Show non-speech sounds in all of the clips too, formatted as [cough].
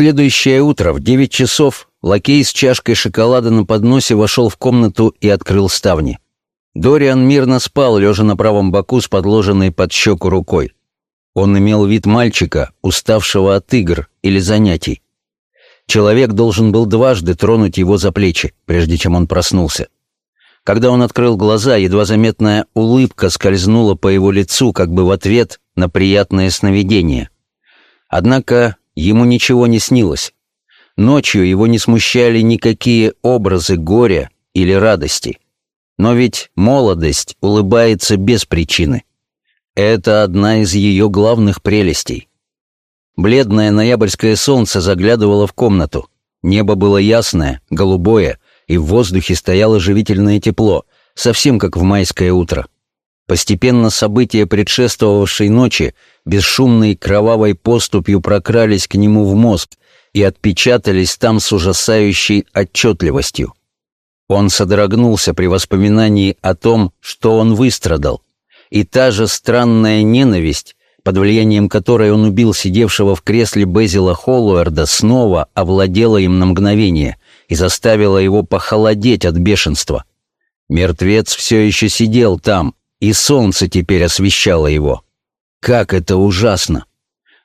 следующее утро в девять часов лакей с чашкой шоколада на подносе вошел в комнату и открыл ставни. Дориан мирно спал, лежа на правом боку с подложенной под щеку рукой. Он имел вид мальчика, уставшего от игр или занятий. Человек должен был дважды тронуть его за плечи, прежде чем он проснулся. Когда он открыл глаза, едва заметная улыбка скользнула по его лицу, как бы в ответ на приятное сновидение. Однако ему ничего не снилось. Ночью его не смущали никакие образы горя или радости. Но ведь молодость улыбается без причины. Это одна из ее главных прелестей. Бледное ноябрьское солнце заглядывало в комнату. Небо было ясное, голубое, и в воздухе стояло живительное тепло, совсем как в майское утро. Постепенно события предшествовавшей ночи бесшумной кровавой поступью прокрались к нему в мозг и отпечатались там с ужасающей отчетливостью. Он содрогнулся при воспоминании о том, что он выстрадал, и та же странная ненависть, под влиянием которой он убил сидевшего в кресле Безила Холлуэрда, снова овладела им на мгновение и заставила его похолодеть от бешенства. Мертвец все еще сидел там, и солнце теперь освещало его. Как это ужасно!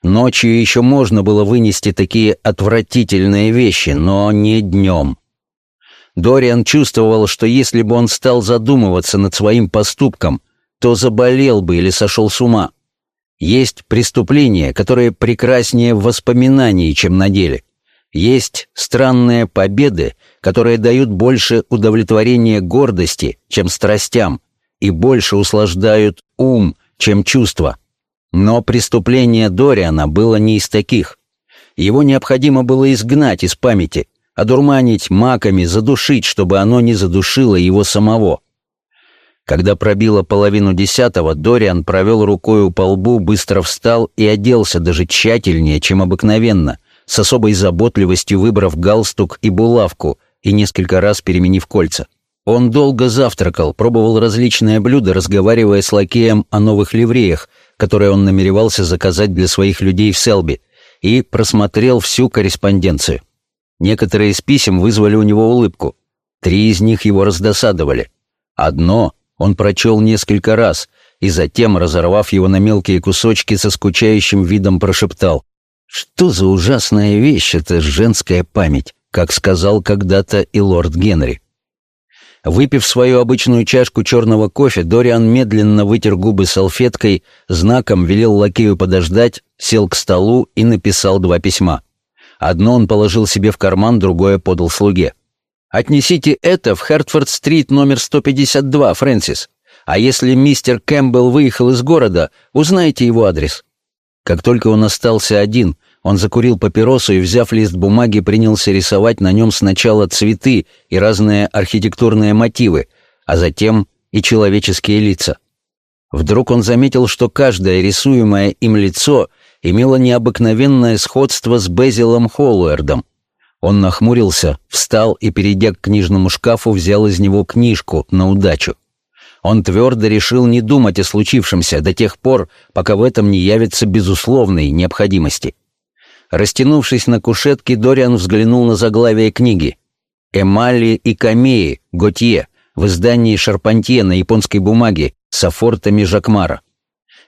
Ночью еще можно было вынести такие отвратительные вещи, но не днем. Дориан чувствовал, что если бы он стал задумываться над своим поступком, то заболел бы или сошел с ума. Есть преступления, которые прекраснее в воспоминании, чем на деле. Есть странные победы, которые дают больше удовлетворения гордости, чем страстям, и больше услаждают ум, чем чувства. Но преступление Дориана было не из таких. Его необходимо было изгнать из памяти, одурманить маками, задушить, чтобы оно не задушило его самого. Когда пробило половину десятого, Дориан провел рукою по лбу, быстро встал и оделся даже тщательнее, чем обыкновенно, с особой заботливостью выбрав галстук и булавку и несколько раз переменив кольца. Он долго завтракал, пробовал различные блюда, разговаривая с лакеем о новых ливреях, которые он намеревался заказать для своих людей в Селби, и просмотрел всю корреспонденцию. Некоторые из писем вызвали у него улыбку. Три из них его раздосадовали. Одно он прочел несколько раз и затем, разорвав его на мелкие кусочки, со скучающим видом прошептал. «Что за ужасная вещь эта женская память», как сказал когда-то и лорд Генри. Выпив свою обычную чашку черного кофе, Дориан медленно вытер губы салфеткой, знаком велел лакею подождать, сел к столу и написал два письма. Одно он положил себе в карман, другое подал слуге. «Отнесите это в Хертфорд-стрит номер 152, Фрэнсис. А если мистер Кэмпбелл выехал из города, узнайте его адрес». Как только он остался один, он закурил папиросу и, взяв лист бумаги, принялся рисовать на нем сначала цветы и разные архитектурные мотивы, а затем и человеческие лица. Вдруг он заметил, что каждое рисуемое им лицо имело необыкновенное сходство с Безилом Холлуэрдом. Он нахмурился, встал и, перейдя к книжному шкафу, взял из него книжку на удачу. Он твердо решил не думать о случившемся до тех пор, пока в этом не явится безусловной необходимости. Растянувшись на кушетке, Дориан взглянул на заглавие книги. «Эмали и камеи. Готье» в издании Шарпантье на японской бумаге с афортами Жакмара.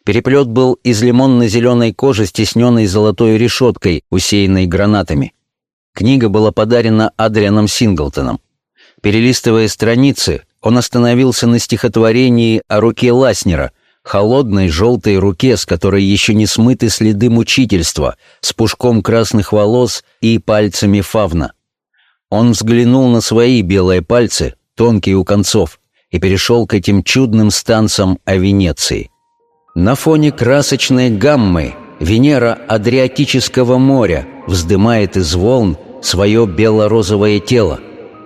Переплет был из лимонно-зеленой кожи, стесненной золотой решеткой, усеянной гранатами. Книга была подарена Адрианом Синглтоном. Перелистывая страницы, он остановился на стихотворении о руке Ласнера, холодной желтой руке, с которой еще не смыты следы мучительства, с пушком красных волос и пальцами фавна. Он взглянул на свои белые пальцы, тонкие у концов, и перешел к этим чудным станцам о Венеции. На фоне красочной гаммы Венера Адриатического моря вздымает из волн свое бело-розовое тело,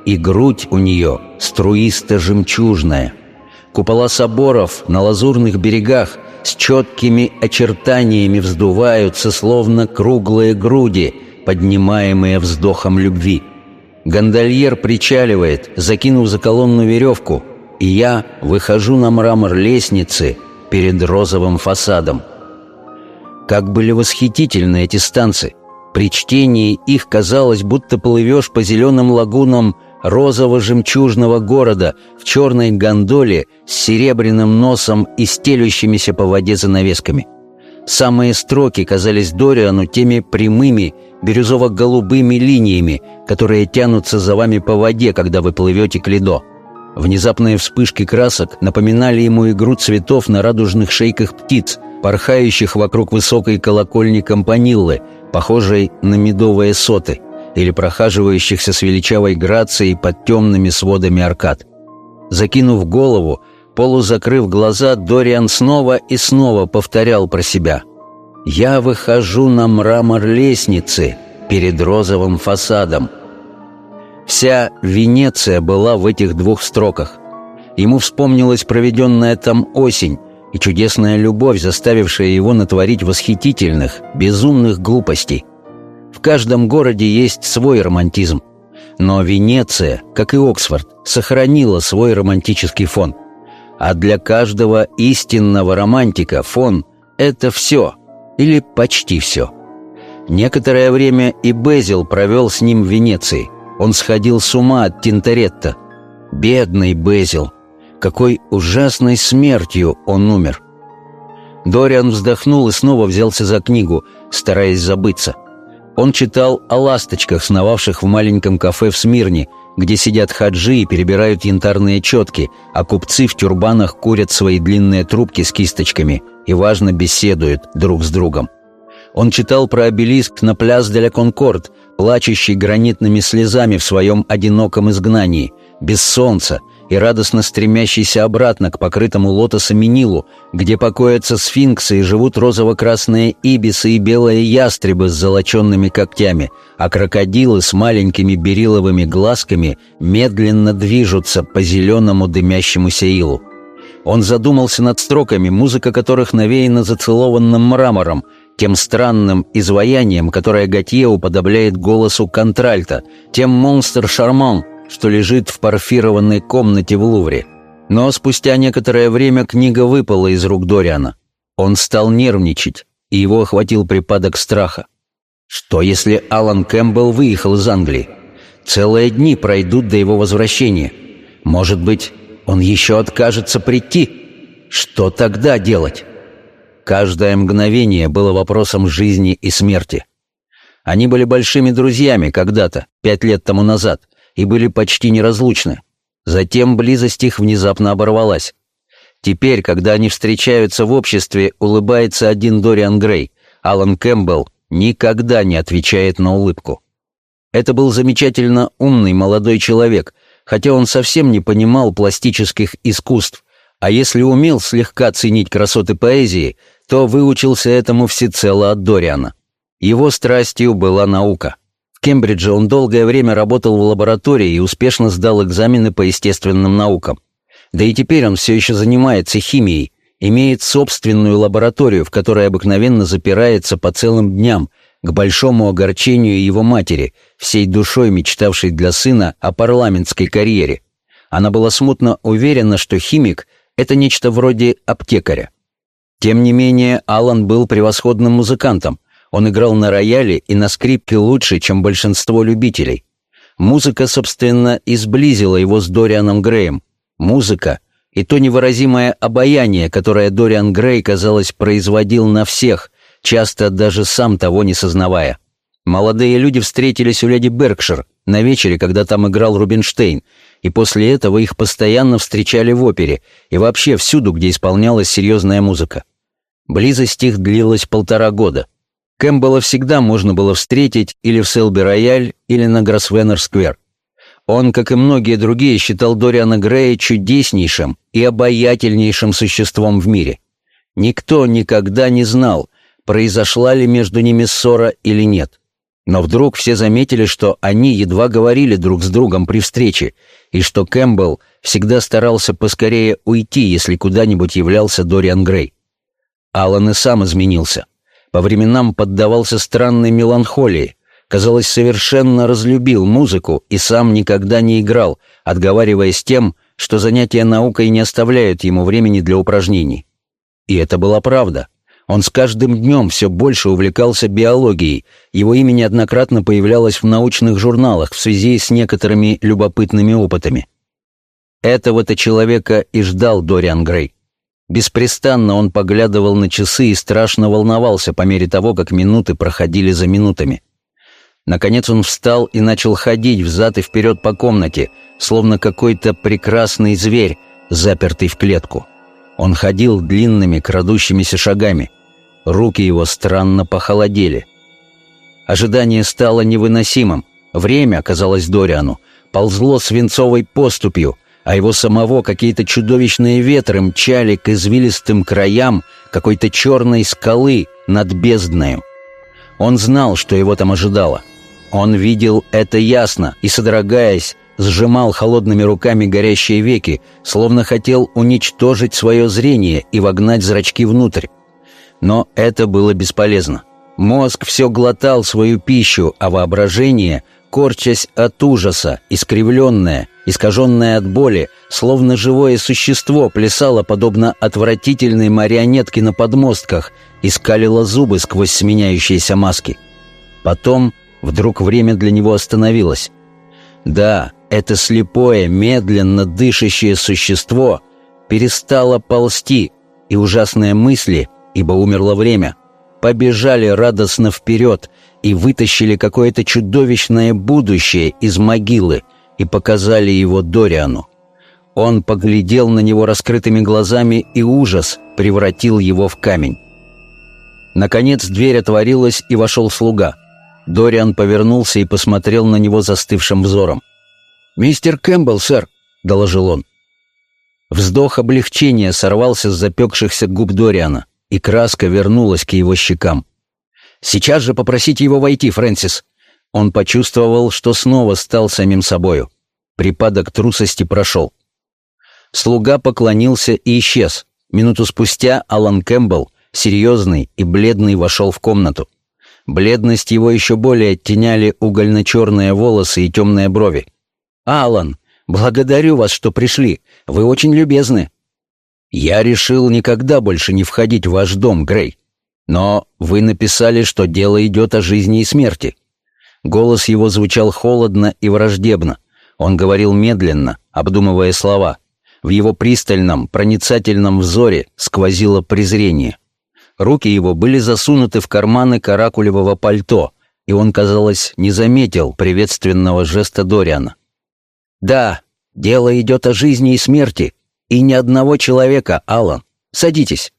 и грудь у нее струисто-жемчужная – Купола соборов на лазурных берегах с четкими очертаниями вздуваются, словно круглые груди, поднимаемые вздохом любви. Гондольер причаливает, закинув за колонну веревку, и я выхожу на мрамор лестницы перед розовым фасадом. Как были восхитительны эти станции! При чтении их казалось, будто плывешь по зеленым лагунам розово-жемчужного города в черной гондоле с серебряным носом и стелющимися по воде занавесками. Самые строки казались Дориану теми прямыми, бирюзово-голубыми линиями, которые тянутся за вами по воде, когда вы плывете к ледо. Внезапные вспышки красок напоминали ему игру цветов на радужных шейках птиц, порхающих вокруг высокой колокольни кампаниллы, похожей на медовые соты, или прохаживающихся с величавой грацией под темными сводами аркад. Закинув голову, полузакрыв глаза, Дориан снова и снова повторял про себя «Я выхожу на мрамор лестницы перед розовым фасадом». Вся Венеция была в этих двух строках. Ему вспомнилась проведенная там осень и чудесная любовь, заставившая его натворить восхитительных, безумных глупостей. В каждом городе есть свой романтизм. Но Венеция, как и Оксфорд, сохранила свой романтический фон. А для каждого истинного романтика фон — это все, или почти все. Некоторое время и Безил провел с ним в Венеции. Он сходил с ума от Тинторетто. Бедный Безил! Какой ужасной смертью он умер! Дориан вздохнул и снова взялся за книгу, стараясь забыться. Он читал о ласточках, сновавших в маленьком кафе в Смирне, где сидят хаджи и перебирают янтарные четки, а купцы в тюрбанах курят свои длинные трубки с кисточками и важно беседуют друг с другом. Он читал про обелиск на пляс де ля Конкорд, плачущий гранитными слезами в своем одиноком изгнании, без солнца, и радостно стремящийся обратно к покрытому лотосами Нилу, где покоятся сфинксы и живут розово-красные ибисы и белые ястребы с золоченными когтями, а крокодилы с маленькими бериловыми глазками медленно движутся по зеленому дымящемуся илу. Он задумался над строками, музыка которых навеяна зацелованным мрамором, тем странным изваянием, которое Готье уподобляет голосу контральта, тем монстр Шарман, что лежит в парфированной комнате в Лувре. Но спустя некоторое время книга выпала из рук Дориана. Он стал нервничать, и его охватил припадок страха. Что, если Алан Кэмпбелл выехал из Англии? Целые дни пройдут до его возвращения. Может быть, он еще откажется прийти? Что тогда делать? Каждое мгновение было вопросом жизни и смерти. Они были большими друзьями когда-то, пять лет тому назад, и были почти неразлучны. Затем близость их внезапно оборвалась. Теперь, когда они встречаются в обществе, улыбается один Дориан Грей. Алан Кэмпбелл никогда не отвечает на улыбку. Это был замечательно умный молодой человек, хотя он совсем не понимал пластических искусств, а если умел слегка ценить красоты поэзии, то выучился этому всецело от Дориана. Его страстью была наука. Кембридже он долгое время работал в лаборатории и успешно сдал экзамены по естественным наукам. Да и теперь он все еще занимается химией, имеет собственную лабораторию, в которой обыкновенно запирается по целым дням, к большому огорчению его матери, всей душой мечтавшей для сына о парламентской карьере. Она была смутно уверена, что химик — это нечто вроде аптекаря. Тем не менее, Алан был превосходным музыкантом, он играл на рояле и на скрипке лучше, чем большинство любителей. Музыка, собственно, и сблизила его с Дорианом Греем. Музыка и то невыразимое обаяние, которое Дориан Грей, казалось, производил на всех, часто даже сам того не сознавая. Молодые люди встретились у леди Беркшир на вечере, когда там играл Рубинштейн, и после этого их постоянно встречали в опере и вообще всюду, где исполнялась серьезная музыка. Близость их длилась полтора года. Кэмпбелла всегда можно было встретить или в Селби-Рояль, или на Гроссвеннер-сквер. Он, как и многие другие, считал Дориана Грея чудеснейшим и обаятельнейшим существом в мире. Никто никогда не знал, произошла ли между ними ссора или нет. Но вдруг все заметили, что они едва говорили друг с другом при встрече, и что Кэмпбелл всегда старался поскорее уйти, если куда-нибудь являлся Дориан Грей. Аллан и сам изменился по временам поддавался странной меланхолии, казалось, совершенно разлюбил музыку и сам никогда не играл, отговариваясь тем, что занятия наукой не оставляют ему времени для упражнений. И это была правда. Он с каждым днем все больше увлекался биологией. Его имя неоднократно появлялось в научных журналах в связи с некоторыми любопытными опытами. Этого-то человека и ждал Дориан Грей. Беспрестанно он поглядывал на часы и страшно волновался по мере того, как минуты проходили за минутами. Наконец он встал и начал ходить взад и вперед по комнате, словно какой-то прекрасный зверь, запертый в клетку. Он ходил длинными крадущимися шагами. Руки его странно похолодели. Ожидание стало невыносимым. Время, казалось Дориану, ползло свинцовой поступью, а его самого какие-то чудовищные ветры мчали к извилистым краям какой-то черной скалы над бездною. Он знал, что его там ожидало. Он видел это ясно и, содрогаясь, сжимал холодными руками горящие веки, словно хотел уничтожить свое зрение и вогнать зрачки внутрь. Но это было бесполезно. Мозг все глотал свою пищу, а воображение, корчась от ужаса, искривленное, искаженное от боли, словно живое существо плясало, подобно отвратительной марионетке на подмостках, и скалило зубы сквозь сменяющиеся маски. Потом вдруг время для него остановилось. Да, это слепое, медленно дышащее существо перестало ползти, и ужасные мысли, ибо умерло время, побежали радостно вперед и вытащили какое-то чудовищное будущее из могилы и показали его Дориану. Он поглядел на него раскрытыми глазами, и ужас превратил его в камень. Наконец дверь отворилась, и вошел слуга. Дориан повернулся и посмотрел на него застывшим взором. «Мистер Кэмпбелл, сэр», — доложил он. Вздох облегчения сорвался с запекшихся губ Дориана, и краска вернулась к его щекам. «Сейчас же попросите его войти, Фрэнсис». Он почувствовал, что снова стал самим собою. Припадок трусости прошел. Слуга поклонился и исчез. Минуту спустя Алан Кэмпбелл, серьезный и бледный, вошел в комнату. Бледность его еще более оттеняли угольно-черные волосы и темные брови. «Алан, благодарю вас, что пришли. Вы очень любезны». «Я решил никогда больше не входить в ваш дом, Грей. Но вы написали, что дело идет о жизни и смерти». Голос его звучал холодно и враждебно. Он говорил медленно, обдумывая слова. В его пристальном, проницательном взоре сквозило презрение. Руки его были засунуты в карманы каракулевого пальто, и он, казалось, не заметил приветственного жеста Дориана. «Да, дело идет о жизни и смерти, и ни одного человека, Алан. Садитесь».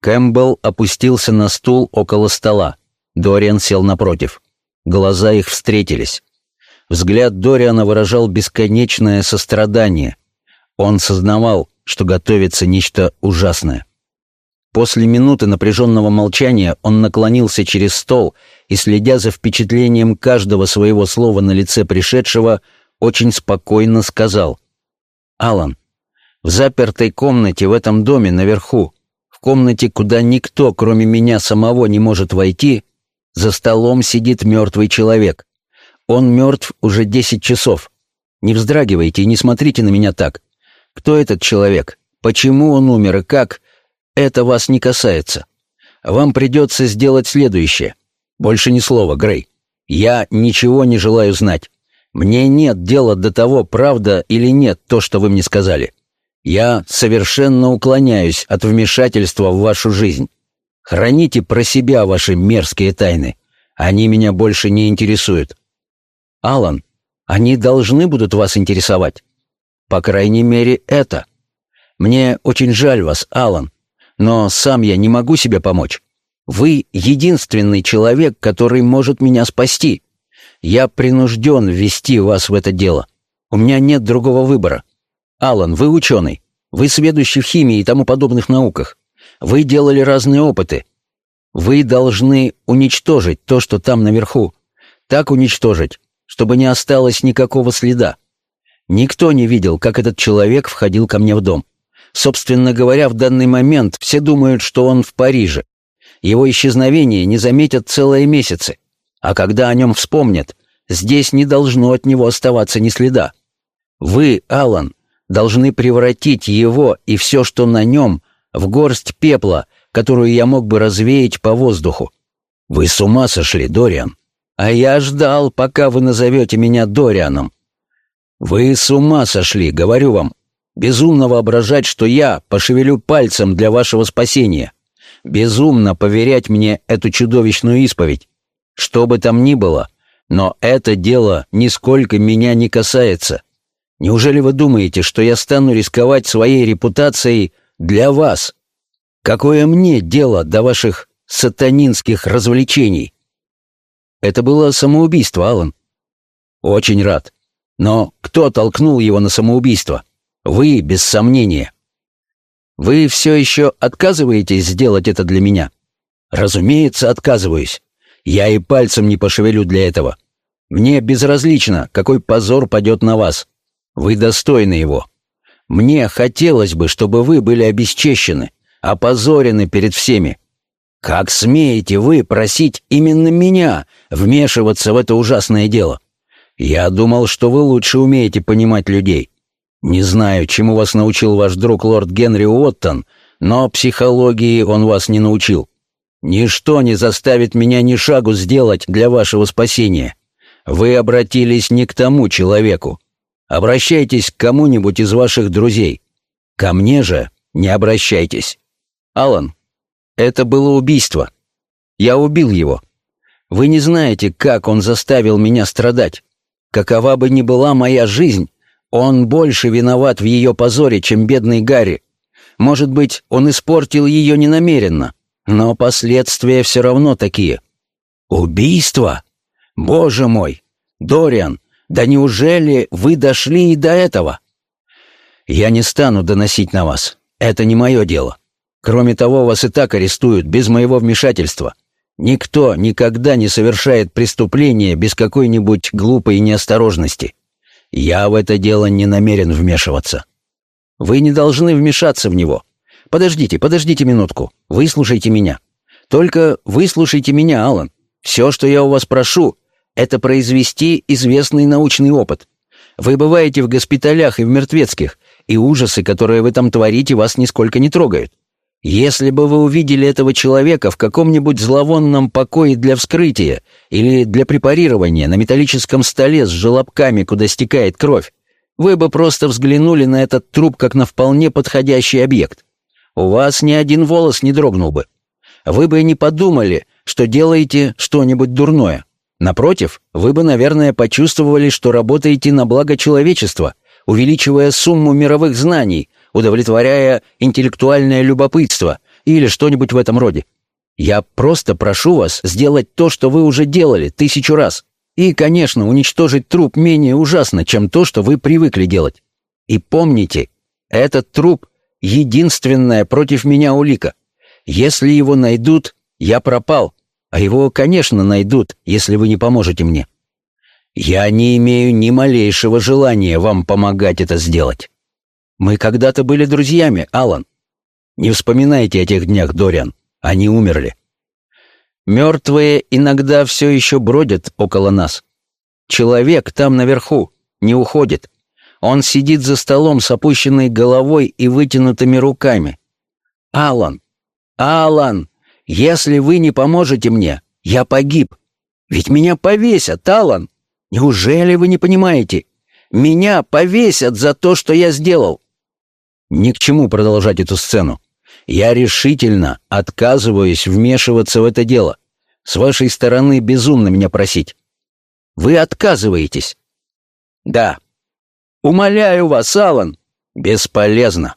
Кэмпбелл опустился на стул около стола. Дориан сел напротив. Глаза их встретились. Взгляд Дориана выражал бесконечное сострадание. Он сознавал, что готовится нечто ужасное. После минуты напряженного молчания он наклонился через стол и, следя за впечатлением каждого своего слова на лице пришедшего, очень спокойно сказал. «Алан, в запертой комнате в этом доме наверху, в комнате, куда никто, кроме меня самого, не может войти, за столом сидит мертвый человек. Он мертв уже десять часов. Не вздрагивайте и не смотрите на меня так. Кто этот человек? Почему он умер и как? Это вас не касается. Вам придется сделать следующее. Больше ни слова, Грей. Я ничего не желаю знать. Мне нет дела до того, правда или нет то, что вы мне сказали. Я совершенно уклоняюсь от вмешательства в вашу жизнь. Храните про себя ваши мерзкие тайны. Они меня больше не интересуют. Алан, они должны будут вас интересовать. По крайней мере, это. Мне очень жаль вас, Алан, но сам я не могу себе помочь. Вы единственный человек, который может меня спасти. Я принужден ввести вас в это дело. У меня нет другого выбора. Алан, вы ученый. Вы сведущий в химии и тому подобных науках. Вы делали разные опыты. Вы должны уничтожить то, что там наверху. Так уничтожить, чтобы не осталось никакого следа. Никто не видел, как этот человек входил ко мне в дом. Собственно говоря, в данный момент все думают, что он в Париже. Его исчезновение не заметят целые месяцы. А когда о нем вспомнят, здесь не должно от него оставаться ни следа. Вы, Алан, должны превратить его и все, что на нем, в горсть пепла, которую я мог бы развеять по воздуху. Вы с ума сошли, Дориан. А я ждал, пока вы назовете меня Дорианом. Вы с ума сошли, говорю вам. Безумно воображать, что я пошевелю пальцем для вашего спасения. Безумно поверять мне эту чудовищную исповедь. Что бы там ни было, но это дело нисколько меня не касается. Неужели вы думаете, что я стану рисковать своей репутацией для вас? Какое мне дело до ваших сатанинских развлечений? Это было самоубийство, Алан. Очень рад. Но кто толкнул его на самоубийство? Вы, без сомнения. Вы все еще отказываетесь сделать это для меня? Разумеется, отказываюсь. Я и пальцем не пошевелю для этого. Мне безразлично, какой позор падет на вас. Вы достойны его. Мне хотелось бы, чтобы вы были обесчещены, опозорены перед всеми. Как смеете вы просить именно меня вмешиваться в это ужасное дело? Я думал, что вы лучше умеете понимать людей. Не знаю, чему вас научил ваш друг лорд Генри Уоттон, но психологии он вас не научил. Ничто не заставит меня ни шагу сделать для вашего спасения. Вы обратились не к тому человеку. Обращайтесь к кому-нибудь из ваших друзей. Ко мне же не обращайтесь. Алан, это было убийство. Я убил его. Вы не знаете, как он заставил меня страдать. Какова бы ни была моя жизнь, он больше виноват в ее позоре, чем бедный Гарри. Может быть, он испортил ее ненамеренно, но последствия все равно такие. Убийство? Боже мой! Дориан, да неужели вы дошли и до этого? Я не стану доносить на вас. Это не мое дело. Кроме того, вас и так арестуют без моего вмешательства. Никто никогда не совершает преступления без какой-нибудь глупой неосторожности. Я в это дело не намерен вмешиваться. Вы не должны вмешаться в него. Подождите, подождите минутку. Выслушайте меня. Только выслушайте меня, Алан. Все, что я у вас прошу, это произвести известный научный опыт. Вы бываете в госпиталях и в мертвецких, и ужасы, которые вы там творите, вас нисколько не трогают. Если бы вы увидели этого человека в каком-нибудь зловонном покое для вскрытия или для препарирования на металлическом столе с желобками, куда стекает кровь, вы бы просто взглянули на этот труп как на вполне подходящий объект. У вас ни один волос не дрогнул бы. Вы бы не подумали, что делаете что-нибудь дурное. Напротив, вы бы, наверное, почувствовали, что работаете на благо человечества, увеличивая сумму мировых знаний, удовлетворяя интеллектуальное любопытство или что-нибудь в этом роде. Я просто прошу вас сделать то, что вы уже делали тысячу раз. И, конечно, уничтожить труп менее ужасно, чем то, что вы привыкли делать. И помните, этот труп — единственная против меня улика. Если его найдут, я пропал, а его, конечно, найдут, если вы не поможете мне. Я не имею ни малейшего желания вам помогать это сделать. Мы когда-то были друзьями, Алан. Не вспоминайте о тех днях, Дориан. Они умерли. Мертвые иногда все еще бродят около нас. Человек там наверху не уходит. Он сидит за столом с опущенной головой и вытянутыми руками. Алан, Алан, если вы не поможете мне, я погиб. Ведь меня повесят, Алан. Неужели вы не понимаете? Меня повесят за то, что я сделал. Ни к чему продолжать эту сцену. Я решительно отказываюсь вмешиваться в это дело. С вашей стороны безумно меня просить. Вы отказываетесь. Да. Умоляю вас, Алан. Бесполезно.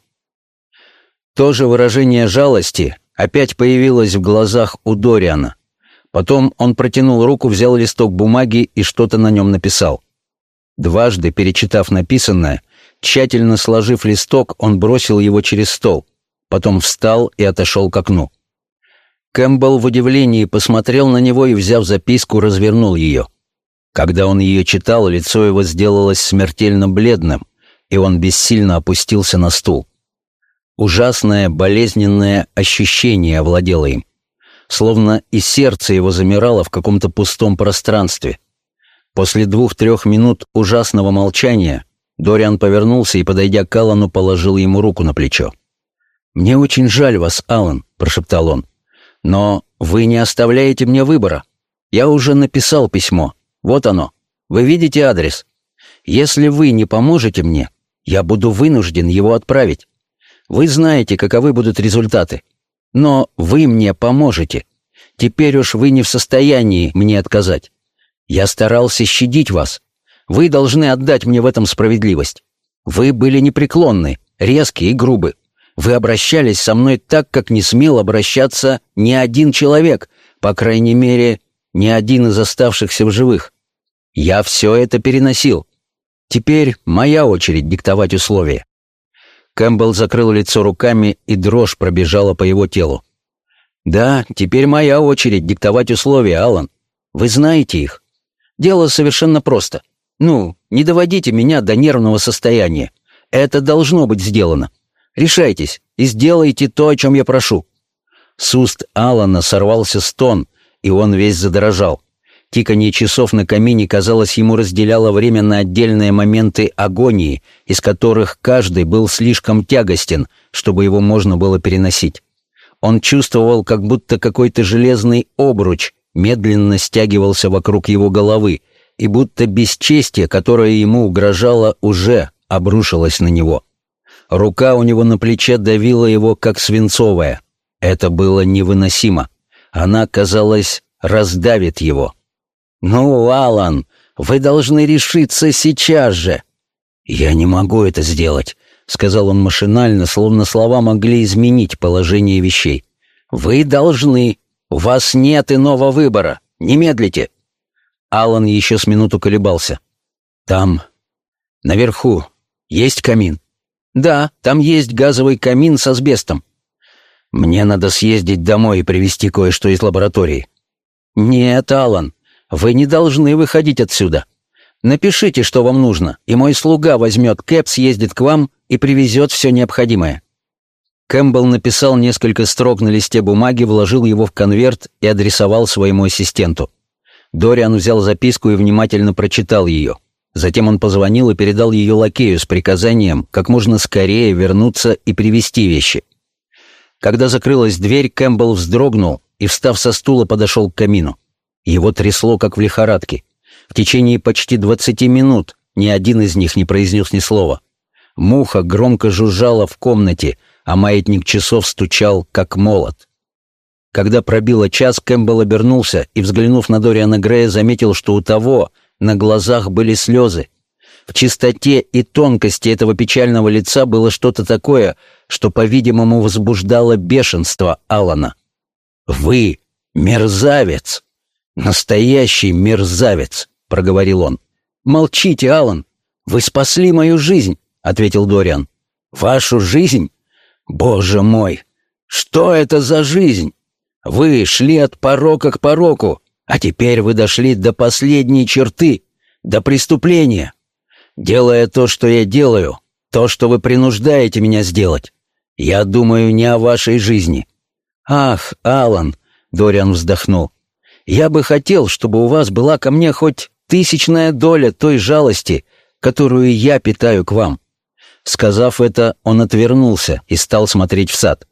То же выражение жалости опять появилось в глазах у Дориана. Потом он протянул руку, взял листок бумаги и что-то на нем написал. Дважды перечитав написанное, Тщательно сложив листок, он бросил его через стол, потом встал и отошел к окну. Кэмпбелл в удивлении посмотрел на него и, взяв записку, развернул ее. Когда он ее читал, лицо его сделалось смертельно бледным, и он бессильно опустился на стул. Ужасное, болезненное ощущение овладело им, словно и сердце его замирало в каком-то пустом пространстве. После двух-трех минут ужасного молчания Дориан повернулся и, подойдя к Аллану, положил ему руку на плечо. «Мне очень жаль вас, Алан», — прошептал он. «Но вы не оставляете мне выбора. Я уже написал письмо. Вот оно. Вы видите адрес. Если вы не поможете мне, я буду вынужден его отправить. Вы знаете, каковы будут результаты. Но вы мне поможете. Теперь уж вы не в состоянии мне отказать. Я старался щадить вас. Вы должны отдать мне в этом справедливость. Вы были непреклонны, резкие и грубы. Вы обращались со мной так, как не смел обращаться ни один человек, по крайней мере, ни один из оставшихся в живых. Я все это переносил. Теперь моя очередь диктовать условия. Кэмпбелл закрыл лицо руками, и дрожь пробежала по его телу. «Да, теперь моя очередь диктовать условия, Алан. Вы знаете их. Дело совершенно просто. Ну, не доводите меня до нервного состояния. Это должно быть сделано. Решайтесь и сделайте то, о чем я прошу». С уст Алана сорвался стон, и он весь задрожал. Тиканье часов на камине, казалось, ему разделяло время на отдельные моменты агонии, из которых каждый был слишком тягостен, чтобы его можно было переносить. Он чувствовал, как будто какой-то железный обруч медленно стягивался вокруг его головы, и будто бесчестие, которое ему угрожало, уже обрушилось на него. Рука у него на плече давила его, как свинцовая. Это было невыносимо. Она, казалось, раздавит его. «Ну, Алан, вы должны решиться сейчас же!» «Я не могу это сделать», — сказал он машинально, словно слова могли изменить положение вещей. «Вы должны. У вас нет иного выбора. Не медлите». Алан еще с минуту колебался. «Там, наверху, есть камин?» «Да, там есть газовый камин с асбестом». «Мне надо съездить домой и привезти кое-что из лаборатории». «Нет, Алан, вы не должны выходить отсюда. Напишите, что вам нужно, и мой слуга возьмет кэп, съездит к вам и привезет все необходимое». Кэмпбелл написал несколько строк на листе бумаги, вложил его в конверт и адресовал своему ассистенту. Дориан взял записку и внимательно прочитал ее. Затем он позвонил и передал ее лакею с приказанием как можно скорее вернуться и привезти вещи. Когда закрылась дверь, Кэмпбелл вздрогнул и, встав со стула, подошел к камину. Его трясло, как в лихорадке. В течение почти двадцати минут ни один из них не произнес ни слова. Муха громко жужжала в комнате, а маятник часов стучал, как молот. Когда пробило час, Кэмпбелл обернулся и, взглянув на Дориана Грея, заметил, что у того на глазах были слезы. В чистоте и тонкости этого печального лица было что-то такое, что, по-видимому, возбуждало бешенство Алана. «Вы мерзавец!» «Настоящий мерзавец!» — проговорил он. «Молчите, Алан! Вы спасли мою жизнь!» — ответил Дориан. «Вашу жизнь? Боже мой! Что это за жизнь? Вы шли от порока к пороку, а теперь вы дошли до последней черты, до преступления. Делая то, что я делаю, то, что вы принуждаете меня сделать, я думаю не о вашей жизни». «Ах, Алан!» — Дориан вздохнул. Я бы хотел, чтобы у вас была ко мне хоть тысячная доля той жалости, которую я питаю к вам». Сказав это, он отвернулся и стал смотреть в сад.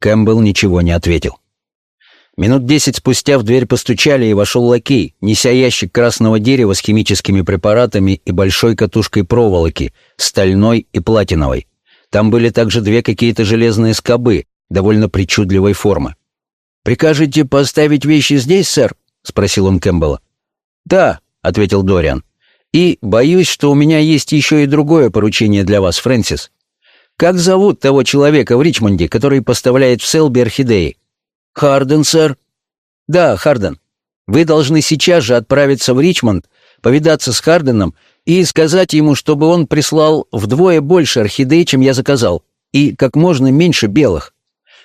Кэмпбелл ничего не ответил. Минут десять спустя в дверь постучали, и вошел лакей, неся ящик красного дерева с химическими препаратами и большой катушкой проволоки, стальной и платиновой. Там были также две какие-то железные скобы, довольно причудливой формы. «Прикажете поставить вещи здесь, сэр?» — спросил он Кэмпбелла. «Да», — ответил Дориан. «И боюсь, что у меня есть еще и другое поручение для вас, Фрэнсис. Как зовут того человека в Ричмонде, который поставляет в Селби орхидеи?» «Харден, сэр». «Да, Харден. Вы должны сейчас же отправиться в Ричмонд, повидаться с Харденом и сказать ему, чтобы он прислал вдвое больше орхидей, чем я заказал, и как можно меньше белых.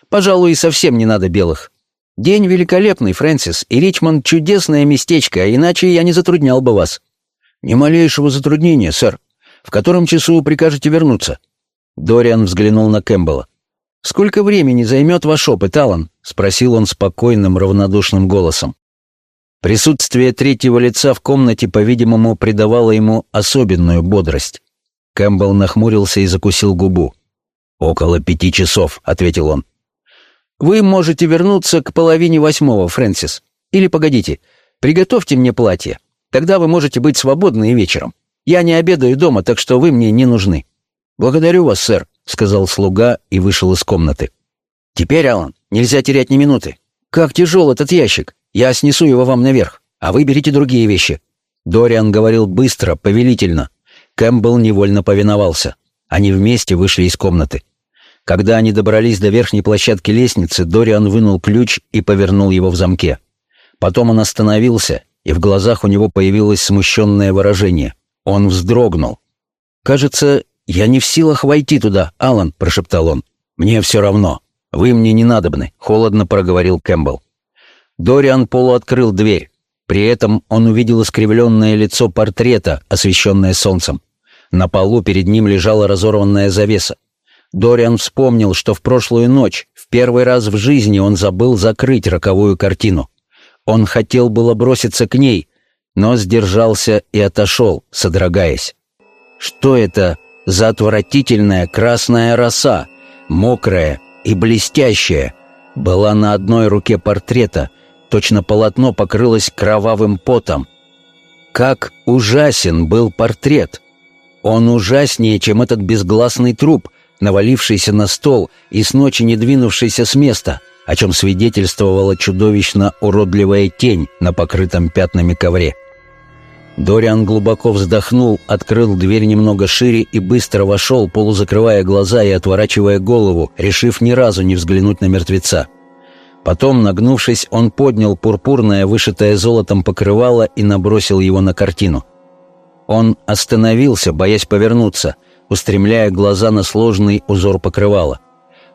Пожалуй, совсем не надо белых. День великолепный, Фрэнсис, и Ричмонд — чудесное местечко, а иначе я не затруднял бы вас». «Ни малейшего затруднения, сэр. В котором часу прикажете вернуться?» Дориан взглянул на Кэмпбелла. «Сколько времени займет ваш опыт, Аллан?» — спросил он спокойным, равнодушным голосом. Присутствие третьего лица в комнате, по-видимому, придавало ему особенную бодрость. Кэмпбелл нахмурился и закусил губу. «Около пяти часов», — ответил он. «Вы можете вернуться к половине восьмого, Фрэнсис. Или погодите, приготовьте мне платье. Тогда вы можете быть свободны и вечером. Я не обедаю дома, так что вы мне не нужны». «Благодарю вас, сэр», — сказал слуга и вышел из комнаты. «Теперь, Алан, нельзя терять ни минуты. Как тяжел этот ящик. Я снесу его вам наверх, а вы берите другие вещи». Дориан говорил быстро, повелительно. Кэмпбелл невольно повиновался. Они вместе вышли из комнаты. Когда они добрались до верхней площадки лестницы, Дориан вынул ключ и повернул его в замке. Потом он остановился, и в глазах у него появилось смущенное выражение. Он вздрогнул. «Кажется, я не в силах войти туда, Алан», — прошептал он. «Мне все равно. Вы мне не надобны», — холодно проговорил Кэмпбелл. Дориан полуоткрыл дверь. При этом он увидел искривленное лицо портрета, освещенное солнцем. На полу перед ним лежала разорванная завеса. Дориан вспомнил, что в прошлую ночь, в первый раз в жизни он забыл закрыть роковую картину. Он хотел было броситься к ней, но сдержался и отошел, содрогаясь. Что это за отвратительная красная роса, мокрая и блестящая, была на одной руке портрета, точно полотно покрылось кровавым потом. Как ужасен был портрет! Он ужаснее, чем этот безгласный труп, навалившийся на стол и с ночи не двинувшийся с места, о чем свидетельствовала чудовищно уродливая тень на покрытом пятнами ковре. Дориан глубоко вздохнул, открыл дверь немного шире и быстро вошел, полузакрывая глаза и отворачивая голову, решив ни разу не взглянуть на мертвеца. Потом, нагнувшись, он поднял пурпурное, вышитое золотом покрывало и набросил его на картину — он остановился, боясь повернуться, устремляя глаза на сложный узор покрывала.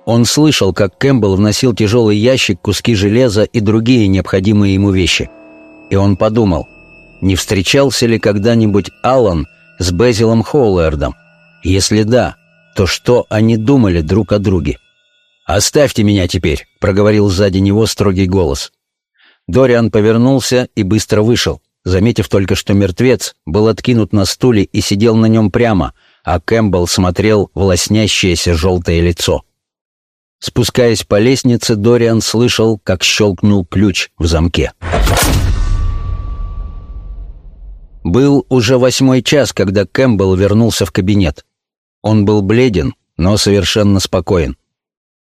Он слышал, как Кэмпбелл вносил тяжелый ящик, куски железа и другие необходимые ему вещи. И он подумал, не встречался ли когда-нибудь Аллан с Безилом Хоулердом? Если да, то что они думали друг о друге? «Оставьте меня теперь», — проговорил сзади него строгий голос. Дориан повернулся и быстро вышел заметив только, что мертвец был откинут на стуле и сидел на нем прямо, а Кэмпбелл смотрел в лоснящееся желтое лицо. Спускаясь по лестнице, Дориан слышал, как щелкнул ключ в замке. Был уже восьмой час, когда Кэмпбелл вернулся в кабинет. Он был бледен, но совершенно спокоен.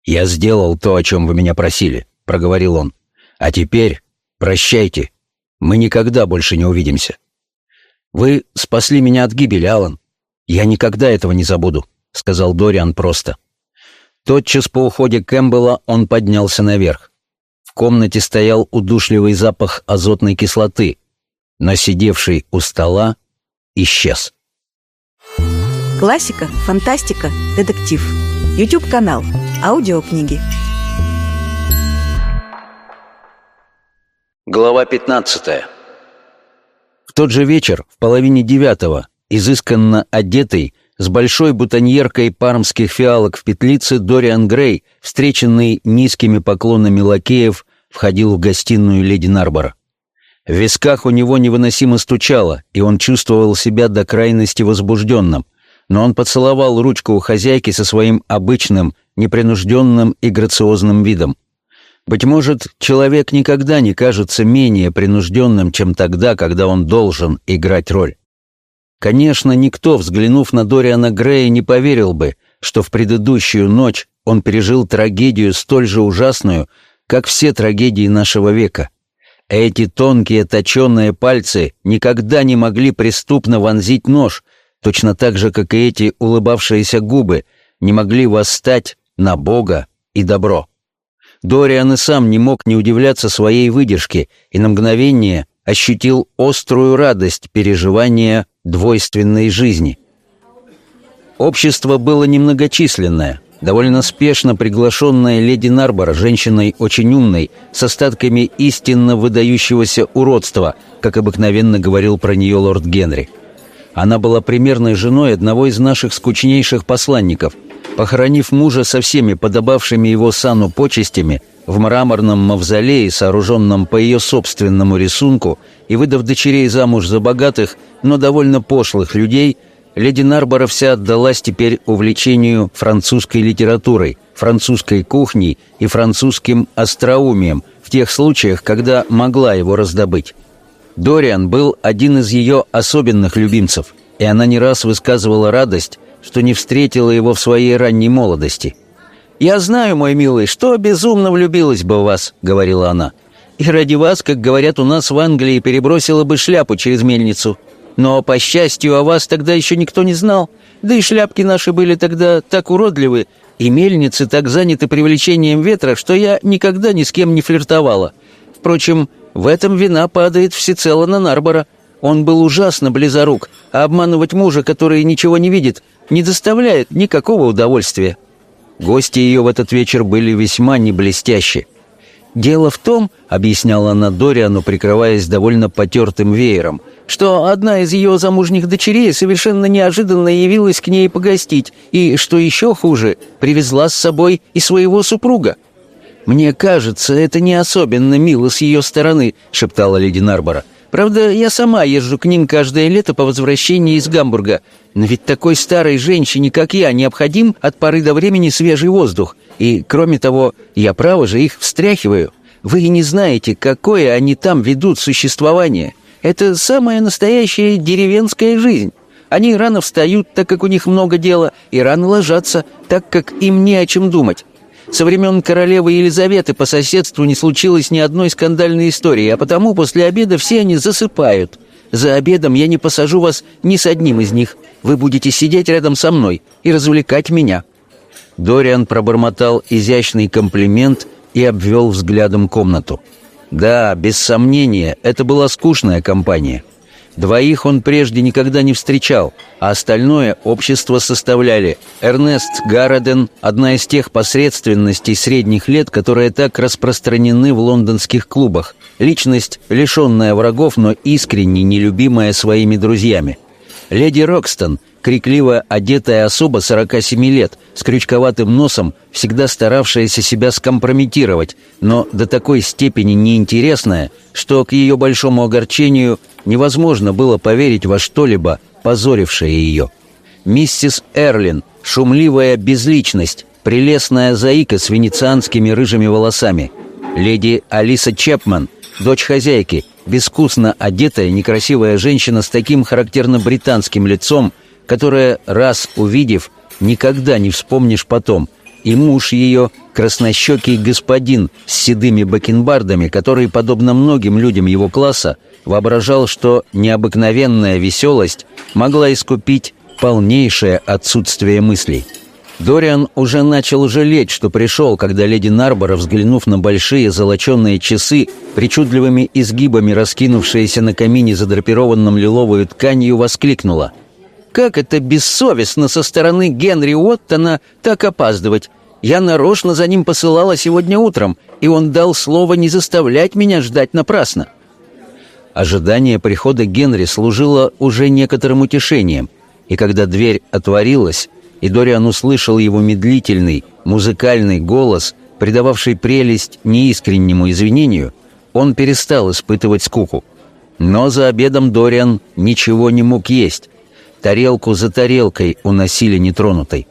«Я сделал то, о чем вы меня просили», — проговорил он. «А теперь прощайте мы никогда больше не увидимся. Вы спасли меня от гибели, Алан. Я никогда этого не забуду, сказал Дориан просто. Тотчас по уходе Кэмпбелла он поднялся наверх. В комнате стоял удушливый запах азотной кислоты, но сидевший у стола исчез. Классика, фантастика, детектив. YouTube канал. Аудиокниги. Глава 15 В тот же вечер, в половине девятого, изысканно одетый, с большой бутоньеркой пармских фиалок в петлице, Дориан Грей, встреченный низкими поклонами лакеев, входил в гостиную леди Нарбора. В висках у него невыносимо стучало, и он чувствовал себя до крайности возбужденным, но он поцеловал ручку у хозяйки со своим обычным, непринужденным и грациозным видом. Быть может, человек никогда не кажется менее принужденным, чем тогда, когда он должен играть роль. Конечно, никто, взглянув на Дориана Грея, не поверил бы, что в предыдущую ночь он пережил трагедию столь же ужасную, как все трагедии нашего века. Эти тонкие точенные пальцы никогда не могли преступно вонзить нож, точно так же, как и эти улыбавшиеся губы не могли восстать на Бога и добро. Дориан и сам не мог не удивляться своей выдержке и на мгновение ощутил острую радость переживания двойственной жизни. Общество было немногочисленное, довольно спешно приглашенная леди Нарбор, женщиной очень умной, с остатками истинно выдающегося уродства, как обыкновенно говорил про нее лорд Генри. Она была примерной женой одного из наших скучнейших посланников – Похоронив мужа со всеми подобавшими его сану почестями в мраморном мавзолее, сооруженном по ее собственному рисунку, и выдав дочерей замуж за богатых, но довольно пошлых людей, леди Нарбора вся отдалась теперь увлечению французской литературой, французской кухней и французским остроумием в тех случаях, когда могла его раздобыть. Дориан был один из ее особенных любимцев, и она не раз высказывала радость, что не встретила его в своей ранней молодости. «Я знаю, мой милый, что безумно влюбилась бы в вас», — говорила она. «И ради вас, как говорят у нас в Англии, перебросила бы шляпу через мельницу. Но, по счастью, о вас тогда еще никто не знал. Да и шляпки наши были тогда так уродливы, и мельницы так заняты привлечением ветра, что я никогда ни с кем не флиртовала. Впрочем, в этом вина падает всецело на Нарбора. Он был ужасно близорук, а обманывать мужа, который ничего не видит, не доставляет никакого удовольствия. Гости ее в этот вечер были весьма неблестящие. «Дело в том», — объясняла она Дориану, прикрываясь довольно потертым веером, что одна из ее замужних дочерей совершенно неожиданно явилась к ней погостить, и, что еще хуже, привезла с собой и своего супруга. «Мне кажется, это не особенно мило с ее стороны», — шептала леди Нарбора. «Правда, я сама езжу к ним каждое лето по возвращении из Гамбурга. Но ведь такой старой женщине, как я, необходим от поры до времени свежий воздух. И, кроме того, я, право же, их встряхиваю. Вы и не знаете, какое они там ведут существование. Это самая настоящая деревенская жизнь». Они рано встают, так как у них много дела, и рано ложатся, так как им не о чем думать. Со времен королевы Елизаветы по соседству не случилось ни одной скандальной истории, а потому после обеда все они засыпают. За обедом я не посажу вас ни с одним из них. Вы будете сидеть рядом со мной и развлекать меня». Дориан пробормотал изящный комплимент и обвел взглядом комнату. Да, без сомнения, это была скучная компания. Двоих он прежде никогда не встречал, а остальное общество составляли Эрнест Гароден, одна из тех посредственностей средних лет, которые так распространены в лондонских клубах, личность, лишенная врагов, но искренне нелюбимая своими друзьями. Леди Рокстон, крикливо одетая особа 47 лет, с крючковатым носом, всегда старавшаяся себя скомпрометировать, но до такой степени неинтересная, что к ее большому огорчению невозможно было поверить во что-либо, позорившее ее. Миссис Эрлин, шумливая безличность, прелестная заика с венецианскими рыжими волосами. Леди Алиса Чепман, дочь хозяйки, безвкусно одетая некрасивая женщина с таким характерно британским лицом, которая, раз увидев, никогда не вспомнишь потом, и муж ее, краснощекий господин с седыми бакенбардами, который, подобно многим людям его класса, воображал, что необыкновенная веселость могла искупить полнейшее отсутствие мыслей. Дориан уже начал жалеть, что пришел, когда леди Нарбора, взглянув на большие золоченные часы, причудливыми изгибами раскинувшиеся на камине задрапированном лиловую тканью, воскликнула — как это бессовестно со стороны Генри Уоттона так опаздывать. Я нарочно за ним посылала сегодня утром, и он дал слово не заставлять меня ждать напрасно». Ожидание прихода Генри служило уже некоторым утешением, и когда дверь отворилась, и Дориан услышал его медлительный, музыкальный голос, придававший прелесть неискреннему извинению, он перестал испытывать скуку. Но за обедом Дориан ничего не мог есть, Тарелку за тарелкой уносили нетронутой.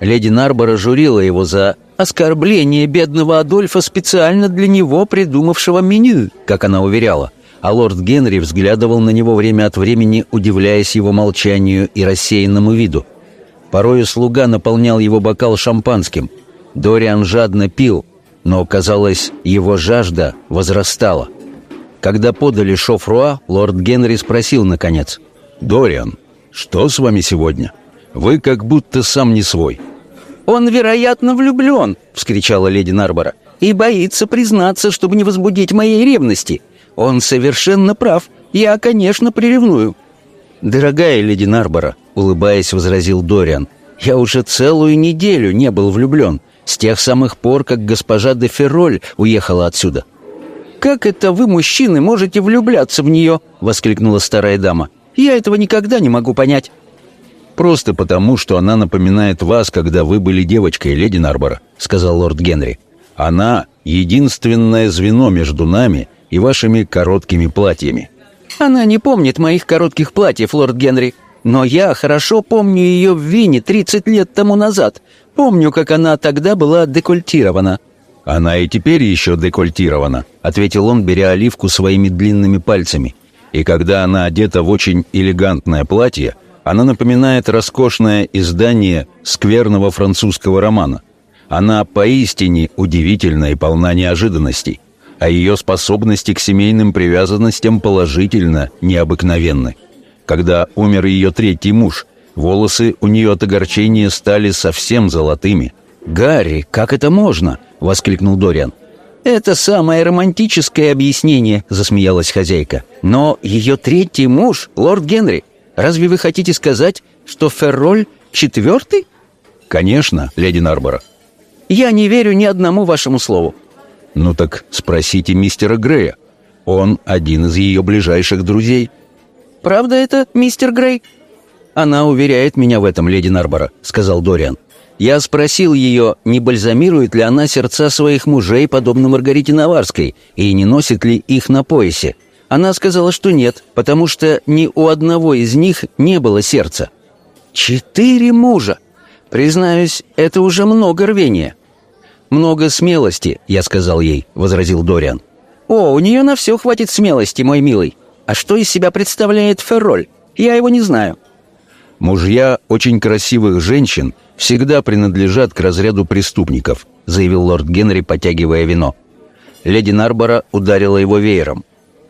Леди Нарбора журила его за оскорбление бедного Адольфа, специально для него придумавшего меню, как она уверяла. А лорд Генри взглядывал на него время от времени, удивляясь его молчанию и рассеянному виду. Порою слуга наполнял его бокал шампанским. Дориан жадно пил, но, казалось, его жажда возрастала. Когда подали шофруа, лорд Генри спросил, наконец, «Дориан, «Что с вами сегодня? Вы как будто сам не свой». «Он, вероятно, влюблен!» — вскричала леди Нарбора. «И боится признаться, чтобы не возбудить моей ревности. Он совершенно прав. Я, конечно, приревную». «Дорогая леди Нарбора», — улыбаясь, возразил Дориан, «я уже целую неделю не был влюблен, с тех самых пор, как госпожа де Ферроль уехала отсюда». «Как это вы, мужчины, можете влюбляться в нее?» — воскликнула старая дама. Я этого никогда не могу понять». «Просто потому, что она напоминает вас, когда вы были девочкой, леди Нарбора», — сказал лорд Генри. «Она — единственное звено между нами и вашими короткими платьями». «Она не помнит моих коротких платьев, лорд Генри. Но я хорошо помню ее в Вине 30 лет тому назад. Помню, как она тогда была декольтирована». «Она и теперь еще декольтирована», — ответил он, беря оливку своими длинными пальцами. «И когда она одета в очень элегантное платье, она напоминает роскошное издание скверного французского романа. Она поистине удивительна и полна неожиданностей, а ее способности к семейным привязанностям положительно необыкновенны. Когда умер ее третий муж, волосы у нее от огорчения стали совсем золотыми. «Гарри, как это можно?» — воскликнул Дориан. «Это самое романтическое объяснение», — засмеялась хозяйка. «Но ее третий муж — лорд Генри. Разве вы хотите сказать, что Ферроль четвертый?» «Конечно, леди Нарбора». «Я не верю ни одному вашему слову». «Ну так спросите мистера Грея. Он один из ее ближайших друзей». «Правда это, мистер Грей?» «Она уверяет меня в этом, леди Нарбора», — сказал Дориан. «Я спросил ее, не бальзамирует ли она сердца своих мужей, подобно Маргарите Наварской, и не носит ли их на поясе. Она сказала, что нет, потому что ни у одного из них не было сердца». «Четыре мужа! Признаюсь, это уже много рвения». «Много смелости», — я сказал ей, — возразил Дориан. «О, у нее на все хватит смелости, мой милый. А что из себя представляет Ферроль? Я его не знаю». «Мужья очень красивых женщин всегда принадлежат к разряду преступников», заявил лорд Генри, потягивая вино. Леди Нарбора ударила его веером.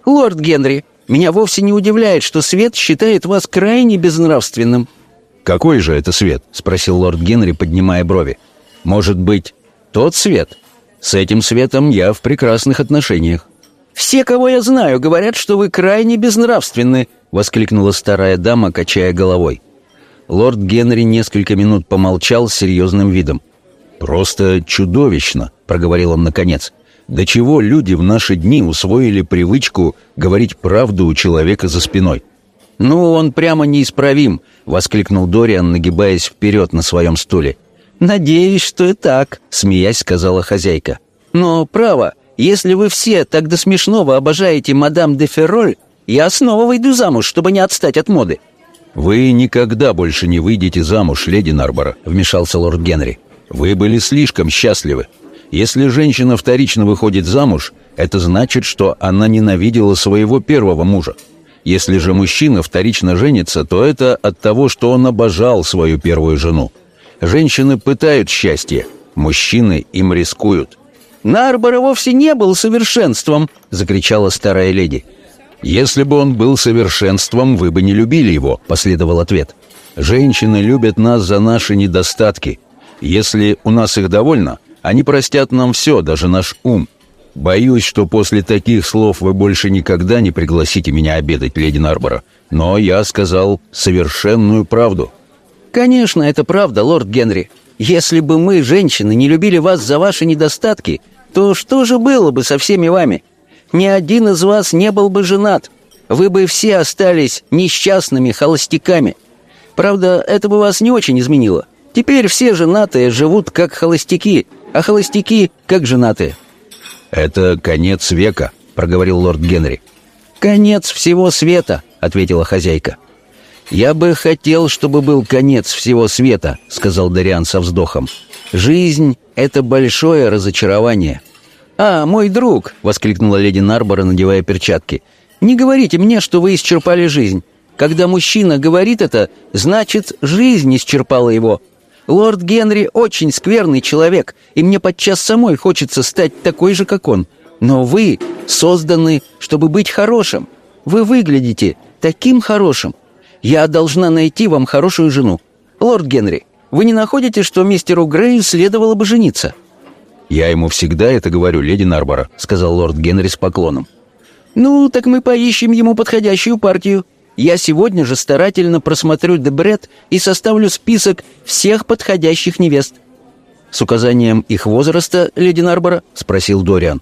«Лорд Генри, меня вовсе не удивляет, что свет считает вас крайне безнравственным». «Какой же это свет?» — спросил лорд Генри, поднимая брови. «Может быть, тот свет? С этим светом я в прекрасных отношениях». «Все, кого я знаю, говорят, что вы крайне безнравственны», — воскликнула старая дама, качая головой. Лорд Генри несколько минут помолчал с серьезным видом. «Просто чудовищно», — проговорил он наконец. «До чего люди в наши дни усвоили привычку говорить правду у человека за спиной?» «Ну, он прямо неисправим», — воскликнул Дориан, нагибаясь вперед на своем стуле. «Надеюсь, что и так», — смеясь сказала хозяйка. «Но, право, если вы все так до смешного обожаете мадам де Ферроль, я снова выйду замуж, чтобы не отстать от моды». «Вы никогда больше не выйдете замуж, леди Нарбора», — вмешался лорд Генри. «Вы были слишком счастливы. Если женщина вторично выходит замуж, это значит, что она ненавидела своего первого мужа. Если же мужчина вторично женится, то это от того, что он обожал свою первую жену. Женщины пытают счастье, мужчины им рискуют. «Нарбора вовсе не был совершенством!» — закричала старая леди. «Если бы он был совершенством, вы бы не любили его», — последовал ответ. «Женщины любят нас за наши недостатки. Если у нас их довольно, они простят нам все, даже наш ум. Боюсь, что после таких слов вы больше никогда не пригласите меня обедать, леди Нарбора. Но я сказал совершенную правду». «Конечно, это правда, лорд Генри. Если бы мы, женщины, не любили вас за ваши недостатки, то что же было бы со всеми вами? Ни один из вас не был бы женат. Вы бы все остались несчастными холостяками. Правда, это бы вас не очень изменило. Теперь все женатые живут как холостяки, а холостяки как женатые». «Это конец века», — проговорил лорд Генри. «Конец всего света», — ответила хозяйка. «Я бы хотел, чтобы был конец всего света», — сказал Дариан со вздохом. «Жизнь — это большое разочарование». «А, мой друг!» — воскликнула леди Нарбора, надевая перчатки. «Не говорите мне, что вы исчерпали жизнь. Когда мужчина говорит это, значит, жизнь исчерпала его. Лорд Генри очень скверный человек, и мне подчас самой хочется стать такой же, как он. Но вы созданы, чтобы быть хорошим. Вы выглядите таким хорошим. Я должна найти вам хорошую жену. Лорд Генри, вы не находите, что мистеру Грею следовало бы жениться?» «Я ему всегда это говорю, леди Нарбора», — сказал лорд Генри с поклоном. «Ну, так мы поищем ему подходящую партию. Я сегодня же старательно просмотрю Дебрет и составлю список всех подходящих невест». «С указанием их возраста, леди Нарбора?» — спросил Дориан.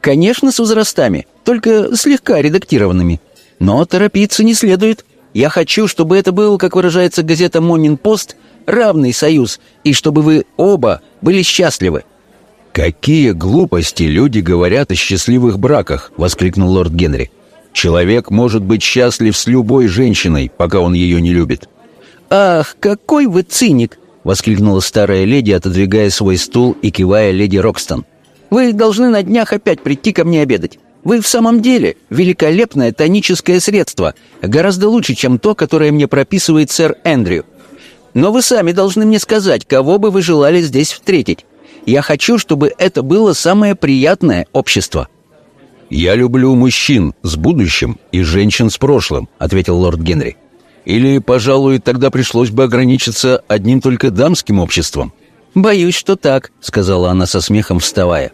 «Конечно, с возрастами, только слегка редактированными. Но торопиться не следует. Я хочу, чтобы это был, как выражается газета «Монин Пост», равный союз, и чтобы вы оба были счастливы». «Какие глупости люди говорят о счастливых браках!» — воскликнул лорд Генри. Человек может быть счастлив с любой женщиной, пока он ее не любит. «Ах, какой вы циник!» — воскликнула старая леди, отодвигая свой стул и кивая леди Рокстон. «Вы должны на днях опять прийти ко мне обедать. Вы в самом деле великолепное тоническое средство, гораздо лучше, чем то, которое мне прописывает сэр Эндрю. Но вы сами должны мне сказать, кого бы вы желали здесь встретить. Я хочу, чтобы это было самое приятное общество». «Я люблю мужчин с будущим и женщин с прошлым», — ответил лорд Генри. «Или, пожалуй, тогда пришлось бы ограничиться одним только дамским обществом». «Боюсь, что так», — сказала она со смехом, вставая.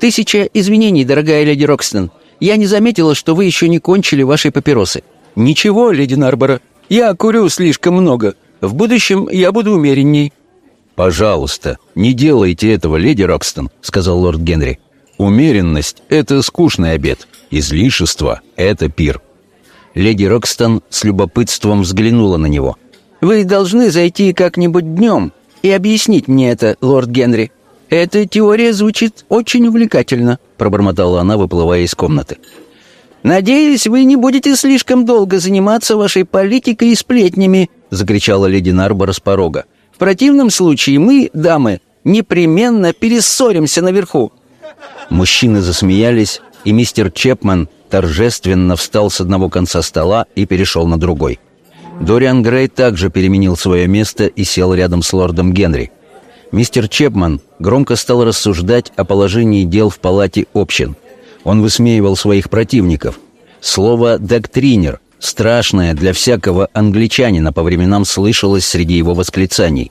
«Тысяча извинений, дорогая леди Рокстон. Я не заметила, что вы еще не кончили ваши папиросы». «Ничего, леди Нарбора, я курю слишком много. В будущем я буду умеренней». «Пожалуйста, не делайте этого, леди Рокстон», — сказал лорд Генри. «Умеренность — это скучный обед. Излишество — это пир». Леди Рокстон с любопытством взглянула на него. «Вы должны зайти как-нибудь днем и объяснить мне это, лорд Генри. Эта теория звучит очень увлекательно», — пробормотала она, выплывая из комнаты. «Надеюсь, вы не будете слишком долго заниматься вашей политикой и сплетнями», — закричала леди Нарбор с порога. «В противном случае мы, дамы, непременно перессоримся наверху». Мужчины засмеялись, и мистер Чепман торжественно встал с одного конца стола и перешел на другой. Дориан Грей также переменил свое место и сел рядом с лордом Генри. Мистер Чепман громко стал рассуждать о положении дел в палате общин. Он высмеивал своих противников. Слово «доктринер» страшное для всякого англичанина по временам слышалось среди его восклицаний.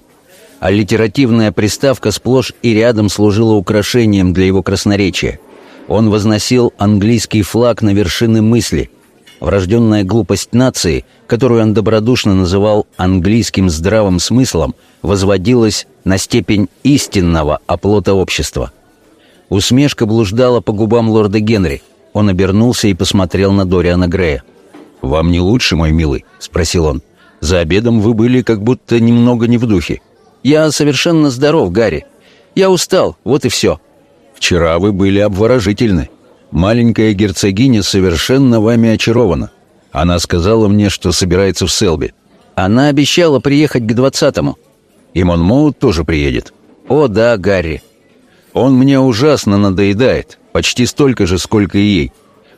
А литеративная приставка сплошь и рядом служила украшением для его красноречия – он возносил английский флаг на вершины мысли. Врожденная глупость нации, которую он добродушно называл английским здравым смыслом, возводилась на степень истинного оплота общества. Усмешка блуждала по губам лорда Генри. Он обернулся и посмотрел на Дориана Грея. «Вам не лучше, мой милый?» — спросил он. «За обедом вы были как будто немного не в духе». «Я совершенно здоров, Гарри. Я устал, вот и все». Вчера вы были обворожительны. Маленькая герцогиня совершенно вами очарована. Она сказала мне, что собирается в Селби. Она обещала приехать к двадцатому. И Монмоут тоже приедет. О, да, Гарри. Он мне ужасно надоедает. Почти столько же, сколько и ей.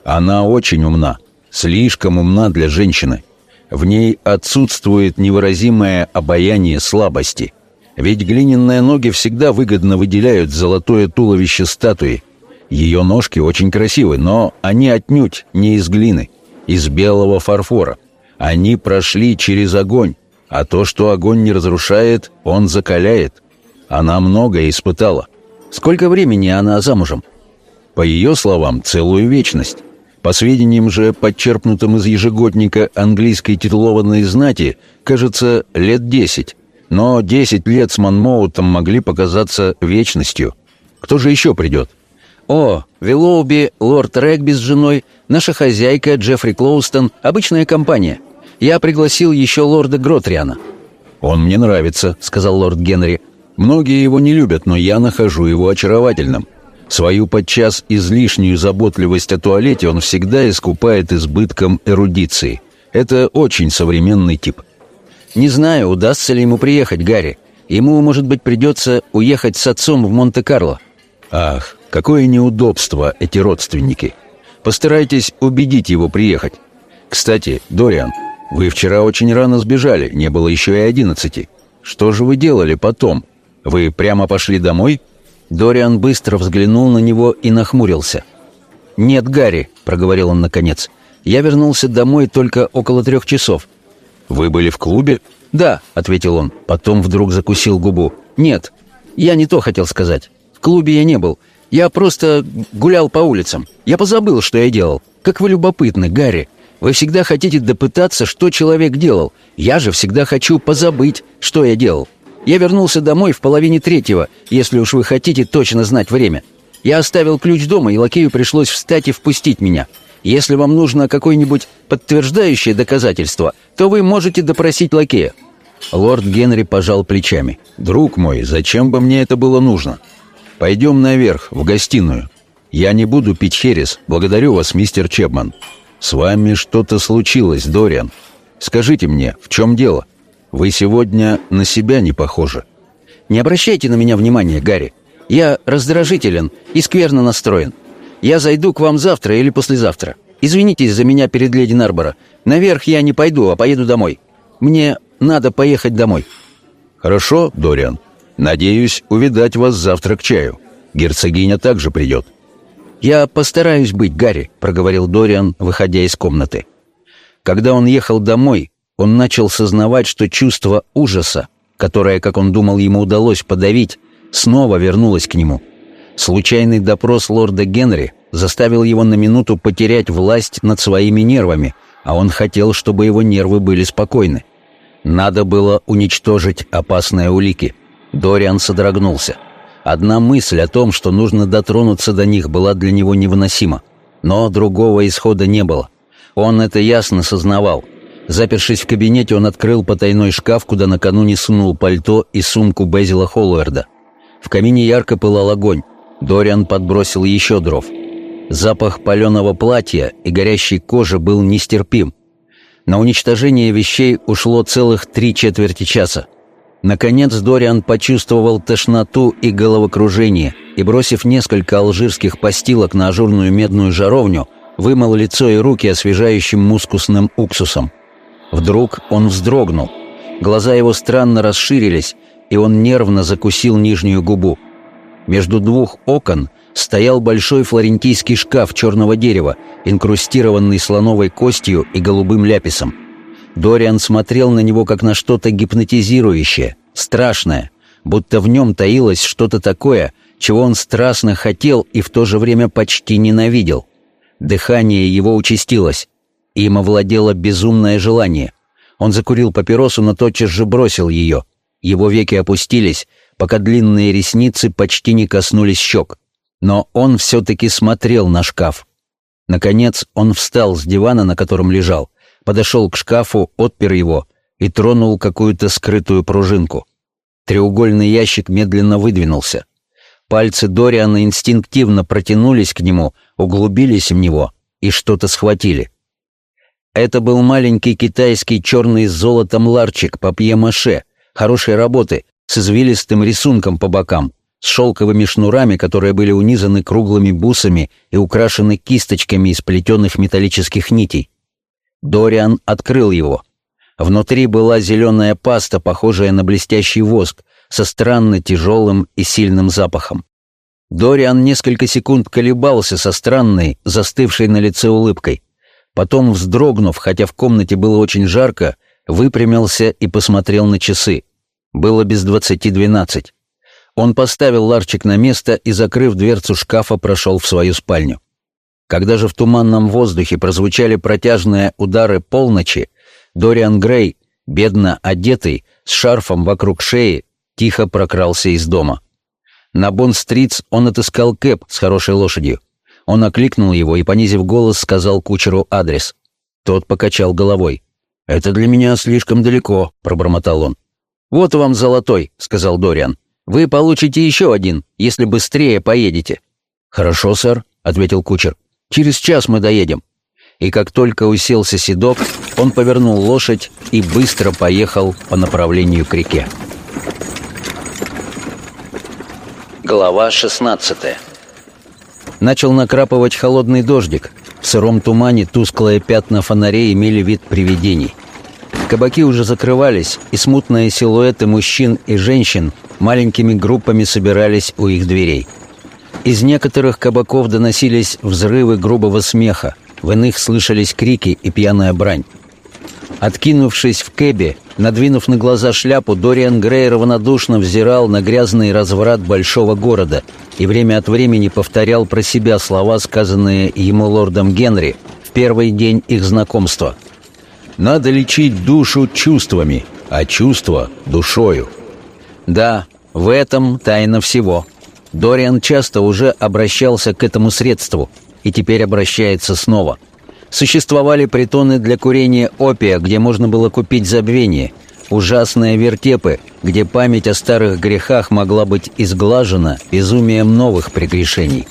Она очень умна. Слишком умна для женщины. В ней отсутствует невыразимое обаяние слабости. Ведь глиняные ноги всегда выгодно выделяют золотое туловище статуи. Ее ножки очень красивы, но они отнюдь не из глины, из белого фарфора. Они прошли через огонь, а то, что огонь не разрушает, он закаляет. Она многое испытала. Сколько времени она замужем? По ее словам, целую вечность. По сведениям же, подчерпнутым из ежегодника английской титулованной знати, кажется, лет десять. Но десять лет с Монмоутом могли показаться вечностью. Кто же еще придет? О, Виллоуби, лорд Регби с женой, наша хозяйка Джеффри Клоустон, обычная компания. Я пригласил еще лорда Гротриана. «Он мне нравится», — сказал лорд Генри. «Многие его не любят, но я нахожу его очаровательным. Свою подчас излишнюю заботливость о туалете он всегда искупает избытком эрудиции. Это очень современный тип». «Не знаю, удастся ли ему приехать, Гарри. Ему, может быть, придется уехать с отцом в Монте-Карло». «Ах, какое неудобство эти родственники! Постарайтесь убедить его приехать. Кстати, Дориан, вы вчера очень рано сбежали, не было еще и одиннадцати. Что же вы делали потом? Вы прямо пошли домой?» Дориан быстро взглянул на него и нахмурился. «Нет, Гарри», — проговорил он наконец, — «я вернулся домой только около трех часов. «Вы были в клубе?» «Да», — ответил он. Потом вдруг закусил губу. «Нет, я не то хотел сказать. В клубе я не был. Я просто гулял по улицам. Я позабыл, что я делал. Как вы любопытны, Гарри. Вы всегда хотите допытаться, что человек делал. Я же всегда хочу позабыть, что я делал. Я вернулся домой в половине третьего, если уж вы хотите точно знать время. Я оставил ключ дома, и лакею пришлось встать и впустить меня. Если вам нужно какое-нибудь подтверждающее доказательство, то вы можете допросить лакея». Лорд Генри пожал плечами. «Друг мой, зачем бы мне это было нужно? Пойдем наверх, в гостиную. Я не буду пить херес. Благодарю вас, мистер Чепман». «С вами что-то случилось, Дориан. Скажите мне, в чем дело? Вы сегодня на себя не похожи». «Не обращайте на меня внимания, Гарри. Я раздражителен и скверно настроен. Я зайду к вам завтра или послезавтра. Извинитесь за меня перед леди Нарбора. Наверх я не пойду, а поеду домой. Мне надо поехать домой». «Хорошо, Дориан. Надеюсь увидать вас завтра к чаю. Герцогиня также придет». «Я постараюсь быть, Гарри», — проговорил Дориан, выходя из комнаты. Когда он ехал домой, он начал сознавать, что чувство ужаса, которое, как он думал, ему удалось подавить, снова вернулось к нему. Случайный допрос лорда Генри заставил его на минуту потерять власть над своими нервами, а он хотел, чтобы его нервы были спокойны. Надо было уничтожить опасные улики. Дориан содрогнулся. Одна мысль о том, что нужно дотронуться до них, была для него невыносима. Но другого исхода не было. Он это ясно сознавал. Запершись в кабинете, он открыл потайной шкаф, куда накануне сунул пальто и сумку Безила Холлуэрда. В камине ярко пылал огонь. Дориан подбросил еще дров. Запах паленого платья и горящей кожи был нестерпим. На уничтожение вещей ушло целых три четверти часа. Наконец Дориан почувствовал тошноту и головокружение и, бросив несколько алжирских постилок на ажурную медную жаровню, вымыл лицо и руки освежающим мускусным уксусом. Вдруг он вздрогнул. Глаза его странно расширились, и он нервно закусил нижнюю губу. Между двух окон стоял большой флорентийский шкаф черного дерева, инкрустированный слоновой костью и голубым ляписом. Дориан смотрел на него как на что-то гипнотизирующее, страшное, будто в нем таилось что-то такое, чего он страстно хотел и в то же время почти ненавидел. Дыхание его участилось. Им овладело безумное желание. Он закурил папиросу, но тотчас же бросил ее. Его веки опустились, пока длинные ресницы почти не коснулись щек. Но он все-таки смотрел на шкаф. Наконец он встал с дивана, на котором лежал, подошел к шкафу, отпер его и тронул какую-то скрытую пружинку. Треугольный ящик медленно выдвинулся. Пальцы Дориана инстинктивно протянулись к нему, углубились в него и что-то схватили. Это был маленький китайский черный с золотом ларчик папье-маше, хорошей работы, с извилистым рисунком по бокам, с шелковыми шнурами, которые были унизаны круглыми бусами и украшены кисточками из плетеных металлических нитей. Дориан открыл его. Внутри была зеленая паста, похожая на блестящий воск, со странно тяжелым и сильным запахом. Дориан несколько секунд колебался со странной, застывшей на лице улыбкой. Потом, вздрогнув, хотя в комнате было очень жарко, выпрямился и посмотрел на часы. Было без двадцати двенадцать. Он поставил ларчик на место и, закрыв дверцу шкафа, прошел в свою спальню. Когда же в туманном воздухе прозвучали протяжные удары полночи, Дориан Грей, бедно одетый, с шарфом вокруг шеи, тихо прокрался из дома. На Бон-стритс он отыскал Кэп с хорошей лошадью. Он окликнул его и, понизив голос, сказал кучеру адрес. Тот покачал головой. «Это для меня слишком далеко», — пробормотал он. «Вот вам золотой», — сказал Дориан. «Вы получите еще один, если быстрее поедете». «Хорошо, сэр», — ответил кучер. Через час мы доедем». И как только уселся седок, он повернул лошадь и быстро поехал по направлению к реке. Глава 16 Начал накрапывать холодный дождик. В сыром тумане тусклые пятна фонарей имели вид привидений. Кабаки уже закрывались, и смутные силуэты мужчин и женщин маленькими группами собирались у их дверей. Из некоторых кабаков доносились взрывы грубого смеха, в иных слышались крики и пьяная брань. Откинувшись в кэбе, надвинув на глаза шляпу, Дориан Грей равнодушно взирал на грязный разврат большого города и время от времени повторял про себя слова, сказанные ему лордом Генри в первый день их знакомства. «Надо лечить душу чувствами, а чувство — душою». Да, в этом тайна всего. Дориан часто уже обращался к этому средству и теперь обращается снова. Существовали притоны для курения опия, где можно было купить забвение, ужасные вертепы, где память о старых грехах могла быть изглажена безумием новых прегрешений.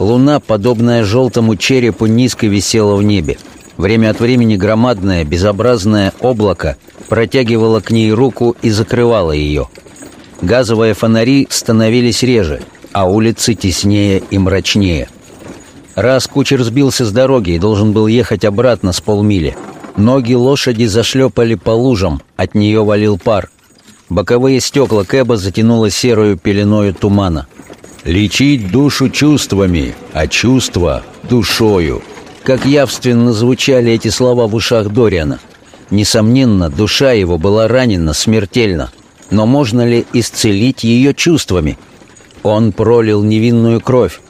Луна, подобная желтому черепу, низко висела в небе. Время от времени громадное, безобразное облако протягивало к ней руку и закрывало ее. Газовые фонари становились реже, а улицы теснее и мрачнее. Раз кучер сбился с дороги и должен был ехать обратно с полмили. Ноги лошади зашлепали по лужам, от нее валил пар. Боковые стекла Кэба затянуло серую пеленою тумана. «Лечить душу чувствами, а чувства — душою», как явственно звучали эти слова в ушах Дориана. Несомненно, душа его была ранена смертельно. Но можно ли исцелить ее чувствами? Он пролил невинную кровь.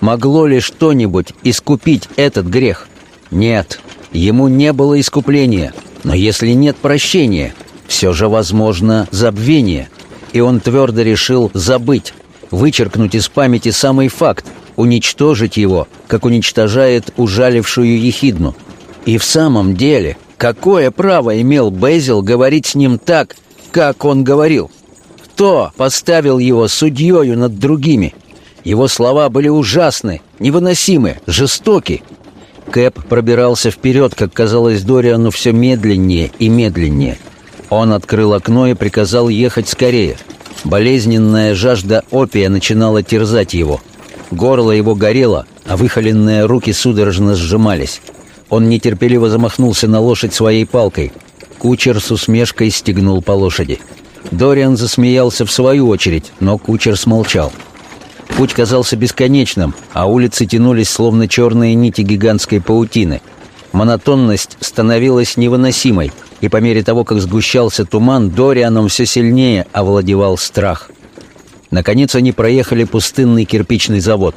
Могло ли что-нибудь искупить этот грех? Нет, ему не было искупления. Но если нет прощения, все же возможно забвение. И он твердо решил забыть, вычеркнуть из памяти самый факт, уничтожить его, как уничтожает ужалившую ехидну. И в самом деле, какое право имел Безил говорить с ним так, как он говорил? Кто поставил его судьею над другими? Его слова были ужасны, невыносимы, жестоки. Кэп пробирался вперед, как казалось Дориану, все медленнее и медленнее. Он открыл окно и приказал ехать скорее. Болезненная жажда опия начинала терзать его – Горло его горело, а выхоленные руки судорожно сжимались. Он нетерпеливо замахнулся на лошадь своей палкой. Кучер с усмешкой стегнул по лошади. Дориан засмеялся в свою очередь, но кучер смолчал. Путь казался бесконечным, а улицы тянулись словно черные нити гигантской паутины. Монотонность становилась невыносимой, и по мере того, как сгущался туман, Дорианом все сильнее овладевал страх — Наконец они проехали пустынный кирпичный завод.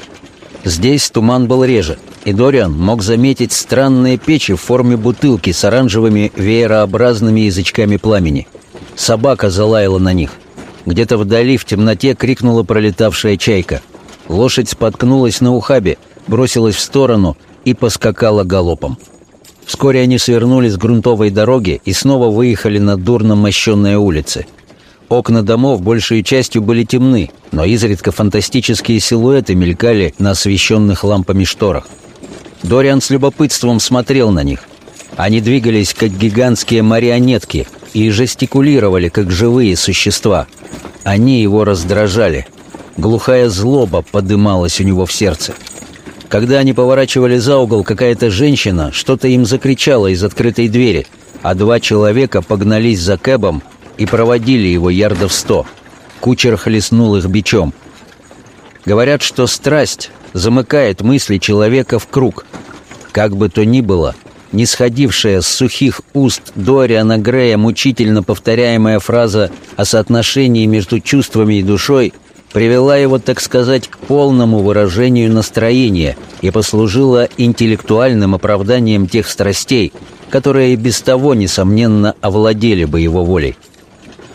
Здесь туман был реже, и Дориан мог заметить странные печи в форме бутылки с оранжевыми веерообразными язычками пламени. Собака залаяла на них. Где-то вдали в темноте крикнула пролетавшая чайка. Лошадь споткнулась на ухабе, бросилась в сторону и поскакала галопом. Вскоре они свернули с грунтовой дороги и снова выехали на дурно мощенные улицы – Окна домов большей частью были темны, но изредка фантастические силуэты мелькали на освещенных лампами шторах. Дориан с любопытством смотрел на них. Они двигались, как гигантские марионетки, и жестикулировали, как живые существа. Они его раздражали. Глухая злоба подымалась у него в сердце. Когда они поворачивали за угол, какая-то женщина что-то им закричала из открытой двери, а два человека погнались за Кэбом и проводили его ярдов сто. Кучер хлестнул их бичом. Говорят, что страсть замыкает мысли человека в круг. Как бы то ни было, не сходившая с сухих уст Дориана Грея мучительно повторяемая фраза о соотношении между чувствами и душой привела его, так сказать, к полному выражению настроения и послужила интеллектуальным оправданием тех страстей, которые без того, несомненно, овладели бы его волей.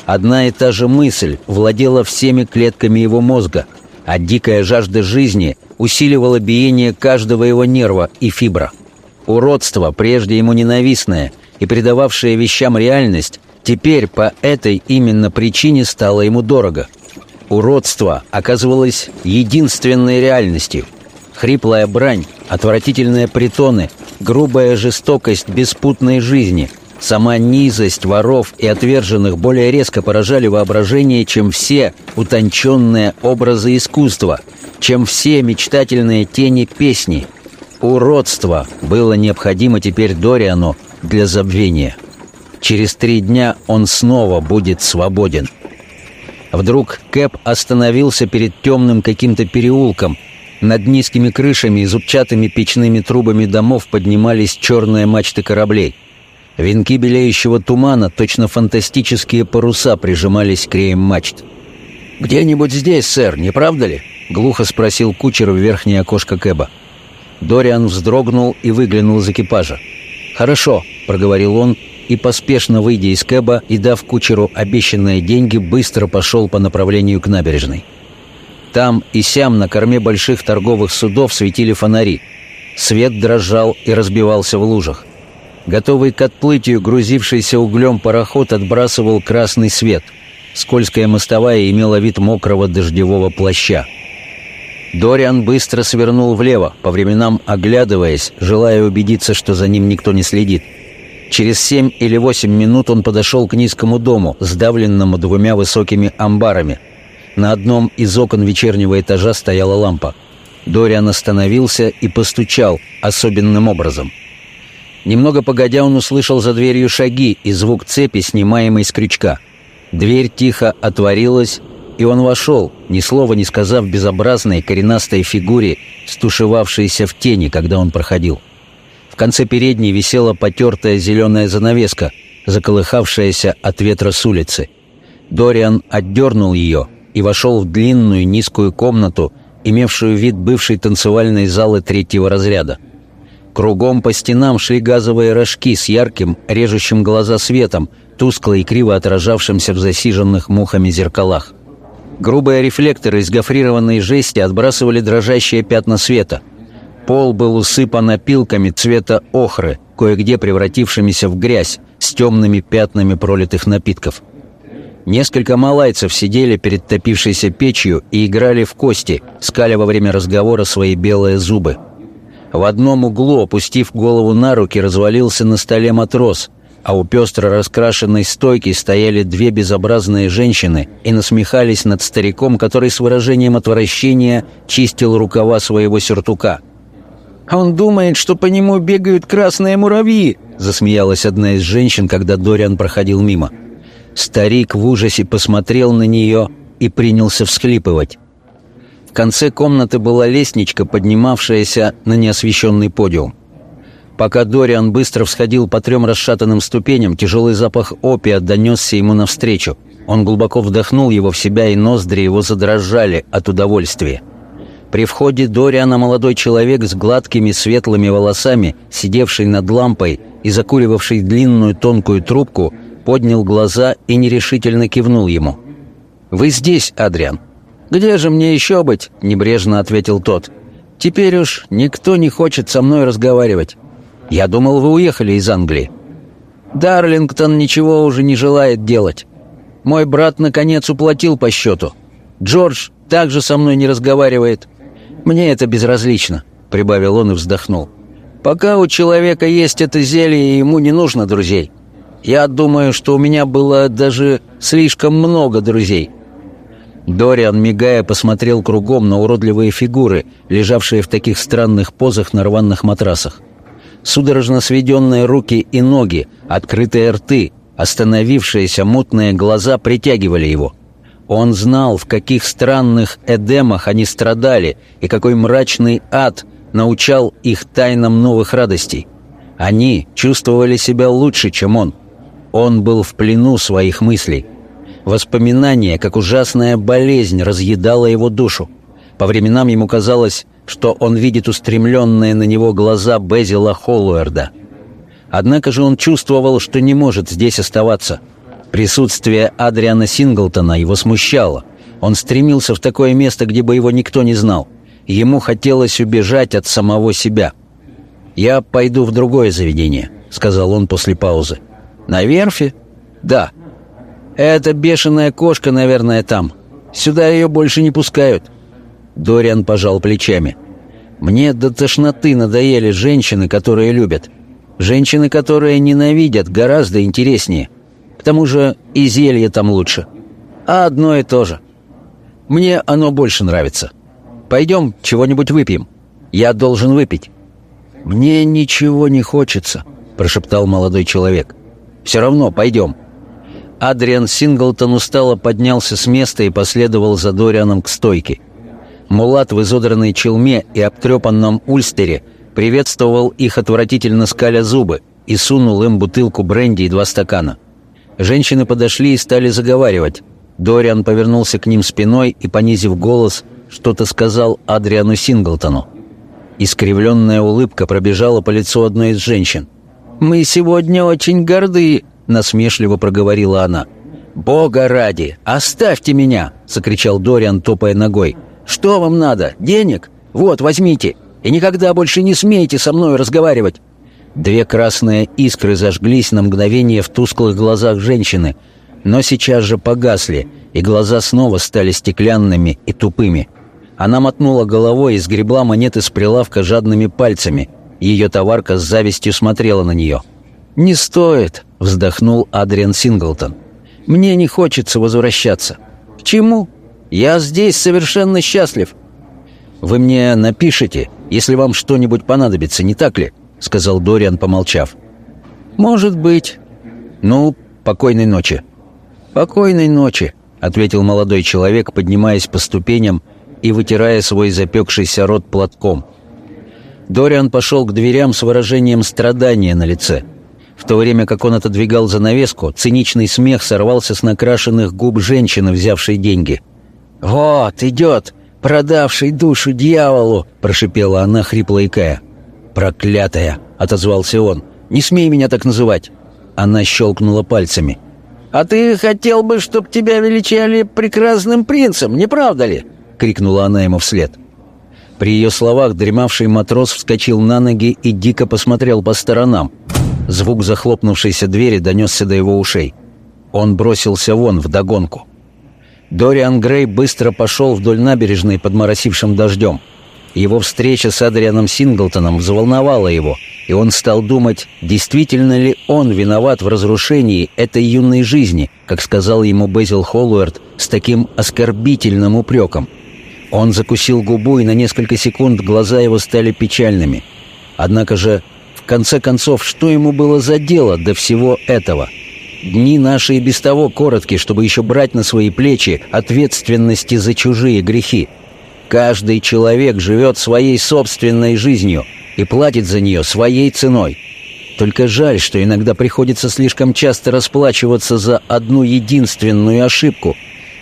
Одна и та же мысль владела всеми клетками его мозга, а дикая жажда жизни усиливала биение каждого его нерва и фибра. Уродство, прежде ему ненавистное и придававшее вещам реальность, теперь по этой именно причине стало ему дорого. Уродство оказывалось единственной реальностью. Хриплая брань, отвратительные притоны, грубая жестокость беспутной жизни — Сама низость воров и отверженных более резко поражали воображение, чем все утонченные образы искусства, чем все мечтательные тени песни. Уродство было необходимо теперь Дориану для забвения. Через три дня он снова будет свободен. Вдруг Кэп остановился перед темным каким-то переулком. Над низкими крышами и зубчатыми печными трубами домов поднимались черные мачты кораблей. Венки белеющего тумана, точно фантастические паруса, прижимались к реям мачт. «Где-нибудь здесь, сэр, не правда ли?» — глухо спросил кучер в верхнее окошко Кэба. Дориан вздрогнул и выглянул из экипажа. «Хорошо», — проговорил он, и, поспешно выйдя из Кэба и дав кучеру обещанные деньги, быстро пошел по направлению к набережной. Там и сям на корме больших торговых судов светили фонари. Свет дрожал и разбивался в лужах. Готовый к отплытию грузившийся углем пароход отбрасывал красный свет. Скользкая мостовая имела вид мокрого дождевого плаща. Дориан быстро свернул влево, по временам оглядываясь, желая убедиться, что за ним никто не следит. Через семь или восемь минут он подошел к низкому дому, сдавленному двумя высокими амбарами. На одном из окон вечернего этажа стояла лампа. Дориан остановился и постучал особенным образом. Немного погодя он услышал за дверью шаги и звук цепи, снимаемой с крючка. Дверь тихо отворилась, и он вошел, ни слова не сказав безобразной коренастой фигуре, стушевавшейся в тени, когда он проходил. В конце передней висела потертая зеленая занавеска, заколыхавшаяся от ветра с улицы. Дориан отдернул ее и вошел в длинную низкую комнату, имевшую вид бывшей танцевальной залы третьего разряда. Кругом по стенам шли газовые рожки с ярким, режущим глаза светом, тускло и криво отражавшимся в засиженных мухами зеркалах. Грубые рефлекторы из гофрированной жести отбрасывали дрожащие пятна света — Пол был усыпан опилками цвета охры, кое-где превратившимися в грязь, с темными пятнами пролитых напитков. Несколько малайцев сидели перед топившейся печью и играли в кости, скаля во время разговора свои белые зубы. В одном углу, опустив голову на руки, развалился на столе матрос, а у пестро раскрашенной стойки стояли две безобразные женщины и насмехались над стариком, который с выражением отвращения чистил рукава своего сюртука — а он думает, что по нему бегают красные муравьи!» Засмеялась одна из женщин, когда Дориан проходил мимо. Старик в ужасе посмотрел на нее и принялся всхлипывать. В конце комнаты была лестничка, поднимавшаяся на неосвещенный подиум. Пока Дориан быстро всходил по трем расшатанным ступеням, тяжелый запах опия донесся ему навстречу. Он глубоко вдохнул его в себя, и ноздри его задрожали от удовольствия. При входе Дориана молодой человек с гладкими светлыми волосами, сидевший над лампой и закуривавший длинную тонкую трубку, поднял глаза и нерешительно кивнул ему. «Вы здесь, Адриан?» «Где же мне еще быть?» — небрежно ответил тот. «Теперь уж никто не хочет со мной разговаривать. Я думал, вы уехали из Англии». «Дарлингтон ничего уже не желает делать. Мой брат, наконец, уплатил по счету. Джордж также со мной не разговаривает. «Мне это безразлично», — прибавил он и вздохнул. «Пока у человека есть это зелье, ему не нужно друзей. Я думаю, что у меня было даже слишком много друзей». Дориан, мигая, посмотрел кругом на уродливые фигуры, лежавшие в таких странных позах на рваных матрасах. Судорожно сведенные руки и ноги, открытые рты, остановившиеся мутные глаза притягивали его — он знал, в каких странных эдемах они страдали и какой мрачный ад научал их тайнам новых радостей. Они чувствовали себя лучше, чем он. Он был в плену своих мыслей. Воспоминание, как ужасная болезнь, разъедало его душу. По временам ему казалось, что он видит устремленные на него глаза Безила Холлуэрда. Однако же он чувствовал, что не может здесь оставаться – Присутствие Адриана Синглтона его смущало. Он стремился в такое место, где бы его никто не знал. Ему хотелось убежать от самого себя. «Я пойду в другое заведение», — сказал он после паузы. «На верфи?» «Да». «Эта бешеная кошка, наверное, там. Сюда ее больше не пускают». Дориан пожал плечами. «Мне до тошноты надоели женщины, которые любят. Женщины, которые ненавидят, гораздо интереснее». К тому же и зелье там лучше. А одно и то же. Мне оно больше нравится. Пойдем чего-нибудь выпьем. Я должен выпить». «Мне ничего не хочется», — прошептал молодой человек. «Все равно пойдем». Адриан Синглтон устало поднялся с места и последовал за Дорианом к стойке. Мулат в изодранной челме и обтрепанном ульстере приветствовал их отвратительно скаля зубы и сунул им бутылку бренди и два стакана. Женщины подошли и стали заговаривать. Дориан повернулся к ним спиной и, понизив голос, что-то сказал Адриану Синглтону. Искривленная улыбка пробежала по лицу одной из женщин. «Мы сегодня очень горды», — насмешливо проговорила она. «Бога ради! Оставьте меня!» — закричал Дориан, топая ногой. «Что вам надо? Денег? Вот, возьмите! И никогда больше не смейте со мной разговаривать!» Две красные искры зажглись на мгновение в тусклых глазах женщины, но сейчас же погасли, и глаза снова стали стеклянными и тупыми. Она мотнула головой и сгребла монеты с прилавка жадными пальцами. Ее товарка с завистью смотрела на нее. «Не стоит», — вздохнул Адриан Синглтон. «Мне не хочется возвращаться». «К чему? Я здесь совершенно счастлив». «Вы мне напишите, если вам что-нибудь понадобится, не так ли?» — сказал Дориан, помолчав. «Может быть». «Ну, покойной ночи». «Покойной ночи», — ответил молодой человек, поднимаясь по ступеням и вытирая свой запекшийся рот платком. Дориан пошел к дверям с выражением страдания на лице. В то время как он отодвигал занавеску, циничный смех сорвался с накрашенных губ женщины, взявшей деньги. «Вот, идет, продавший душу дьяволу!» — прошипела она, хрипло икая. «Проклятая!» — отозвался он. «Не смей меня так называть!» Она щелкнула пальцами. «А ты хотел бы, чтоб тебя величали прекрасным принцем, не правда ли?» — крикнула она ему вслед. При ее словах дремавший матрос вскочил на ноги и дико посмотрел по сторонам. Звук захлопнувшейся двери донесся до его ушей. Он бросился вон, вдогонку. Дориан Грей быстро пошел вдоль набережной под моросившим дождем. Его встреча с Адрианом Синглтоном взволновала его, и он стал думать, действительно ли он виноват в разрушении этой юной жизни, как сказал ему Безил Холлуэрт с таким оскорбительным упреком. Он закусил губу, и на несколько секунд глаза его стали печальными. Однако же, в конце концов, что ему было за дело до всего этого? Дни наши и без того короткие, чтобы еще брать на свои плечи ответственности за чужие грехи. Каждый человек живет своей собственной жизнью и платит за нее своей ценой. Только жаль, что иногда приходится слишком часто расплачиваться за одну единственную ошибку.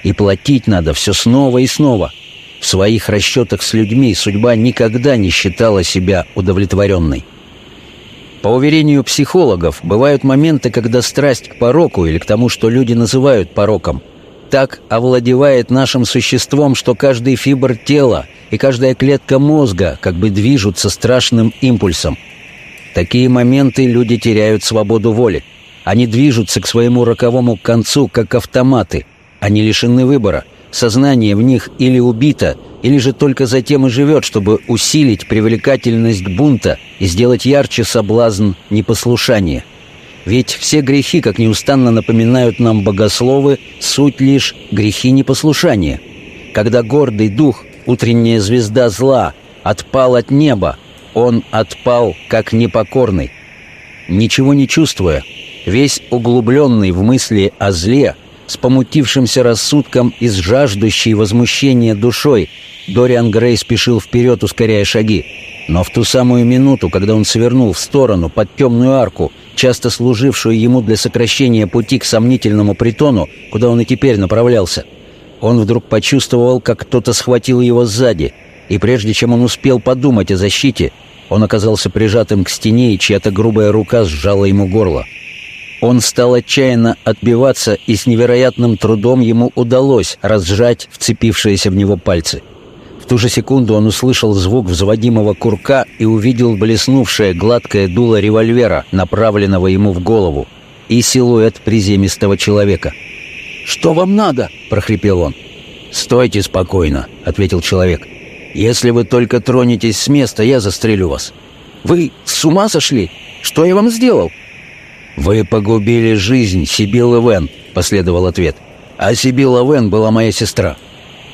И платить надо все снова и снова. В своих расчетах с людьми судьба никогда не считала себя удовлетворенной. По уверению психологов, бывают моменты, когда страсть к пороку или к тому, что люди называют пороком, так овладевает нашим существом, что каждый фибр тела и каждая клетка мозга как бы движутся страшным импульсом. такие моменты люди теряют свободу воли. Они движутся к своему роковому концу, как автоматы. Они лишены выбора. Сознание в них или убито, или же только затем и живет, чтобы усилить привлекательность бунта и сделать ярче соблазн непослушания. Ведь все грехи, как неустанно напоминают нам богословы, суть лишь грехи непослушания. Когда гордый дух, утренняя звезда зла, отпал от неба, он отпал как непокорный. Ничего не чувствуя, весь углубленный в мысли о зле, с помутившимся рассудком и с жаждущей возмущения душой, Дориан Грей спешил вперед, ускоряя шаги. Но в ту самую минуту, когда он свернул в сторону под темную арку, часто служившую ему для сокращения пути к сомнительному притону, куда он и теперь направлялся. Он вдруг почувствовал, как кто-то схватил его сзади, и прежде чем он успел подумать о защите, он оказался прижатым к стене, и чья-то грубая рука сжала ему горло. Он стал отчаянно отбиваться, и с невероятным трудом ему удалось разжать вцепившиеся в него пальцы ту же секунду он услышал звук взводимого курка и увидел блеснувшее гладкое дуло револьвера, направленного ему в голову, и силуэт приземистого человека. «Что вам надо?» — прохрипел он. «Стойте спокойно», — ответил человек. «Если вы только тронетесь с места, я застрелю вас». «Вы с ума сошли? Что я вам сделал?» «Вы погубили жизнь Сибилы Вен», — последовал ответ. «А Сибила Вен была моя сестра».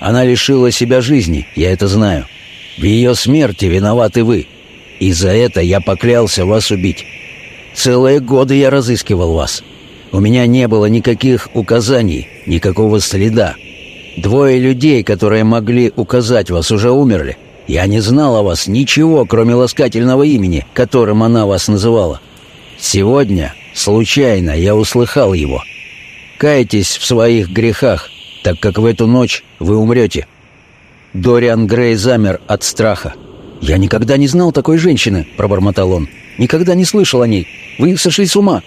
Она лишила себя жизни, я это знаю. В ее смерти виноваты вы. И за это я поклялся вас убить. Целые годы я разыскивал вас. У меня не было никаких указаний, никакого следа. Двое людей, которые могли указать вас, уже умерли. Я не знал о вас ничего, кроме ласкательного имени, которым она вас называла. Сегодня, случайно, я услыхал его. Кайтесь в своих грехах, так как в эту ночь вы умрете». Дориан Грей замер от страха. «Я никогда не знал такой женщины», — пробормотал он. «Никогда не слышал о ней. Вы сошли с ума».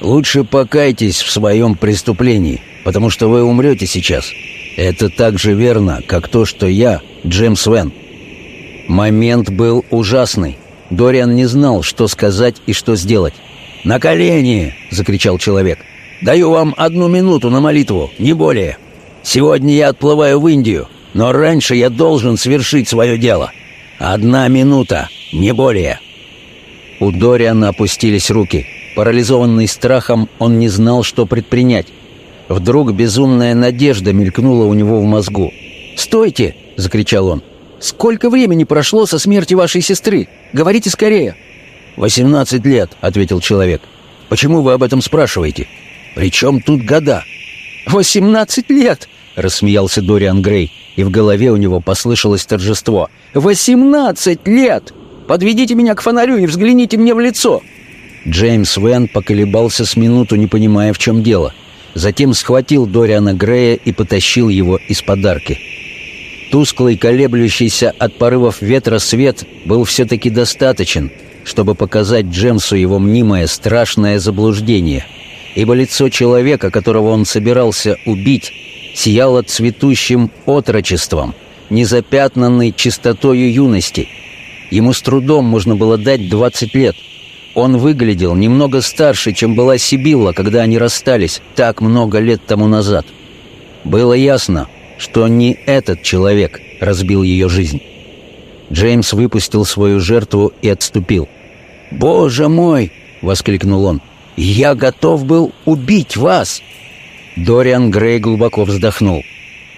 «Лучше покайтесь в своем преступлении, потому что вы умрете сейчас. Это так же верно, как то, что я, Джеймс Вен». Момент был ужасный. Дориан не знал, что сказать и что сделать. «На колени!» — закричал человек. «Даю вам одну минуту на молитву, не более». Сегодня я отплываю в Индию. Но раньше я должен свершить свое дело. Одна минута, не более». У Дориана опустились руки. Парализованный страхом, он не знал, что предпринять. Вдруг безумная надежда мелькнула у него в мозгу. «Стойте!» — закричал он. «Сколько времени прошло со смерти вашей сестры? Говорите скорее!» «Восемнадцать лет», — ответил человек. «Почему вы об этом спрашиваете? Причем тут года?» «Восемнадцать лет!» — рассмеялся Дориан Грей, и в голове у него послышалось торжество. «Восемнадцать лет! Подведите меня к фонарю и взгляните мне в лицо!» Джеймс Вен поколебался с минуту, не понимая, в чем дело. Затем схватил Дориана Грея и потащил его из подарки. Тусклый, колеблющийся от порывов ветра свет был все-таки достаточен, чтобы показать Джемсу его мнимое страшное заблуждение, ибо лицо человека, которого он собирался убить, сияло цветущим отрочеством, незапятнанной чистотою юности. Ему с трудом можно было дать 20 лет. Он выглядел немного старше, чем была Сибилла, когда они расстались так много лет тому назад. Было ясно, что не этот человек разбил ее жизнь. Джеймс выпустил свою жертву и отступил. «Боже мой!» — воскликнул он. «Я готов был убить вас!» Дориан Грей глубоко вздохнул.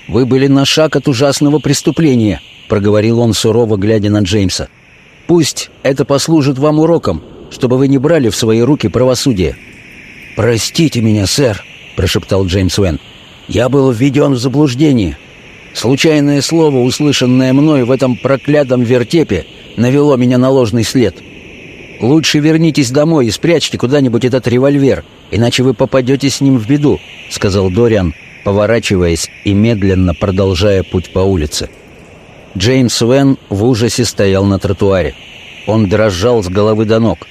«Вы были на шаг от ужасного преступления», — проговорил он сурово, глядя на Джеймса. «Пусть это послужит вам уроком, чтобы вы не брали в свои руки правосудие». «Простите меня, сэр», — прошептал Джеймс Уэн. «Я был введен в заблуждение. Случайное слово, услышанное мной в этом проклятом вертепе, навело меня на ложный след. Лучше вернитесь домой и спрячьте куда-нибудь этот револьвер, иначе вы попадете с ним в беду», — сказал Дориан, поворачиваясь и медленно продолжая путь по улице. Джеймс Вен в ужасе стоял на тротуаре. Он дрожал с головы до ног.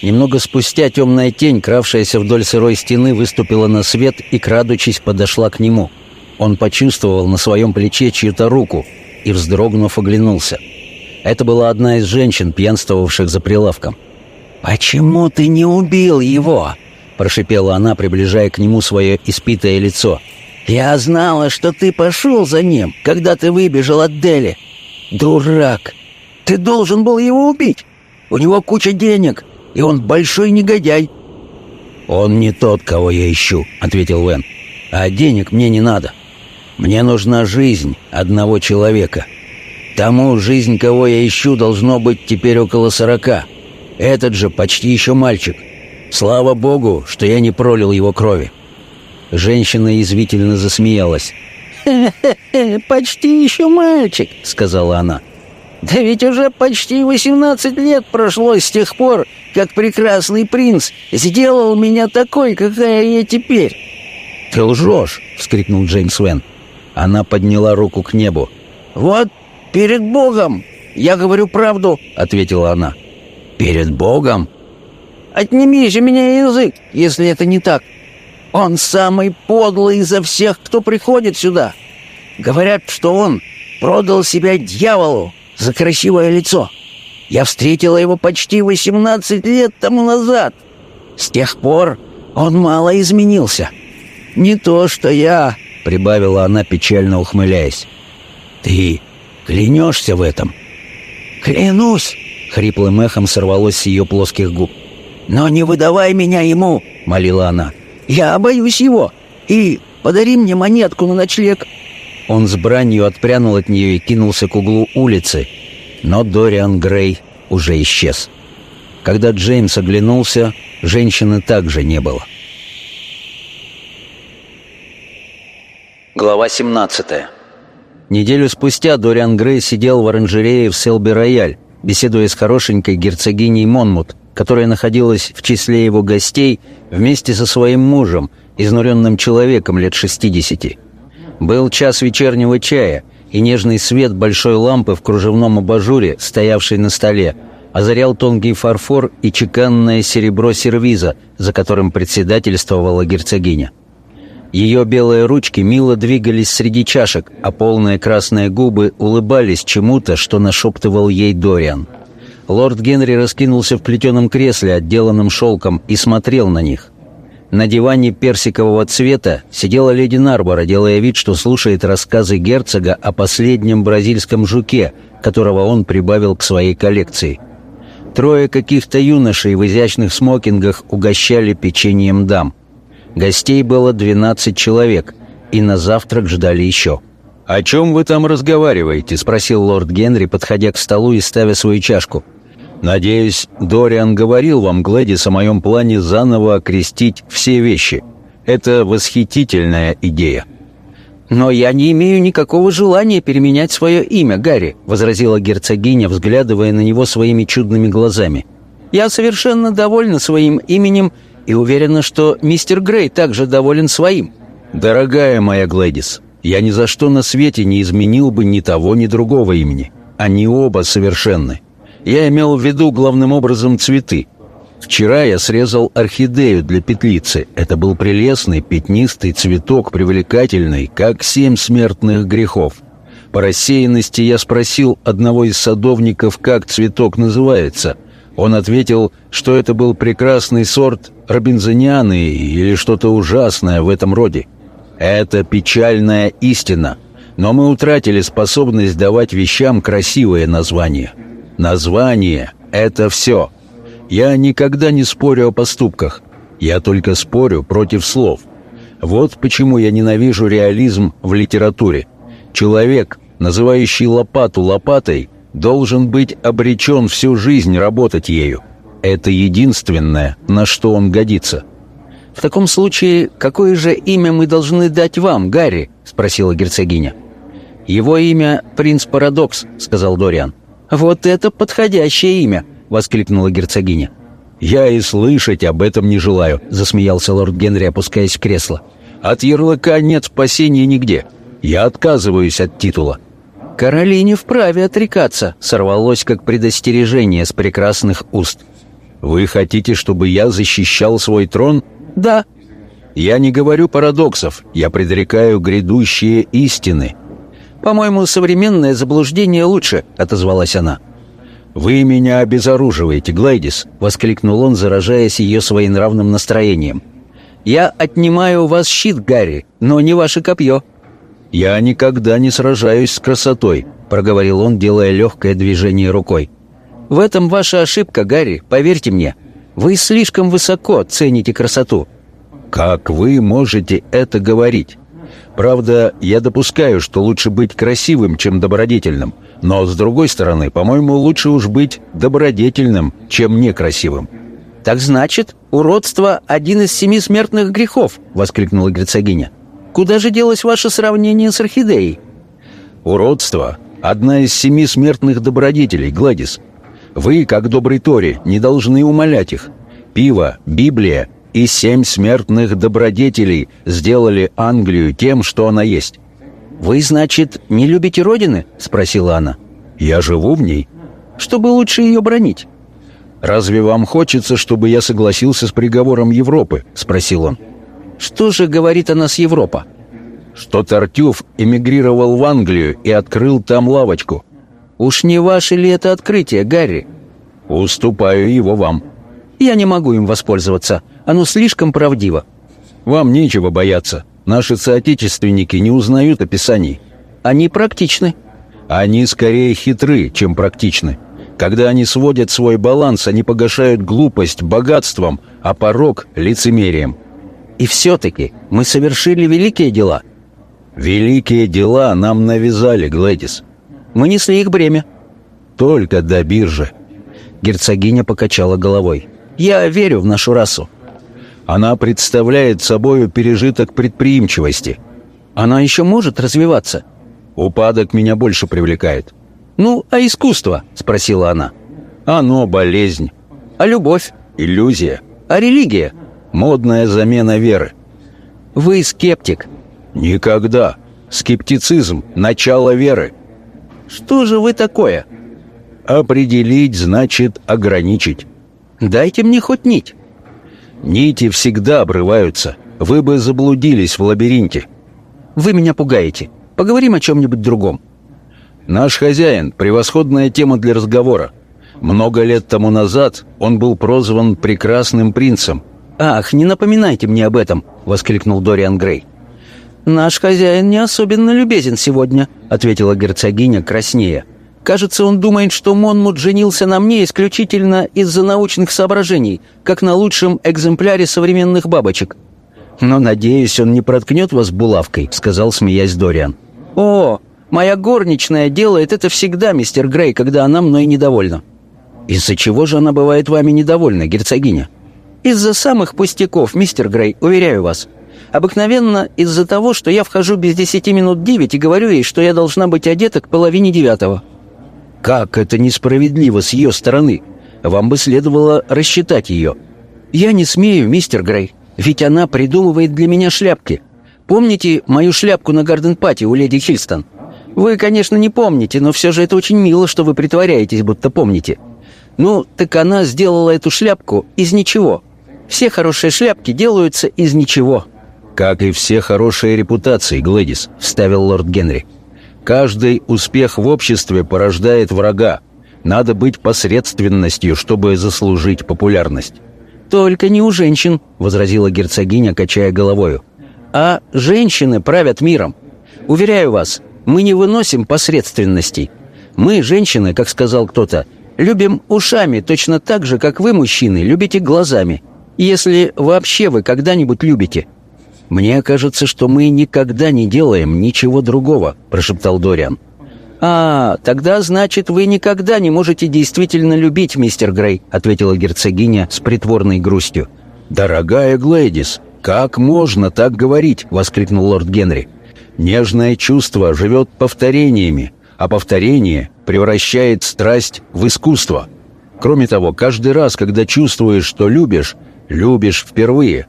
Немного спустя темная тень, кравшаяся вдоль сырой стены, выступила на свет и, крадучись, подошла к нему. Он почувствовал на своем плече чью-то руку и, вздрогнув, оглянулся. Это была одна из женщин, пьянствовавших за прилавком. «Почему ты не убил его?» прошипела она, приближая к нему свое испитое лицо. «Я знала, что ты пошел за ним, когда ты выбежал от Дели. Дурак! Ты должен был его убить. У него куча денег, и он большой негодяй». «Он не тот, кого я ищу», — ответил Вен. «А денег мне не надо. Мне нужна жизнь одного человека. Тому жизнь, кого я ищу, должно быть теперь около сорока. Этот же почти еще мальчик. Слава богу, что я не пролил его крови». Женщина извительно засмеялась. «Хе-хе-хе, [laughs] почти еще мальчик», — сказала она. «Да ведь уже почти восемнадцать лет прошло с тех пор, как прекрасный принц сделал меня такой, какая я теперь». «Ты лжешь!» — вскрикнул Джеймс Вен. Она подняла руку к небу. «Вот перед Богом я говорю правду», — ответила она. «Перед Богом?» Отними же меня язык, если это не так. Он самый подлый изо всех, кто приходит сюда. Говорят, что он продал себя дьяволу за красивое лицо. Я встретила его почти 18 лет тому назад. С тех пор он мало изменился. Не то, что я, — прибавила она, печально ухмыляясь. Ты клянешься в этом? Клянусь, — хриплым эхом сорвалось с ее плоских губ. «Но не выдавай меня ему!» — молила она. «Я боюсь его! И подари мне монетку на ночлег!» Он с бранью отпрянул от нее и кинулся к углу улицы, но Дориан Грей уже исчез. Когда Джеймс оглянулся, женщины также не было. Глава 17 Неделю спустя Дориан Грей сидел в оранжерее в Селби-Рояль, беседуя с хорошенькой герцогиней Монмут, которая находилась в числе его гостей вместе со своим мужем, изнуренным человеком лет 60. Был час вечернего чая, и нежный свет большой лампы в кружевном абажуре, стоявшей на столе, озарял тонкий фарфор и чеканное серебро сервиза, за которым председательствовала герцогиня. Ее белые ручки мило двигались среди чашек, а полные красные губы улыбались чему-то, что нашептывал ей Дориан. Лорд Генри раскинулся в плетеном кресле, отделанном шелком, и смотрел на них. На диване персикового цвета сидела леди Нарбора, делая вид, что слушает рассказы герцога о последнем бразильском жуке, которого он прибавил к своей коллекции. Трое каких-то юношей в изящных смокингах угощали печеньем дам. Гостей было 12 человек, и на завтрак ждали еще. «О чем вы там разговариваете?» — спросил лорд Генри, подходя к столу и ставя свою чашку. «Надеюсь, Дориан говорил вам, Глэдис, о моем плане заново окрестить все вещи. Это восхитительная идея». «Но я не имею никакого желания переменять свое имя, Гарри», — возразила герцогиня, взглядывая на него своими чудными глазами. «Я совершенно довольна своим именем и уверена, что мистер Грей также доволен своим». «Дорогая моя Глэдис, я ни за что на свете не изменил бы ни того, ни другого имени. Они оба совершенны. Я имел в виду главным образом цветы. Вчера я срезал орхидею для петлицы. Это был прелестный пятнистый цветок, привлекательный, как семь смертных грехов. По рассеянности я спросил одного из садовников, как цветок называется. Он ответил, что это был прекрасный сорт робинзонианы или что-то ужасное в этом роде. Это печальная истина. Но мы утратили способность давать вещам красивые названия. Название — это все. Я никогда не спорю о поступках. Я только спорю против слов. Вот почему я ненавижу реализм в литературе. Человек, называющий лопату лопатой, должен быть обречен всю жизнь работать ею. Это единственное, на что он годится. «В таком случае, какое же имя мы должны дать вам, Гарри?» — спросила герцогиня. «Его имя — Принц Парадокс», — сказал Дориан. «Вот это подходящее имя!» — воскликнула герцогиня. «Я и слышать об этом не желаю», — засмеялся лорд Генри, опускаясь в кресло. «От ярлыка нет спасения нигде. Я отказываюсь от титула». «Короли не вправе отрекаться», — сорвалось как предостережение с прекрасных уст. «Вы хотите, чтобы я защищал свой трон?» «Да». «Я не говорю парадоксов, я предрекаю грядущие истины». «По-моему, современное заблуждение лучше», — отозвалась она. «Вы меня обезоруживаете, Глэдис!» — воскликнул он, заражаясь ее своенравным настроением. «Я отнимаю у вас щит, Гарри, но не ваше копье». «Я никогда не сражаюсь с красотой», — проговорил он, делая легкое движение рукой. «В этом ваша ошибка, Гарри, поверьте мне. Вы слишком высоко цените красоту». «Как вы можете это говорить? Правда, я допускаю, что лучше быть красивым, чем добродетельным. Но, с другой стороны, по-моему, лучше уж быть добродетельным, чем некрасивым». «Так значит, уродство — один из семи смертных грехов!» — воскликнула герцогиня. «Куда же делось ваше сравнение с орхидеей?» «Уродство — одна из семи смертных добродетелей, Гладис. Вы, как добрый Тори, не должны умолять их. Пиво, Библия и семь смертных добродетелей сделали Англию тем, что она есть. «Вы, значит, не любите Родины?» — спросила она. «Я живу в ней». «Чтобы лучше ее бронить». «Разве вам хочется, чтобы я согласился с приговором Европы?» — спросил он. «Что же говорит о нас Европа?» «Что Тартюф эмигрировал в Англию и открыл там лавочку». «Уж не ваше ли это открытие, Гарри?» «Уступаю его вам». «Я не могу им воспользоваться. Оно слишком правдиво». «Вам нечего бояться. Наши соотечественники не узнают описаний. Они практичны. Они скорее хитры, чем практичны. Когда они сводят свой баланс, они погашают глупость богатством, а порог — лицемерием. И все-таки мы совершили великие дела. Великие дела нам навязали, Глэдис. Мы несли их бремя. Только до биржи. Герцогиня покачала головой. Я верю в нашу расу. Она представляет собою пережиток предприимчивости. Она еще может развиваться? Упадок меня больше привлекает. «Ну, а искусство?» — спросила она. «Оно болезнь». «А любовь?» «Иллюзия». «А религия?» «Модная замена веры». «Вы скептик». «Никогда. Скептицизм — начало веры». «Что же вы такое?» «Определить значит ограничить». «Дайте мне хоть нить». Нити всегда обрываются. Вы бы заблудились в лабиринте. Вы меня пугаете. Поговорим о чем-нибудь другом. Наш хозяин — превосходная тема для разговора. Много лет тому назад он был прозван «прекрасным принцем». «Ах, не напоминайте мне об этом!» — воскликнул Дориан Грей. «Наш хозяин не особенно любезен сегодня», — ответила герцогиня краснея. «Кажется, он думает, что Монмут женился на мне исключительно из-за научных соображений, как на лучшем экземпляре современных бабочек». «Но, надеюсь, он не проткнет вас булавкой», — сказал, смеясь Дориан. «О, моя горничная делает это всегда, мистер Грей, когда она мной недовольна». «Из-за чего же она бывает вами недовольна, герцогиня?» «Из-за самых пустяков, мистер Грей, уверяю вас. Обыкновенно из-за того, что я вхожу без десяти минут девять и говорю ей, что я должна быть одета к половине девятого». «Как это несправедливо с ее стороны? Вам бы следовало рассчитать ее». «Я не смею, мистер Грей, ведь она придумывает для меня шляпки. Помните мою шляпку на гарден-пати у леди Хильстон? Вы, конечно, не помните, но все же это очень мило, что вы притворяетесь, будто помните. Ну, так она сделала эту шляпку из ничего. Все хорошие шляпки делаются из ничего». «Как и все хорошие репутации, Глэдис», — вставил лорд Генри. «Каждый успех в обществе порождает врага. Надо быть посредственностью, чтобы заслужить популярность». «Только не у женщин», — возразила герцогиня, качая головою. «А женщины правят миром. Уверяю вас, мы не выносим посредственностей. Мы, женщины, как сказал кто-то, любим ушами точно так же, как вы, мужчины, любите глазами. Если вообще вы когда-нибудь любите». «Мне кажется, что мы никогда не делаем ничего другого», — прошептал Дориан. «А, тогда, значит, вы никогда не можете действительно любить, мистер Грей», — ответила герцогиня с притворной грустью. «Дорогая Глэдис, как можно так говорить?» — воскликнул лорд Генри. «Нежное чувство живет повторениями, а повторение превращает страсть в искусство. Кроме того, каждый раз, когда чувствуешь, что любишь, любишь впервые.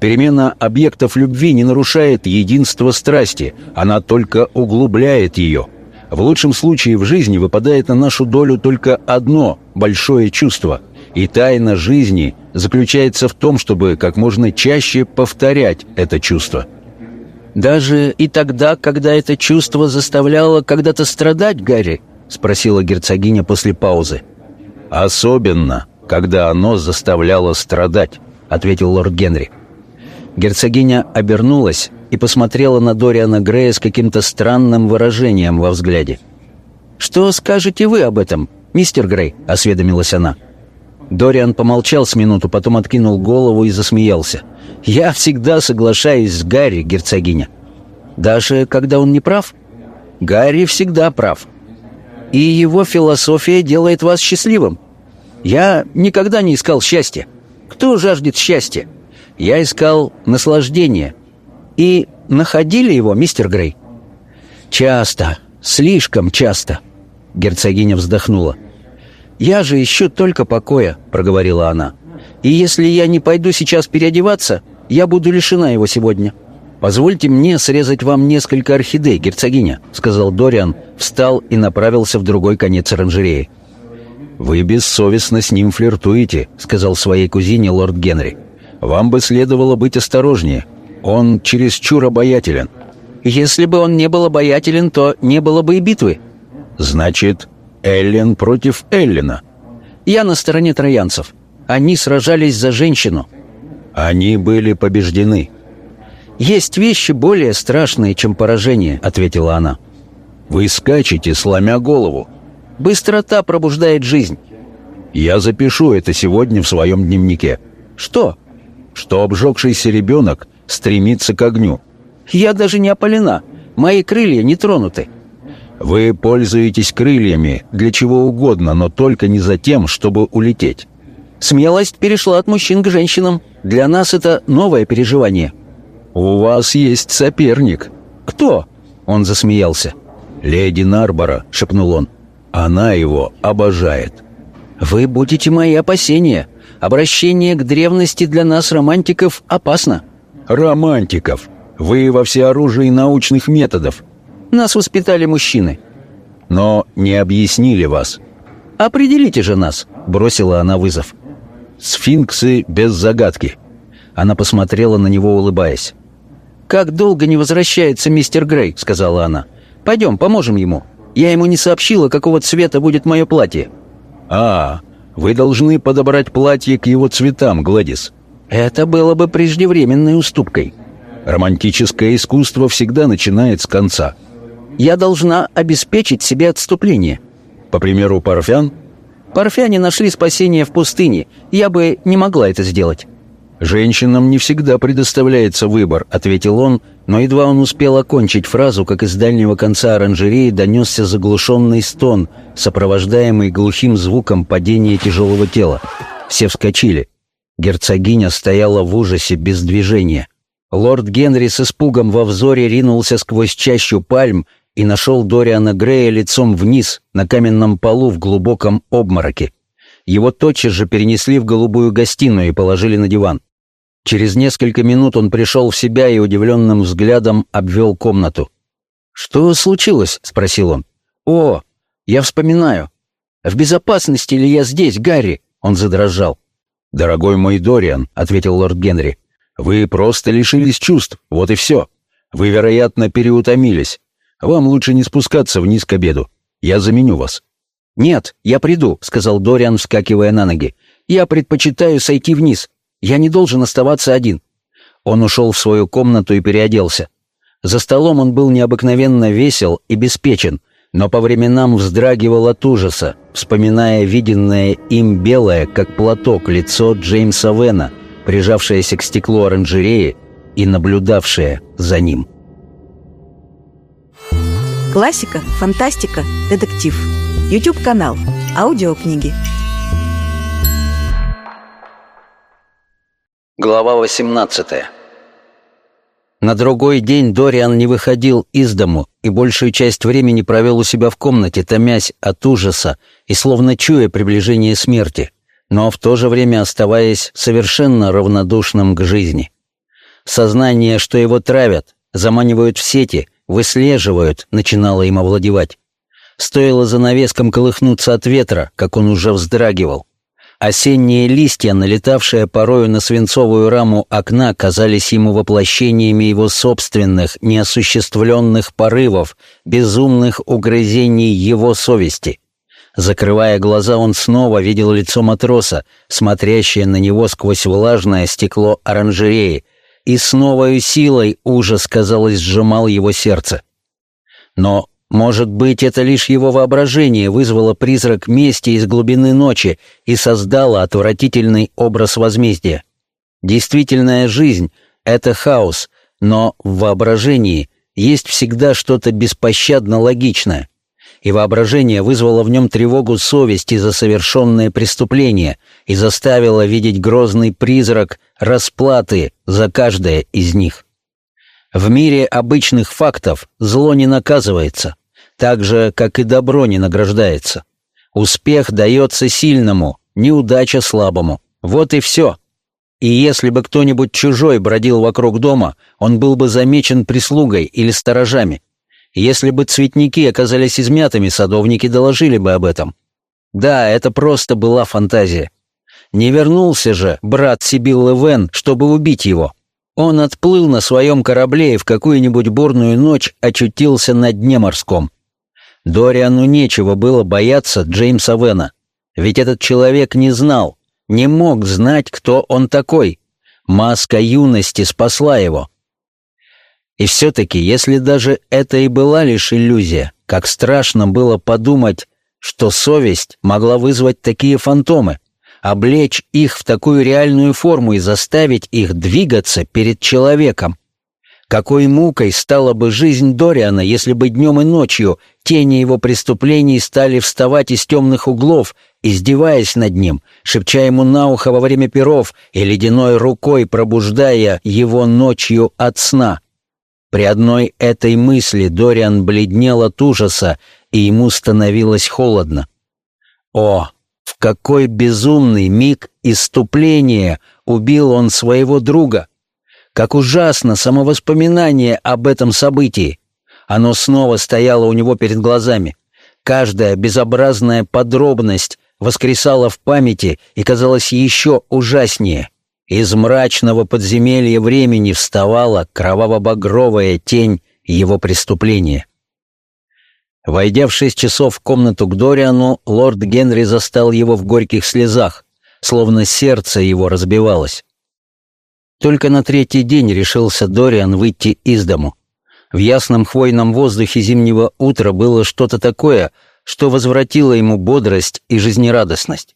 Перемена объектов любви не нарушает единство страсти, она только углубляет ее». В лучшем случае в жизни выпадает на нашу долю только одно большое чувство, и тайна жизни заключается в том, чтобы как можно чаще повторять это чувство. «Даже и тогда, когда это чувство заставляло когда-то страдать, Гарри?» — спросила герцогиня после паузы. «Особенно, когда оно заставляло страдать», — ответил лорд Генри. Герцогиня обернулась и посмотрела на Дориана Грея с каким-то странным выражением во взгляде. «Что скажете вы об этом, мистер Грей?» — осведомилась она. Дориан помолчал с минуту, потом откинул голову и засмеялся. «Я всегда соглашаюсь с Гарри, герцогиня. Даже когда он не прав? Гарри всегда прав. И его философия делает вас счастливым. Я никогда не искал счастья. Кто жаждет счастья? Я искал наслаждение, «И находили его, мистер Грей?» «Часто, слишком часто», — герцогиня вздохнула. «Я же ищу только покоя», — проговорила она. «И если я не пойду сейчас переодеваться, я буду лишена его сегодня». «Позвольте мне срезать вам несколько орхидей, герцогиня», — сказал Дориан, встал и направился в другой конец оранжереи. «Вы бессовестно с ним флиртуете», — сказал своей кузине лорд Генри. «Вам бы следовало быть осторожнее. Он чересчур обаятелен. Если бы он не был обаятелен, то не было бы и битвы. Значит, Эллен против Эллена. Я на стороне троянцев. Они сражались за женщину. Они были побеждены. Есть вещи более страшные, чем поражение, ответила она. Вы скачете, сломя голову. Быстрота пробуждает жизнь. Я запишу это сегодня в своем дневнике. Что? Что обжегшийся ребенок стремится к огню. Я даже не опалена. Мои крылья не тронуты. Вы пользуетесь крыльями для чего угодно, но только не за тем, чтобы улететь. Смелость перешла от мужчин к женщинам. Для нас это новое переживание. У вас есть соперник. Кто? Он засмеялся. Леди Нарбора, шепнул он. Она его обожает. Вы будете мои опасения. Обращение к древности для нас, романтиков, опасно. Романтиков. Вы во всеоружии научных методов. Нас воспитали мужчины. Но не объяснили вас. Определите же нас, бросила она вызов. Сфинксы без загадки. Она посмотрела на него, улыбаясь. «Как долго не возвращается мистер Грей?» — сказала она. «Пойдем, поможем ему. Я ему не сообщила, какого цвета будет мое платье». «А, вы должны подобрать платье к его цветам, Гладис. Это было бы преждевременной уступкой. Романтическое искусство всегда начинает с конца. Я должна обеспечить себе отступление. По примеру парфян? Парфяне нашли спасение в пустыне. Я бы не могла это сделать. «Женщинам не всегда предоставляется выбор», — ответил он, но едва он успел окончить фразу, как из дальнего конца оранжереи донесся заглушенный стон, сопровождаемый глухим звуком падения тяжелого тела. Все вскочили. Герцогиня стояла в ужасе без движения. Лорд Генри с испугом во взоре ринулся сквозь чащу пальм и нашел Дориана Грея лицом вниз на каменном полу в глубоком обмороке. Его тотчас же перенесли в голубую гостиную и положили на диван. Через несколько минут он пришел в себя и удивленным взглядом обвел комнату. «Что случилось?» — спросил он. «О, я вспоминаю. В безопасности ли я здесь, Гарри?» Он задрожал. «Дорогой мой Дориан», — ответил лорд Генри, — «вы просто лишились чувств, вот и все. Вы, вероятно, переутомились. Вам лучше не спускаться вниз к обеду. Я заменю вас». «Нет, я приду», — сказал Дориан, вскакивая на ноги. «Я предпочитаю сойти вниз. Я не должен оставаться один». Он ушел в свою комнату и переоделся. За столом он был необыкновенно весел и беспечен, но по временам вздрагивал от ужаса, вспоминая виденное им белое, как платок, лицо Джеймса Вена, прижавшееся к стеклу оранжереи и наблюдавшее за ним. Классика, фантастика, детектив. YouTube-канал. Аудиокниги. Глава 18 На другой день Дориан не выходил из дому и большую часть времени провел у себя в комнате, томясь от ужаса и словно чуя приближение смерти, но в то же время оставаясь совершенно равнодушным к жизни. Сознание, что его травят, заманивают в сети, выслеживают, начинало им овладевать. Стоило занавескам колыхнуться от ветра, как он уже вздрагивал. Осенние листья, налетавшие порою на свинцовую раму окна, казались ему воплощениями его собственных, неосуществленных порывов, безумных угрызений его совести. Закрывая глаза, он снова видел лицо матроса, смотрящее на него сквозь влажное стекло оранжереи, и с новой силой ужас, казалось, сжимал его сердце. Но может быть, это лишь его воображение вызвало призрак мести из глубины ночи и создало отвратительный образ возмездия. Действительная жизнь — это хаос, но в воображении есть всегда что-то беспощадно логичное. И воображение вызвало в нем тревогу совести за совершенное преступление и заставило видеть грозный призрак расплаты за каждое из них. В мире обычных фактов зло не наказывается, так же, как и добро не награждается. Успех дается сильному, неудача слабому. Вот и все. И если бы кто-нибудь чужой бродил вокруг дома, он был бы замечен прислугой или сторожами. Если бы цветники оказались измятыми, садовники доложили бы об этом. Да, это просто была фантазия. Не вернулся же брат Сибиллы Вен, чтобы убить его. Он отплыл на своем корабле и в какую-нибудь бурную ночь очутился на дне морском. Дориану нечего было бояться Джеймса Вена, ведь этот человек не знал, не мог знать, кто он такой. Маска юности спасла его. И все-таки, если даже это и была лишь иллюзия, как страшно было подумать, что совесть могла вызвать такие фантомы, облечь их в такую реальную форму и заставить их двигаться перед человеком. Какой мукой стала бы жизнь Дориана, если бы днем и ночью тени его преступлений стали вставать из темных углов, издеваясь над ним, шепча ему на ухо во время перов и ледяной рукой пробуждая его ночью от сна. При одной этой мысли Дориан бледнел от ужаса, и ему становилось холодно. О, в какой безумный миг иступления убил он своего друга! Как ужасно само воспоминание об этом событии. Оно снова стояло у него перед глазами. Каждая безобразная подробность воскресала в памяти и казалась еще ужаснее. Из мрачного подземелья времени вставала кроваво-багровая тень его преступления. Войдя в шесть часов в комнату к Дориану, лорд Генри застал его в горьких слезах, словно сердце его разбивалось. Только на третий день решился Дориан выйти из дому. В ясном хвойном воздухе зимнего утра было что-то такое, что возвратило ему бодрость и жизнерадостность.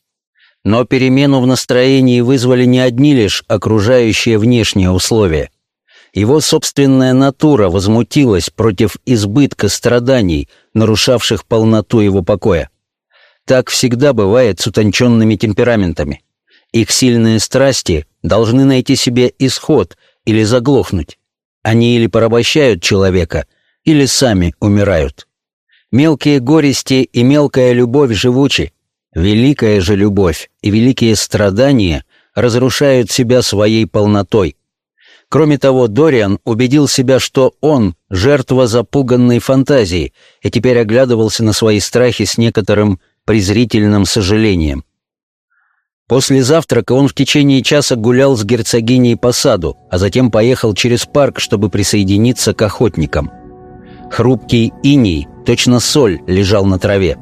Но перемену в настроении вызвали не одни лишь окружающие внешние условия. Его собственная натура возмутилась против избытка страданий, нарушавших полноту его покоя. Так всегда бывает с утонченными темпераментами. Их сильные страсти должны найти себе исход или заглохнуть. Они или порабощают человека, или сами умирают. Мелкие горести и мелкая любовь живучи. Великая же любовь и великие страдания разрушают себя своей полнотой. Кроме того, Дориан убедил себя, что он — жертва запуганной фантазии, и теперь оглядывался на свои страхи с некоторым презрительным сожалением. После завтрака он в течение часа гулял с герцогиней по саду, а затем поехал через парк, чтобы присоединиться к охотникам. Хрупкий иней, точно соль, лежал на траве.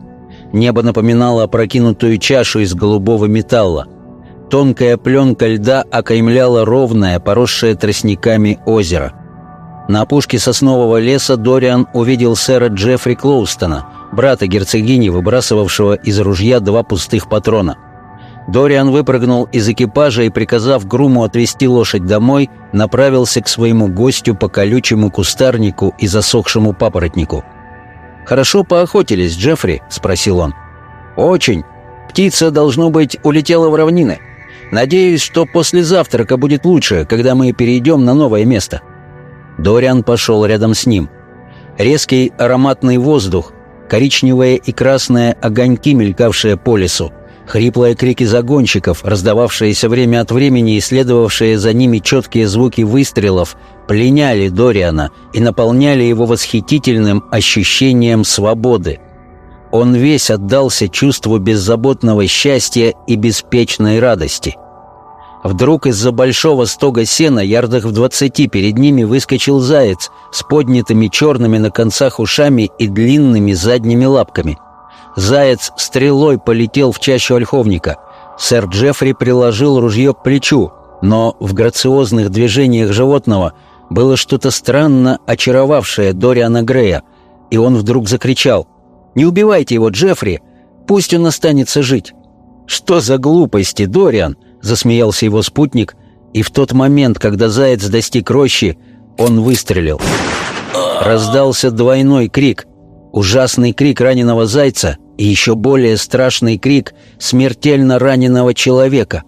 Небо напоминало опрокинутую чашу из голубого металла. Тонкая пленка льда окаймляла ровное, поросшее тростниками озеро. На опушке соснового леса Дориан увидел сэра Джеффри Клоустона, брата герцогини, выбрасывавшего из ружья два пустых патрона – Дориан выпрыгнул из экипажа и, приказав груму отвезти лошадь домой, направился к своему гостю по колючему кустарнику и засохшему папоротнику. «Хорошо поохотились, Джеффри?» — спросил он. «Очень. Птица, должно быть, улетела в равнины. Надеюсь, что после завтрака будет лучше, когда мы перейдем на новое место». Дориан пошел рядом с ним. Резкий ароматный воздух, коричневые и красные огоньки, мелькавшие по лесу, Хриплые крики загонщиков, раздававшиеся время от времени и следовавшие за ними четкие звуки выстрелов, пленяли Дориана и наполняли его восхитительным ощущением свободы. Он весь отдался чувству беззаботного счастья и беспечной радости. Вдруг из-за большого стога сена, ярдах в двадцати, перед ними выскочил заяц с поднятыми черными на концах ушами и длинными задними лапками – Заяц стрелой полетел в чащу ольховника. Сэр Джеффри приложил ружье к плечу, но в грациозных движениях животного было что-то странно очаровавшее Дориана Грея, и он вдруг закричал «Не убивайте его, Джеффри! Пусть он останется жить!» «Что за глупости, Дориан?» — засмеялся его спутник, и в тот момент, когда заяц достиг рощи, он выстрелил. Раздался двойной крик, Ужасный крик раненого зайца и еще более страшный крик смертельно раненого человека.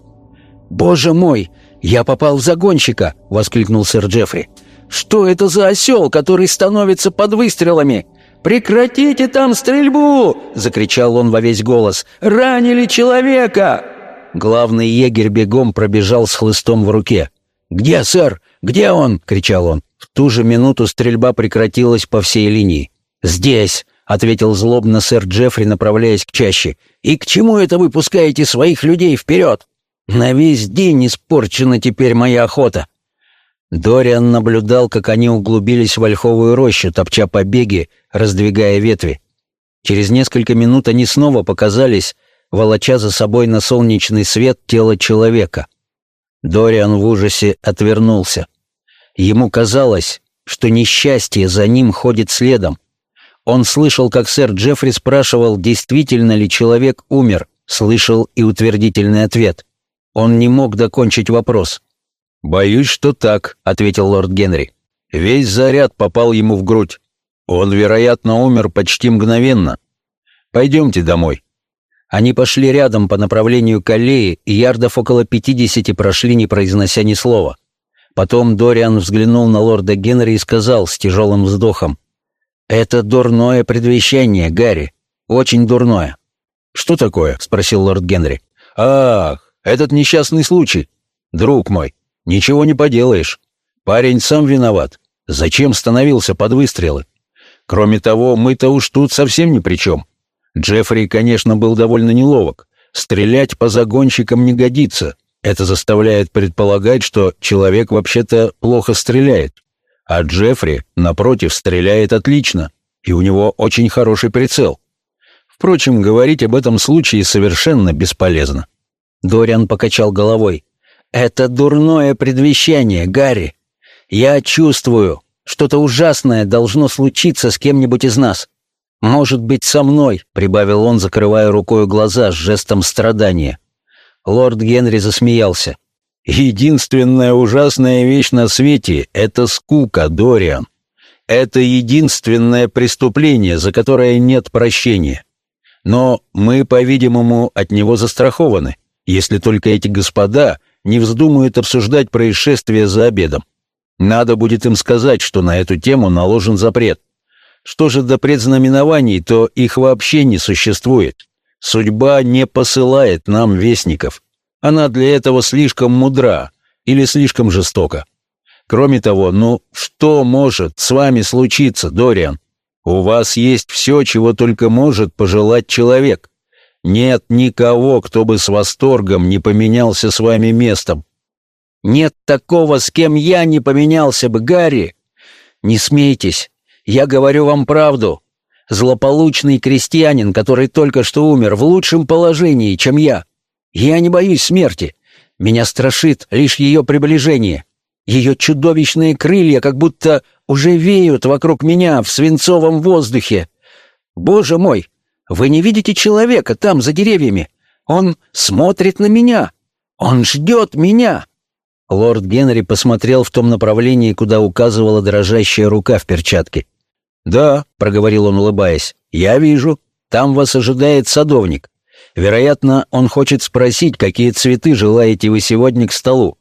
«Боже мой! Я попал в загонщика!» — воскликнул сэр Джеффри. «Что это за осел, который становится под выстрелами?» «Прекратите там стрельбу!» — закричал он во весь голос. «Ранили человека!» Главный егерь бегом пробежал с хлыстом в руке. «Где, сэр? Где он?» — кричал он. В ту же минуту стрельба прекратилась по всей линии. «Здесь», — ответил злобно сэр Джеффри, направляясь к чаще. «И к чему это вы пускаете своих людей вперед? На весь день испорчена теперь моя охота». Дориан наблюдал, как они углубились в ольховую рощу, топча побеги, раздвигая ветви. Через несколько минут они снова показались, волоча за собой на солнечный свет тело человека. Дориан в ужасе отвернулся. Ему казалось, что несчастье за ним ходит следом. Он слышал, как сэр Джеффри спрашивал, действительно ли человек умер, слышал и утвердительный ответ. Он не мог докончить вопрос. «Боюсь, что так», — ответил лорд Генри. «Весь заряд попал ему в грудь. Он, вероятно, умер почти мгновенно. Пойдемте домой». Они пошли рядом по направлению к аллее, и ярдов около пятидесяти прошли, не произнося ни слова. Потом Дориан взглянул на лорда Генри и сказал с тяжелым вздохом. «Это дурное предвещание, Гарри. Очень дурное». «Что такое?» — спросил лорд Генри. «Ах, этот несчастный случай. Друг мой, ничего не поделаешь. Парень сам виноват. Зачем становился под выстрелы? Кроме того, мы-то уж тут совсем ни при чем. Джеффри, конечно, был довольно неловок. Стрелять по загонщикам не годится. Это заставляет предполагать, что человек вообще-то плохо стреляет. А Джеффри, напротив, стреляет отлично, и у него очень хороший прицел. Впрочем, говорить об этом случае совершенно бесполезно. Дориан покачал головой. Это дурное предвещание, Гарри. Я чувствую, что-то ужасное должно случиться с кем-нибудь из нас. Может быть, со мной, прибавил он, закрывая рукой глаза с жестом страдания. Лорд Генри засмеялся. Единственная ужасная вещь на свете — это скука, Дориан. Это единственное преступление, за которое нет прощения. Но мы, по-видимому, от него застрахованы, если только эти господа не вздумают обсуждать происшествие за обедом. Надо будет им сказать, что на эту тему наложен запрет. Что же до предзнаменований, то их вообще не существует. Судьба не посылает нам вестников. Она для этого слишком мудра или слишком жестока. Кроме того, ну что может с вами случиться, Дориан? У вас есть все, чего только может пожелать человек. Нет никого, кто бы с восторгом не поменялся с вами местом. Нет такого, с кем я не поменялся бы, Гарри. Не смейтесь, я говорю вам правду. Злополучный крестьянин, который только что умер, в лучшем положении, чем я. Я не боюсь смерти. Меня страшит лишь ее приближение. Ее чудовищные крылья как будто уже веют вокруг меня в свинцовом воздухе. Боже мой, вы не видите человека там, за деревьями? Он смотрит на меня. Он ждет меня. Лорд Генри посмотрел в том направлении, куда указывала дрожащая рука в перчатке. «Да», — проговорил он, улыбаясь, — «я вижу. Там вас ожидает садовник. Вероятно, он хочет спросить, какие цветы желаете вы сегодня к столу.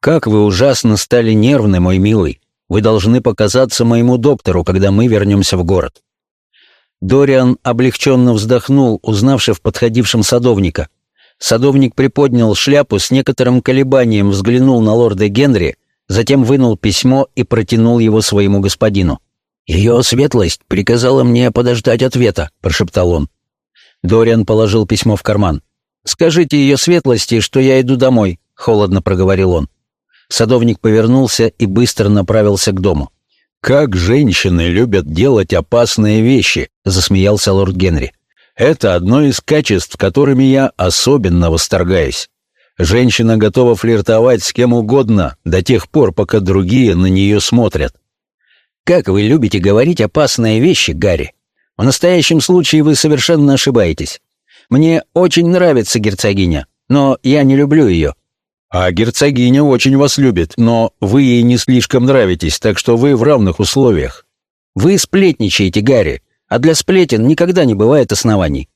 Как вы ужасно стали нервны, мой милый. Вы должны показаться моему доктору, когда мы вернемся в город». Дориан облегченно вздохнул, узнавши в подходившем садовника. Садовник приподнял шляпу, с некоторым колебанием взглянул на лорда Генри, затем вынул письмо и протянул его своему господину. «Ее светлость приказала мне подождать ответа», — прошептал он. Дориан положил письмо в карман. «Скажите ее светлости, что я иду домой», — холодно проговорил он. Садовник повернулся и быстро направился к дому. «Как женщины любят делать опасные вещи», — засмеялся лорд Генри. «Это одно из качеств, которыми я особенно восторгаюсь. Женщина готова флиртовать с кем угодно до тех пор, пока другие на нее смотрят. «Как вы любите говорить опасные вещи, Гарри? В настоящем случае вы совершенно ошибаетесь. Мне очень нравится герцогиня, но я не люблю ее». «А герцогиня очень вас любит, но вы ей не слишком нравитесь, так что вы в равных условиях». «Вы сплетничаете, Гарри, а для сплетен никогда не бывает оснований».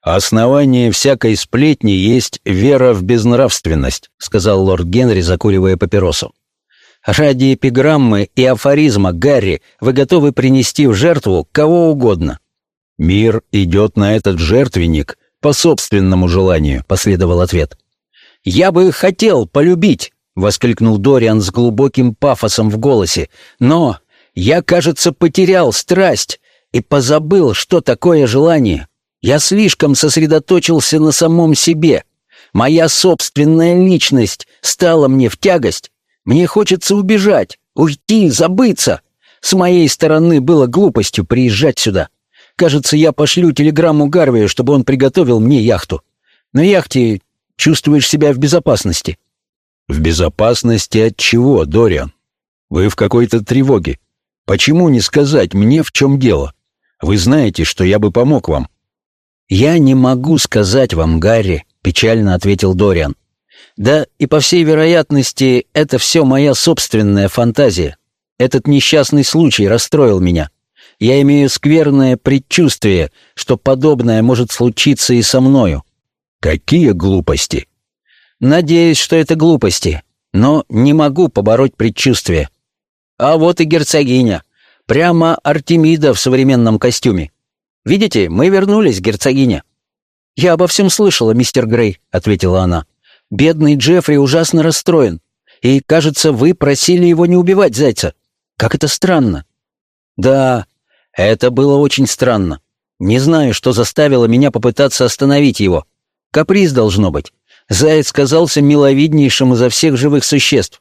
«Основание всякой сплетни есть вера в безнравственность», сказал лорд Генри, закуривая папиросу. Ради эпиграммы и афоризма, Гарри, вы готовы принести в жертву кого угодно. «Мир идет на этот жертвенник по собственному желанию», — последовал ответ. «Я бы хотел полюбить», — воскликнул Дориан с глубоким пафосом в голосе, «но я, кажется, потерял страсть и позабыл, что такое желание. Я слишком сосредоточился на самом себе. Моя собственная личность стала мне в тягость, мне хочется убежать, уйти, забыться. С моей стороны было глупостью приезжать сюда. Кажется, я пошлю телеграмму Гарвию, чтобы он приготовил мне яхту. На яхте чувствуешь себя в безопасности». «В безопасности от чего, Дориан? Вы в какой-то тревоге. Почему не сказать мне, в чем дело? Вы знаете, что я бы помог вам». «Я не могу сказать вам, Гарри», — печально ответил Дориан. Да и по всей вероятности, это все моя собственная фантазия. Этот несчастный случай расстроил меня. Я имею скверное предчувствие, что подобное может случиться и со мною. Какие глупости! Надеюсь, что это глупости, но не могу побороть предчувствие. А вот и герцогиня. Прямо Артемида в современном костюме. Видите, мы вернулись, герцогиня. «Я обо всем слышала, мистер Грей», — ответила она. Бедный Джеффри ужасно расстроен. И, кажется, вы просили его не убивать зайца. Как это странно. Да, это было очень странно. Не знаю, что заставило меня попытаться остановить его. Каприз должно быть. Заяц казался миловиднейшим изо всех живых существ.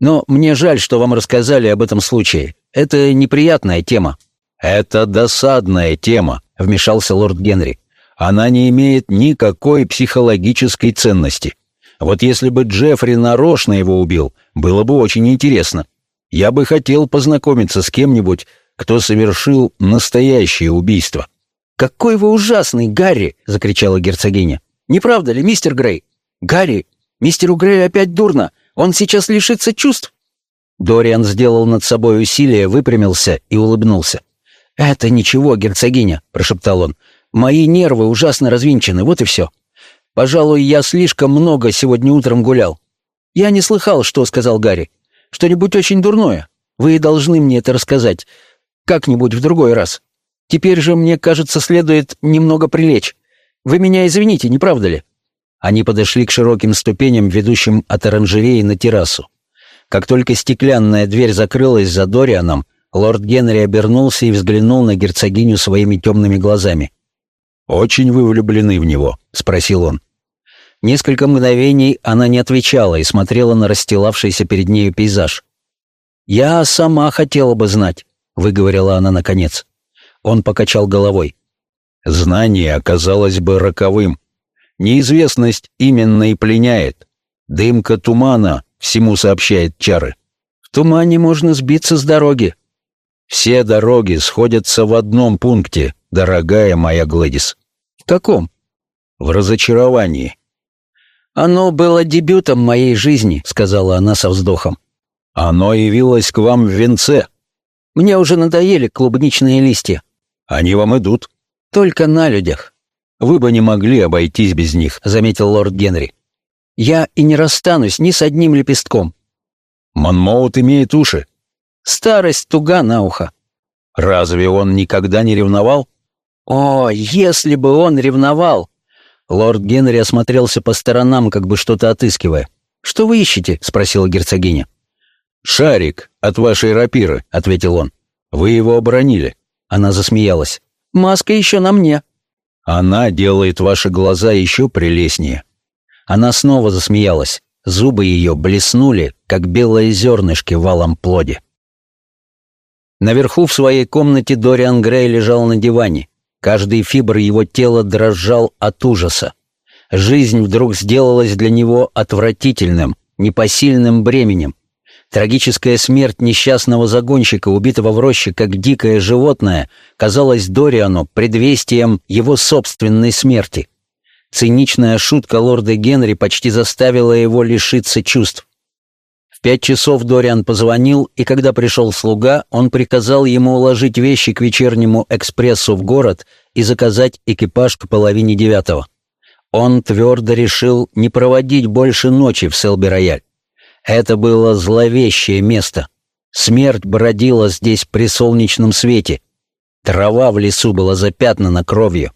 Но мне жаль, что вам рассказали об этом случае. Это неприятная тема». «Это досадная тема», — вмешался лорд Генри. «Она не имеет никакой психологической ценности. Вот если бы Джеффри нарочно его убил, было бы очень интересно. Я бы хотел познакомиться с кем-нибудь, кто совершил настоящее убийство». «Какой вы ужасный, Гарри!» — закричала герцогиня. «Не правда ли, мистер Грей? Гарри, мистеру Грею опять дурно. Он сейчас лишится чувств». Дориан сделал над собой усилие, выпрямился и улыбнулся. «Это ничего, герцогиня», — прошептал он. «Мои нервы ужасно развинчены, вот и все. Пожалуй, я слишком много сегодня утром гулял. Я не слыхал, что сказал Гарри. Что-нибудь очень дурное. Вы должны мне это рассказать. Как-нибудь в другой раз. Теперь же, мне кажется, следует немного прилечь. Вы меня извините, не правда ли?» Они подошли к широким ступеням, ведущим от оранжереи на террасу. Как только стеклянная дверь закрылась за Дорианом, лорд Генри обернулся и взглянул на герцогиню своими темными глазами. «Очень вы влюблены в него?» — спросил он. Несколько мгновений она не отвечала и смотрела на расстилавшийся перед нею пейзаж. «Я сама хотела бы знать», — выговорила она наконец. Он покачал головой. «Знание оказалось бы роковым. Неизвестность именно и пленяет. Дымка тумана всему сообщает чары. В тумане можно сбиться с дороги. Все дороги сходятся в одном пункте, дорогая моя Гладис. В каком? В разочаровании. Оно было дебютом моей жизни, сказала она со вздохом. Оно явилось к вам в венце. Мне уже надоели клубничные листья. Они вам идут. Только на людях. Вы бы не могли обойтись без них, заметил лорд Генри. Я и не расстанусь ни с одним лепестком. Монмоут имеет уши. Старость туга на ухо. Разве он никогда не ревновал? О, если бы он ревновал! Лорд Генри осмотрелся по сторонам, как бы что-то отыскивая. «Что вы ищете?» — спросила герцогиня. «Шарик от вашей рапиры», — ответил он. «Вы его оборонили». Она засмеялась. «Маска еще на мне». «Она делает ваши глаза еще прелестнее». Она снова засмеялась. Зубы ее блеснули, как белые зернышки в алом плоде. Наверху в своей комнате Дориан Грей лежал на диване. Каждый фибр его тела дрожал от ужаса. Жизнь вдруг сделалась для него отвратительным, непосильным бременем. Трагическая смерть несчастного загонщика, убитого в роще как дикое животное, казалась Дориану предвестием его собственной смерти. Циничная шутка лорда Генри почти заставила его лишиться чувств. Пять часов Дориан позвонил, и когда пришел слуга, он приказал ему уложить вещи к вечернему экспрессу в город и заказать экипаж к половине девятого. Он твердо решил не проводить больше ночи в Селби-Рояль. Это было зловещее место. Смерть бродила здесь при солнечном свете. Трава в лесу была запятнана кровью.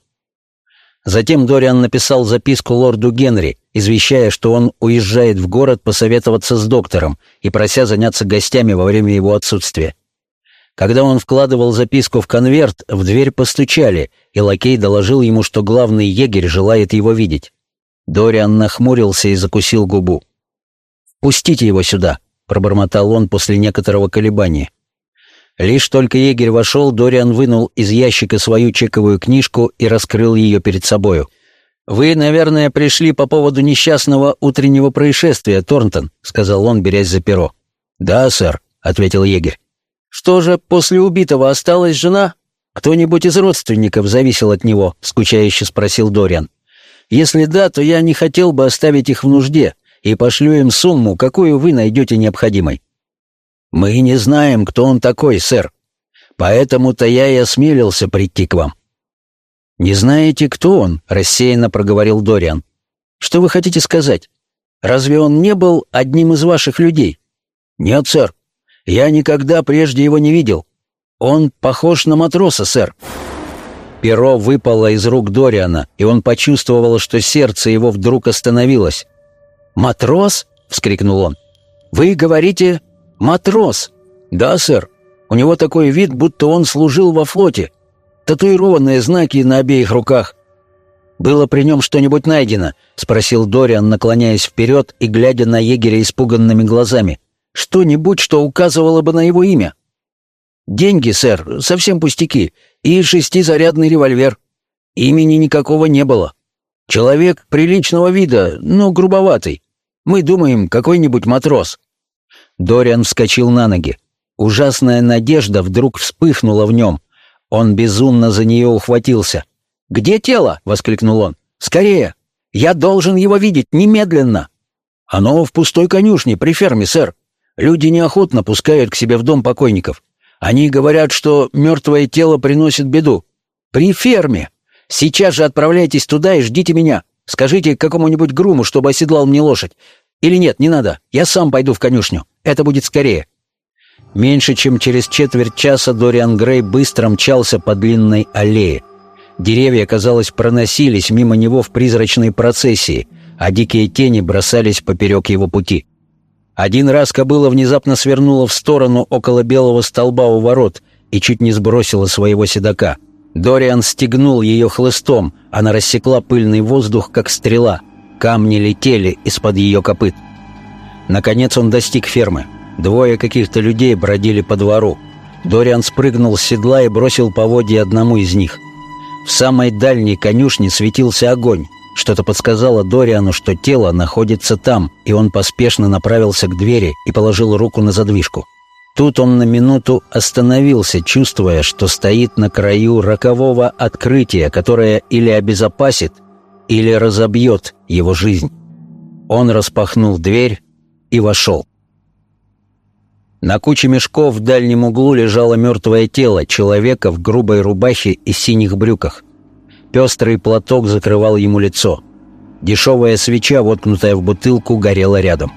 Затем Дориан написал записку лорду Генри, извещая, что он уезжает в город посоветоваться с доктором и прося заняться гостями во время его отсутствия. Когда он вкладывал записку в конверт, в дверь постучали, и лакей доложил ему, что главный егерь желает его видеть. Дориан нахмурился и закусил губу. «Пустите его сюда», — пробормотал он после некоторого колебания. Лишь только егерь вошел, Дориан вынул из ящика свою чековую книжку и раскрыл ее перед собою. «Вы, наверное, пришли по поводу несчастного утреннего происшествия, Торнтон», — сказал он, берясь за перо. «Да, сэр», — ответил егерь. «Что же, после убитого осталась жена? Кто-нибудь из родственников зависел от него?» — скучающе спросил Дориан. «Если да, то я не хотел бы оставить их в нужде и пошлю им сумму, какую вы найдете необходимой». «Мы не знаем, кто он такой, сэр. Поэтому-то я и осмелился прийти к вам». «Не знаете, кто он?» — рассеянно проговорил Дориан. «Что вы хотите сказать? Разве он не был одним из ваших людей?» «Нет, сэр. Я никогда прежде его не видел. Он похож на матроса, сэр». Перо выпало из рук Дориана, и он почувствовал, что сердце его вдруг остановилось. «Матрос?» — вскрикнул он. «Вы говорите «Матрос!» «Да, сэр. У него такой вид, будто он служил во флоте. Татуированные знаки на обеих руках». «Было при нем что-нибудь найдено?» — спросил Дориан, наклоняясь вперед и глядя на егеря испуганными глазами. «Что-нибудь, что указывало бы на его имя?» «Деньги, сэр, совсем пустяки, и шестизарядный револьвер. Имени никакого не было. Человек приличного вида, но грубоватый. Мы думаем, какой-нибудь матрос». Дориан вскочил на ноги. Ужасная надежда вдруг вспыхнула в нем. Он безумно за нее ухватился. «Где тело?» — воскликнул он. «Скорее! Я должен его видеть немедленно!» «Оно в пустой конюшне при ферме, сэр. Люди неохотно пускают к себе в дом покойников. Они говорят, что мертвое тело приносит беду. При ферме! Сейчас же отправляйтесь туда и ждите меня. Скажите какому-нибудь груму, чтобы оседлал мне лошадь. Или нет, не надо. Я сам пойду в конюшню. Это будет скорее». Меньше чем через четверть часа Дориан Грей быстро мчался по длинной аллее. Деревья, казалось, проносились мимо него в призрачной процессии, а дикие тени бросались поперек его пути. Один раз кобыла внезапно свернула в сторону около белого столба у ворот и чуть не сбросила своего седока. Дориан стегнул ее хлыстом, она рассекла пыльный воздух, как стрела. Камни летели из-под ее копыт. Наконец он достиг фермы. Двое каких-то людей бродили по двору. Дориан спрыгнул с седла и бросил поводья одному из них. В самой дальней конюшне светился огонь. Что-то подсказало Дориану, что тело находится там, и он поспешно направился к двери и положил руку на задвижку. Тут он на минуту остановился, чувствуя, что стоит на краю рокового открытия, которое или обезопасит, или разобьет его жизнь. Он распахнул дверь и вошел. На куче мешков в дальнем углу лежало мертвое тело человека в грубой рубахе и синих брюках. Пестрый платок закрывал ему лицо. Дешевая свеча, воткнутая в бутылку, горела рядом.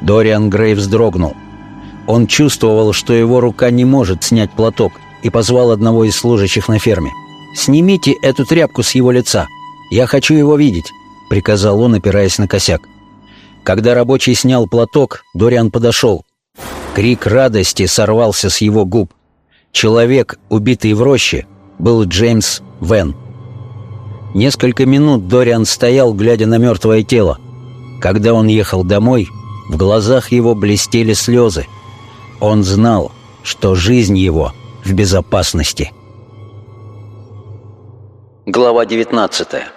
Дориан Грей вздрогнул. Он чувствовал, что его рука не может снять платок, и позвал одного из служащих на ферме. «Снимите эту тряпку с его лица. Я хочу его видеть», — приказал он, опираясь на косяк. Когда рабочий снял платок, Дориан подошел — Крик радости сорвался с его губ. Человек, убитый в роще, был Джеймс Вен. Несколько минут Дориан стоял, глядя на мертвое тело. Когда он ехал домой, в глазах его блестели слезы. Он знал, что жизнь его в безопасности. Глава девятнадцатая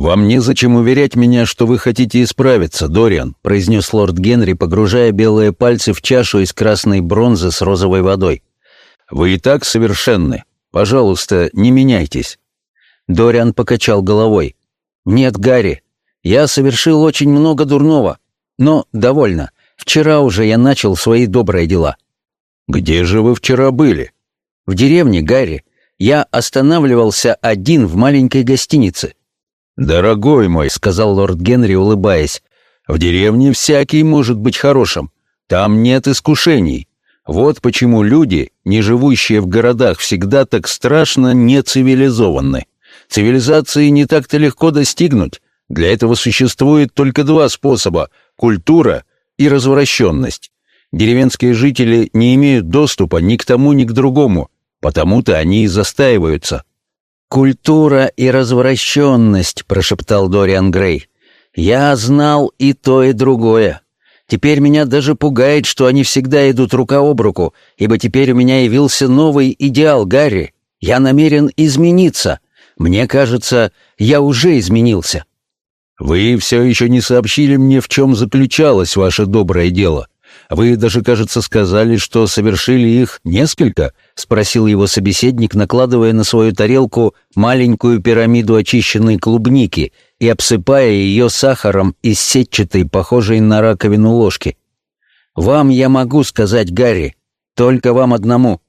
«Вам незачем уверять меня, что вы хотите исправиться, Дориан», произнес лорд Генри, погружая белые пальцы в чашу из красной бронзы с розовой водой. «Вы и так совершенны. Пожалуйста, не меняйтесь». Дориан покачал головой. «Нет, Гарри, я совершил очень много дурного. Но довольно. Вчера уже я начал свои добрые дела». «Где же вы вчера были?» «В деревне, Гарри. Я останавливался один в маленькой гостинице. «Дорогой мой», — сказал лорд Генри, улыбаясь, — «в деревне всякий может быть хорошим. Там нет искушений. Вот почему люди, не живущие в городах, всегда так страшно нецивилизованы. Цивилизации не так-то легко достигнуть. Для этого существует только два способа — культура и развращенность. Деревенские жители не имеют доступа ни к тому, ни к другому, потому-то они и застаиваются. «Культура и развращенность», — прошептал Дориан Грей. «Я знал и то, и другое. Теперь меня даже пугает, что они всегда идут рука об руку, ибо теперь у меня явился новый идеал Гарри. Я намерен измениться. Мне кажется, я уже изменился». «Вы все еще не сообщили мне, в чем заключалось ваше доброе дело. Вы даже, кажется, сказали, что совершили их несколько?» — спросил его собеседник, накладывая на свою тарелку маленькую пирамиду очищенной клубники и обсыпая ее сахаром из сетчатой, похожей на раковину ложки. «Вам я могу сказать, Гарри, только вам одному.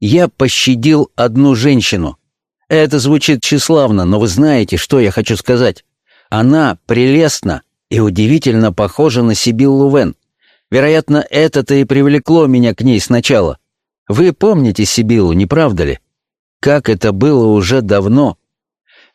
Я пощадил одну женщину. Это звучит тщеславно, но вы знаете, что я хочу сказать. Она прелестна и удивительно похожа на Сибиллу Вен. Вероятно, это-то и привлекло меня к ней сначала. Вы помните Сибилу, не правда ли? Как это было уже давно.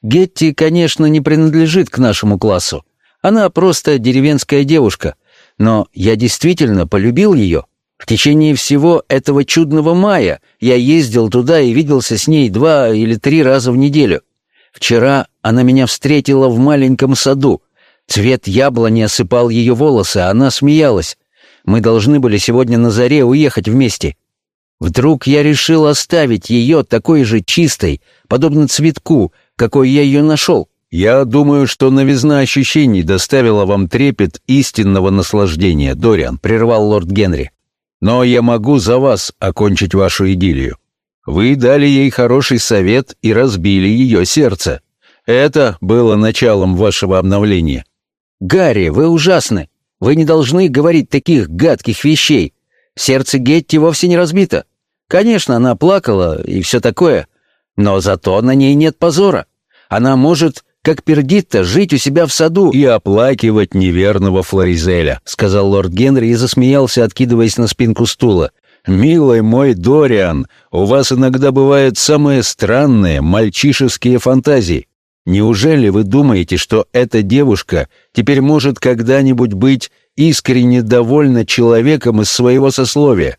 Гетти, конечно, не принадлежит к нашему классу. Она просто деревенская девушка. Но я действительно полюбил ее. В течение всего этого чудного мая я ездил туда и виделся с ней два или три раза в неделю. Вчера она меня встретила в маленьком саду. Цвет яблони осыпал ее волосы, а она смеялась. Мы должны были сегодня на заре уехать вместе. Вдруг я решил оставить ее такой же чистой, подобно цветку, какой я ее нашел. «Я думаю, что новизна ощущений доставила вам трепет истинного наслаждения, Дориан», — прервал лорд Генри. «Но я могу за вас окончить вашу идиллию. Вы дали ей хороший совет и разбили ее сердце. Это было началом вашего обновления». «Гарри, вы ужасны. Вы не должны говорить таких гадких вещей. Сердце Гетти вовсе не разбито. Конечно, она плакала и все такое, но зато на ней нет позора. Она может как Пердитта, жить у себя в саду и оплакивать неверного Флоризеля», — сказал лорд Генри и засмеялся, откидываясь на спинку стула. «Милый мой Дориан, у вас иногда бывают самые странные мальчишеские фантазии. Неужели вы думаете, что эта девушка теперь может когда-нибудь быть искренне довольна человеком из своего сословия?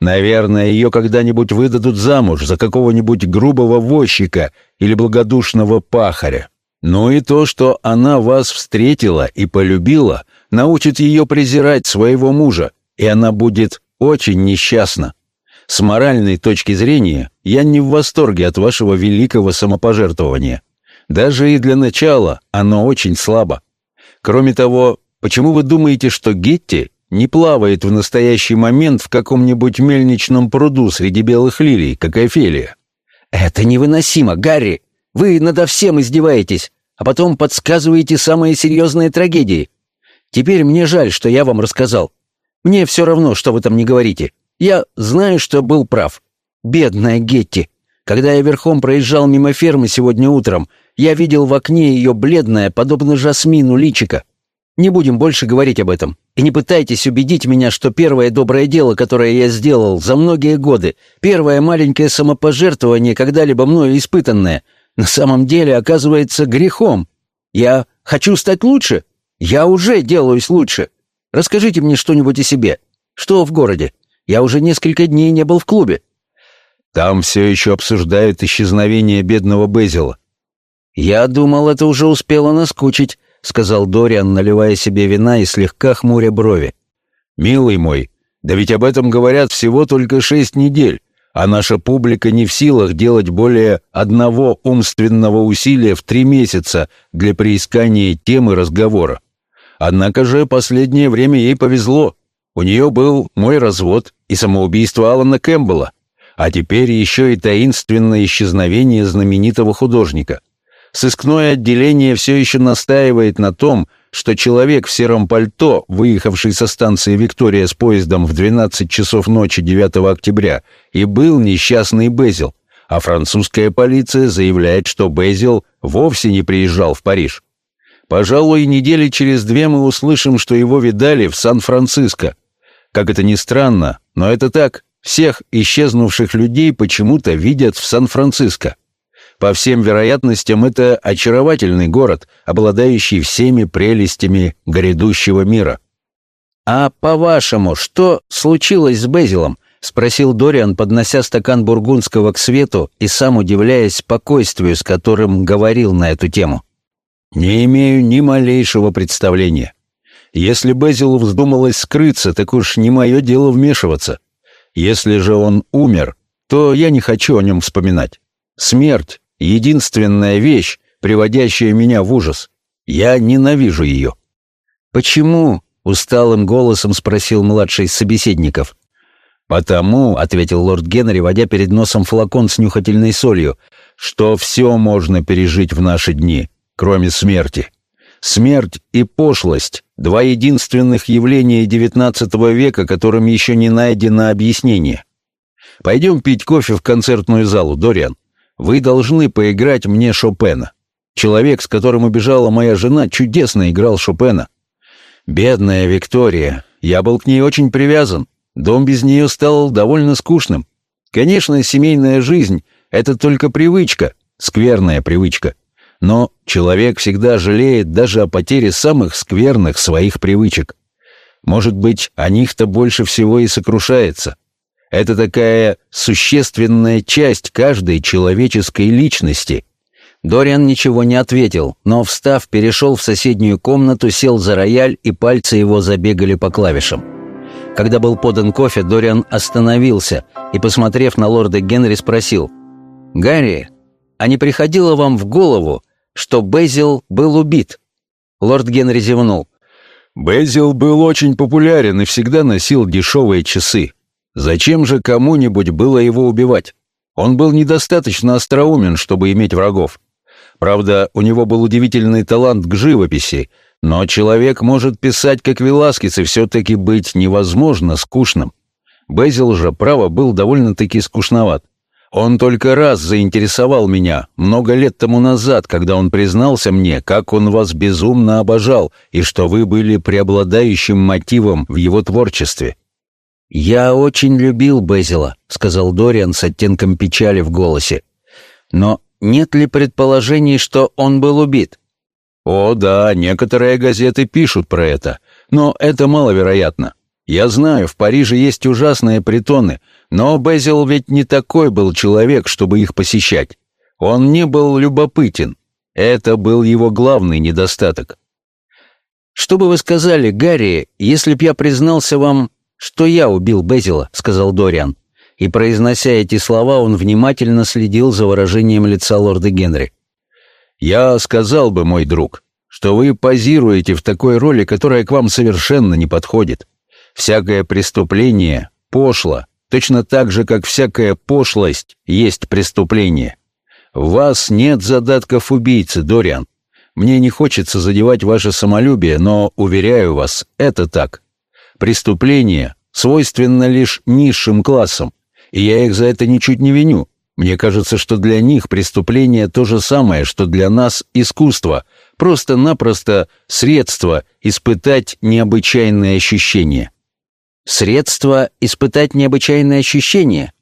Наверное, ее когда-нибудь выдадут замуж за какого-нибудь грубого возчика или благодушного пахаря. Ну и то, что она вас встретила и полюбила, научит ее презирать своего мужа, и она будет очень несчастна. С моральной точки зрения я не в восторге от вашего великого самопожертвования. Даже и для начала оно очень слабо. Кроме того, почему вы думаете, что Гетти не плавает в настоящий момент в каком-нибудь мельничном пруду среди белых лилий, как Офелия? «Это невыносимо, Гарри! Вы надо всем издеваетесь, а потом подсказываете самые серьезные трагедии. Теперь мне жаль, что я вам рассказал. Мне все равно, что вы там не говорите. Я знаю, что был прав. Бедная Гетти. Когда я верхом проезжал мимо фермы сегодня утром, я видел в окне ее бледное, подобно жасмину, личико. Не будем больше говорить об этом. И не пытайтесь убедить меня, что первое доброе дело, которое я сделал за многие годы, первое маленькое самопожертвование, когда-либо мною испытанное, на самом деле оказывается грехом. Я хочу стать лучше. Я уже делаюсь лучше. Расскажите мне что-нибудь о себе. Что в городе? Я уже несколько дней не был в клубе. Там все еще обсуждают исчезновение бедного Безила. Я думал, это уже успело наскучить, сказал Дориан, наливая себе вина и слегка хмуря брови. Милый мой, да ведь об этом говорят всего только шесть недель а наша публика не в силах делать более одного умственного усилия в три месяца для приискания темы разговора. Однако же последнее время ей повезло. У нее был мой развод и самоубийство Алана Кэмпбелла, а теперь еще и таинственное исчезновение знаменитого художника. Сыскное отделение все еще настаивает на том, что человек в сером пальто, выехавший со станции Виктория с поездом в 12 часов ночи 9 октября, и был несчастный Безил, а французская полиция заявляет, что Безил вовсе не приезжал в Париж. Пожалуй, недели через две мы услышим, что его видали в Сан-Франциско. Как это ни странно, но это так. Всех исчезнувших людей почему-то видят в Сан-Франциско. По всем вероятностям, это очаровательный город, обладающий всеми прелестями грядущего мира. «А по-вашему, что случилось с Безилом?» — спросил Дориан, поднося стакан бургундского к свету и сам удивляясь спокойствию, с которым говорил на эту тему. «Не имею ни малейшего представления. Если Безилу вздумалось скрыться, так уж не мое дело вмешиваться. Если же он умер, то я не хочу о нем вспоминать. Смерть единственная вещь, приводящая меня в ужас. Я ненавижу ее». «Почему?» — усталым голосом спросил младший из собеседников. «Потому», — ответил лорд Генри, водя перед носом флакон с нюхательной солью, «что все можно пережить в наши дни, кроме смерти. Смерть и пошлость — два единственных явления XIX века, которым еще не найдено объяснение. Пойдем пить кофе в концертную залу, Дориан. Вы должны поиграть мне Шопена. Человек, с которым убежала моя жена, чудесно играл Шопена. Бедная Виктория. Я был к ней очень привязан. Дом без нее стал довольно скучным. Конечно, семейная жизнь — это только привычка, скверная привычка. Но человек всегда жалеет даже о потере самых скверных своих привычек. Может быть, о них-то больше всего и сокрушается. Это такая существенная часть каждой человеческой личности. Дориан ничего не ответил, но, встав, перешел в соседнюю комнату, сел за рояль, и пальцы его забегали по клавишам. Когда был подан кофе, Дориан остановился и, посмотрев на лорда Генри, спросил, «Гарри, а не приходило вам в голову, что Безил был убит. Лорд Генри зевнул. Безил был очень популярен и всегда носил дешевые часы. Зачем же кому-нибудь было его убивать? Он был недостаточно остроумен, чтобы иметь врагов. Правда, у него был удивительный талант к живописи, но человек может писать как Веласкес и все-таки быть невозможно скучным. Безил же, право, был довольно-таки скучноват. Он только раз заинтересовал меня, много лет тому назад, когда он признался мне, как он вас безумно обожал, и что вы были преобладающим мотивом в его творчестве. «Я очень любил Безила», — сказал Дориан с оттенком печали в голосе. «Но нет ли предположений, что он был убит?» «О, да, некоторые газеты пишут про это, но это маловероятно. Я знаю, в Париже есть ужасные притоны, но Безил ведь не такой был человек, чтобы их посещать. Он не был любопытен. Это был его главный недостаток. «Что бы вы сказали, Гарри, если б я признался вам, что я убил Безила?» — сказал Дориан. И, произнося эти слова, он внимательно следил за выражением лица лорда Генри. «Я сказал бы, мой друг, что вы позируете в такой роли, которая к вам совершенно не подходит. Всякое преступление пошло, точно так же, как всякая пошлость есть преступление. В вас нет задатков убийцы, Дориан. Мне не хочется задевать ваше самолюбие, но, уверяю вас, это так. Преступление свойственно лишь низшим классам, и я их за это ничуть не виню. Мне кажется, что для них преступление то же самое, что для нас искусство, просто-напросто средство испытать необычайные ощущения. Средство испытать необычайные ощущения?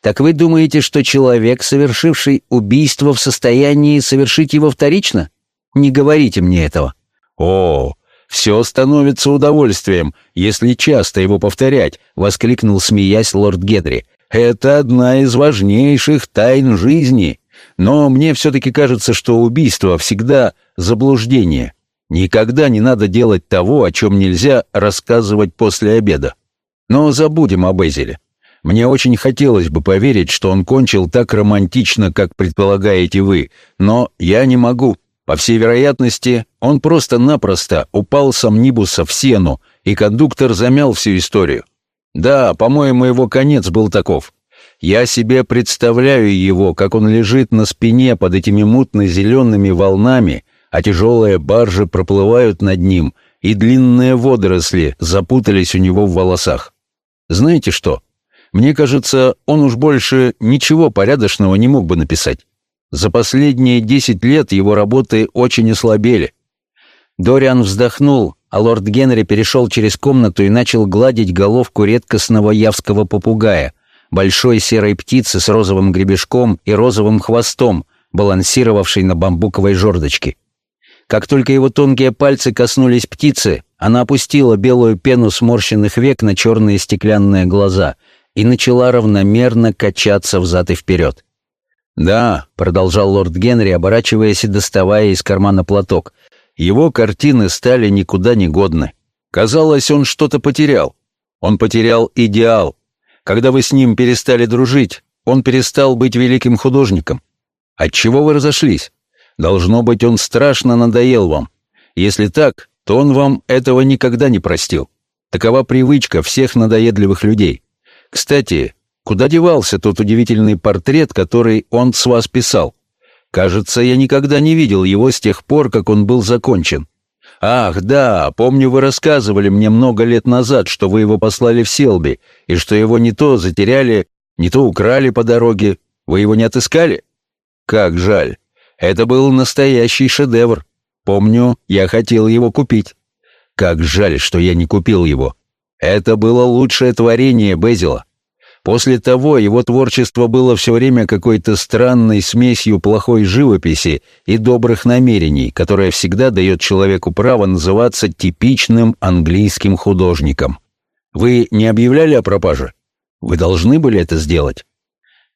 Так вы думаете, что человек, совершивший убийство, в состоянии совершить его вторично? Не говорите мне этого. О, все становится удовольствием, если часто его повторять, воскликнул, смеясь, лорд Генри. Это одна из важнейших тайн жизни. Но мне все-таки кажется, что убийство всегда заблуждение. Никогда не надо делать того, о чем нельзя рассказывать после обеда. Но забудем об Эзеле. Мне очень хотелось бы поверить, что он кончил так романтично, как предполагаете вы, но я не могу. По всей вероятности, он просто-напросто упал с амнибуса в сену, и кондуктор замял всю историю. Да, по-моему, его конец был таков. Я себе представляю его, как он лежит на спине под этими мутно-зелеными волнами, а тяжелые баржи проплывают над ним, и длинные водоросли запутались у него в волосах. Знаете что? Мне кажется, он уж больше ничего порядочного не мог бы написать. За последние десять лет его работы очень ослабели. Дориан вздохнул, а лорд Генри перешел через комнату и начал гладить головку редкостного явского попугая, большой серой птицы с розовым гребешком и розовым хвостом, балансировавшей на бамбуковой жердочке. Как только его тонкие пальцы коснулись птицы, она опустила белую пену сморщенных век на черные стеклянные глаза и начала равномерно качаться взад и вперед. «Да», — продолжал лорд Генри, оборачиваясь и доставая из кармана платок, его картины стали никуда не годны. Казалось, он что-то потерял. Он потерял идеал. Когда вы с ним перестали дружить, он перестал быть великим художником. Отчего вы разошлись? Должно быть, он страшно надоел вам. Если так, то он вам этого никогда не простил. Такова привычка всех надоедливых людей. Кстати, куда девался тот удивительный портрет, который он с вас писал? Кажется, я никогда не видел его с тех пор, как он был закончен. Ах, да, помню, вы рассказывали мне много лет назад, что вы его послали в Селби, и что его не то затеряли, не то украли по дороге. Вы его не отыскали? Как жаль. Это был настоящий шедевр. Помню, я хотел его купить. Как жаль, что я не купил его. Это было лучшее творение Безила. После того его творчество было все время какой-то странной смесью плохой живописи и добрых намерений, которая всегда дает человеку право называться типичным английским художником. Вы не объявляли о пропаже? Вы должны были это сделать.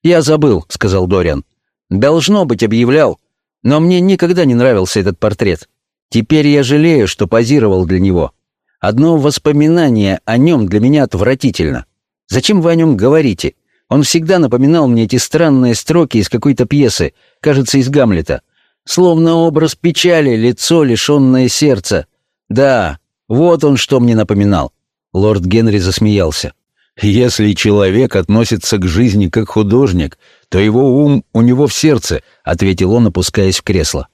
«Я забыл», — сказал Дориан. «Должно быть, объявлял. Но мне никогда не нравился этот портрет. Теперь я жалею, что позировал для него. Одно воспоминание о нем для меня отвратительно. Зачем вы о нем говорите? Он всегда напоминал мне эти странные строки из какой-то пьесы, кажется, из Гамлета. Словно образ печали, лицо, лишенное сердца. Да, вот он что мне напоминал. Лорд Генри засмеялся. Если человек относится к жизни как художник, то его ум у него в сердце, ответил он, опускаясь в кресло.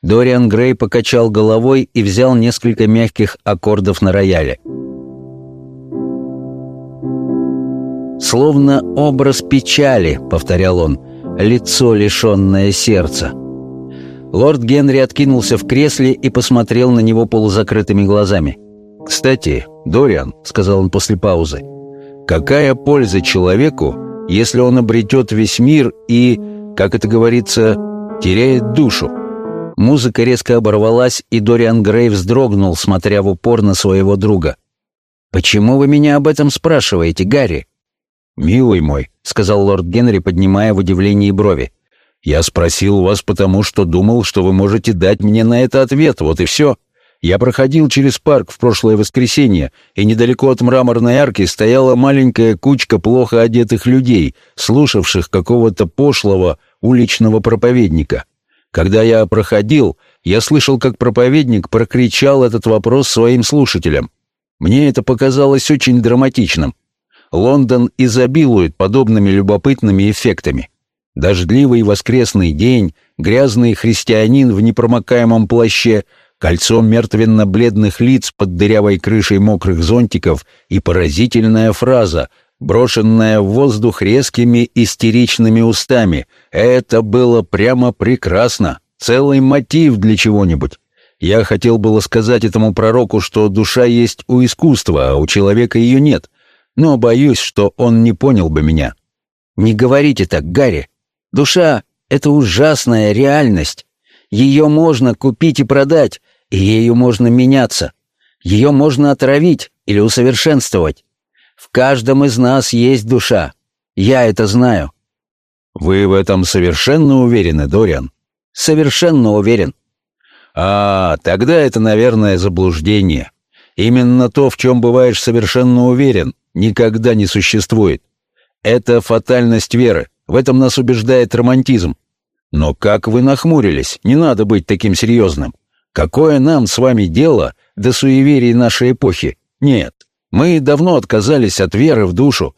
Дориан Грей покачал головой и взял несколько мягких аккордов на рояле. «Словно образ печали», — повторял он, — «лицо, лишенное сердца». Лорд Генри откинулся в кресле и посмотрел на него полузакрытыми глазами. «Кстати, Дориан», — сказал он после паузы, — «какая польза человеку, если он обретет весь мир и, как это говорится, теряет душу?» Музыка резко оборвалась, и Дориан Грей вздрогнул, смотря в упор на своего друга. «Почему вы меня об этом спрашиваете, Гарри?» «Милый мой», — сказал лорд Генри, поднимая в удивлении брови, «я спросил вас потому, что думал, что вы можете дать мне на это ответ, вот и все. Я проходил через парк в прошлое воскресенье, и недалеко от мраморной арки стояла маленькая кучка плохо одетых людей, слушавших какого-то пошлого уличного проповедника. Когда я проходил, я слышал, как проповедник прокричал этот вопрос своим слушателям. Мне это показалось очень драматичным. Лондон изобилует подобными любопытными эффектами. Дождливый воскресный день, грязный христианин в непромокаемом плаще — кольцо мертвенно-бледных лиц под дырявой крышей мокрых зонтиков и поразительная фраза, брошенная в воздух резкими истеричными устами. Это было прямо прекрасно, целый мотив для чего-нибудь. Я хотел было сказать этому пророку, что душа есть у искусства, а у человека ее нет, но боюсь, что он не понял бы меня. «Не говорите так, Гарри. Душа — это ужасная реальность. Ее можно купить и продать, и ею можно меняться. Ее можно отравить или усовершенствовать. В каждом из нас есть душа. Я это знаю». «Вы в этом совершенно уверены, Дориан?» «Совершенно уверен». «А, тогда это, наверное, заблуждение. Именно то, в чем бываешь совершенно уверен, никогда не существует. Это фатальность веры. В этом нас убеждает романтизм. Но как вы нахмурились? Не надо быть таким серьезным. Какое нам с вами дело до суеверий нашей эпохи? Нет, мы давно отказались от веры в душу.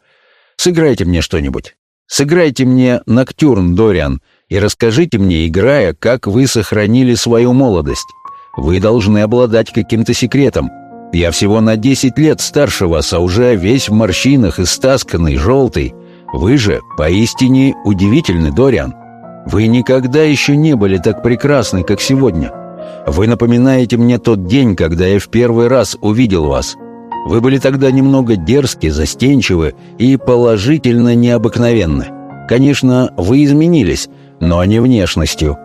Сыграйте мне что-нибудь. Сыграйте мне Ноктюрн, Дориан, и расскажите мне, играя, как вы сохранили свою молодость. Вы должны обладать каким-то секретом. Я всего на десять лет старше вас, а уже весь в морщинах, истасканный, желтый. Вы же поистине удивительны, Дориан. Вы никогда еще не были так прекрасны, как сегодня. Вы напоминаете мне тот день, когда я в первый раз увидел вас. Вы были тогда немного дерзки, застенчивы и положительно необыкновенны. Конечно, вы изменились, но не внешностью.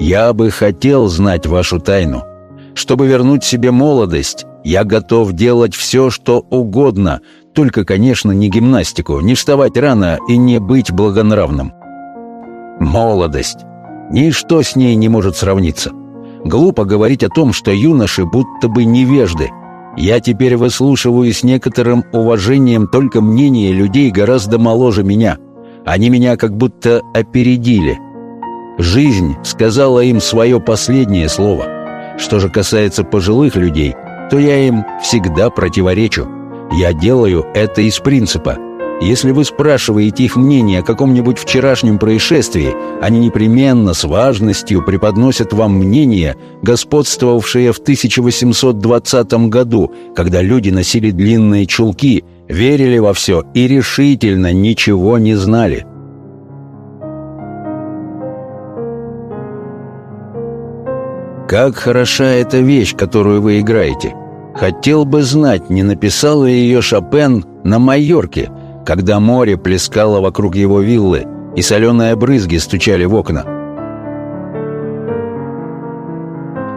Я бы хотел знать вашу тайну. Чтобы вернуть себе молодость, я готов делать все, что угодно, только, конечно, не гимнастику, не вставать рано и не быть благонравным. Молодость. Ничто с ней не может сравниться. Глупо говорить о том, что юноши будто бы невежды. Я теперь выслушиваю с некоторым уважением только мнение людей гораздо моложе меня. Они меня как будто опередили. Жизнь сказала им свое последнее слово. Что же касается пожилых людей, то я им всегда противоречу. Я делаю это из принципа – если вы спрашиваете их мнение о каком-нибудь вчерашнем происшествии, они непременно с важностью преподносят вам мнение, господствовавшее в 1820 году, когда люди носили длинные чулки, верили во все и решительно ничего не знали. Как хороша эта вещь, которую вы играете. Хотел бы знать, не написал ли ее Шопен на Майорке – когда море плескало вокруг его виллы и соленые брызги стучали в окна.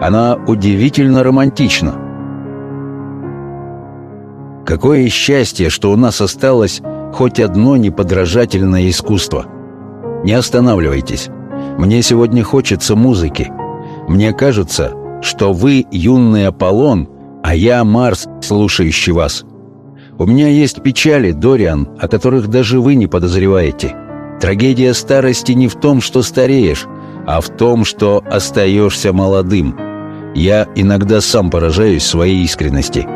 Она удивительно романтична. Какое счастье, что у нас осталось хоть одно неподражательное искусство. Не останавливайтесь. Мне сегодня хочется музыки. Мне кажется, что вы юный Аполлон, а я Марс, слушающий вас. У меня есть печали, Дориан, о которых даже вы не подозреваете. Трагедия старости не в том, что стареешь, а в том, что остаешься молодым. Я иногда сам поражаюсь своей искренности.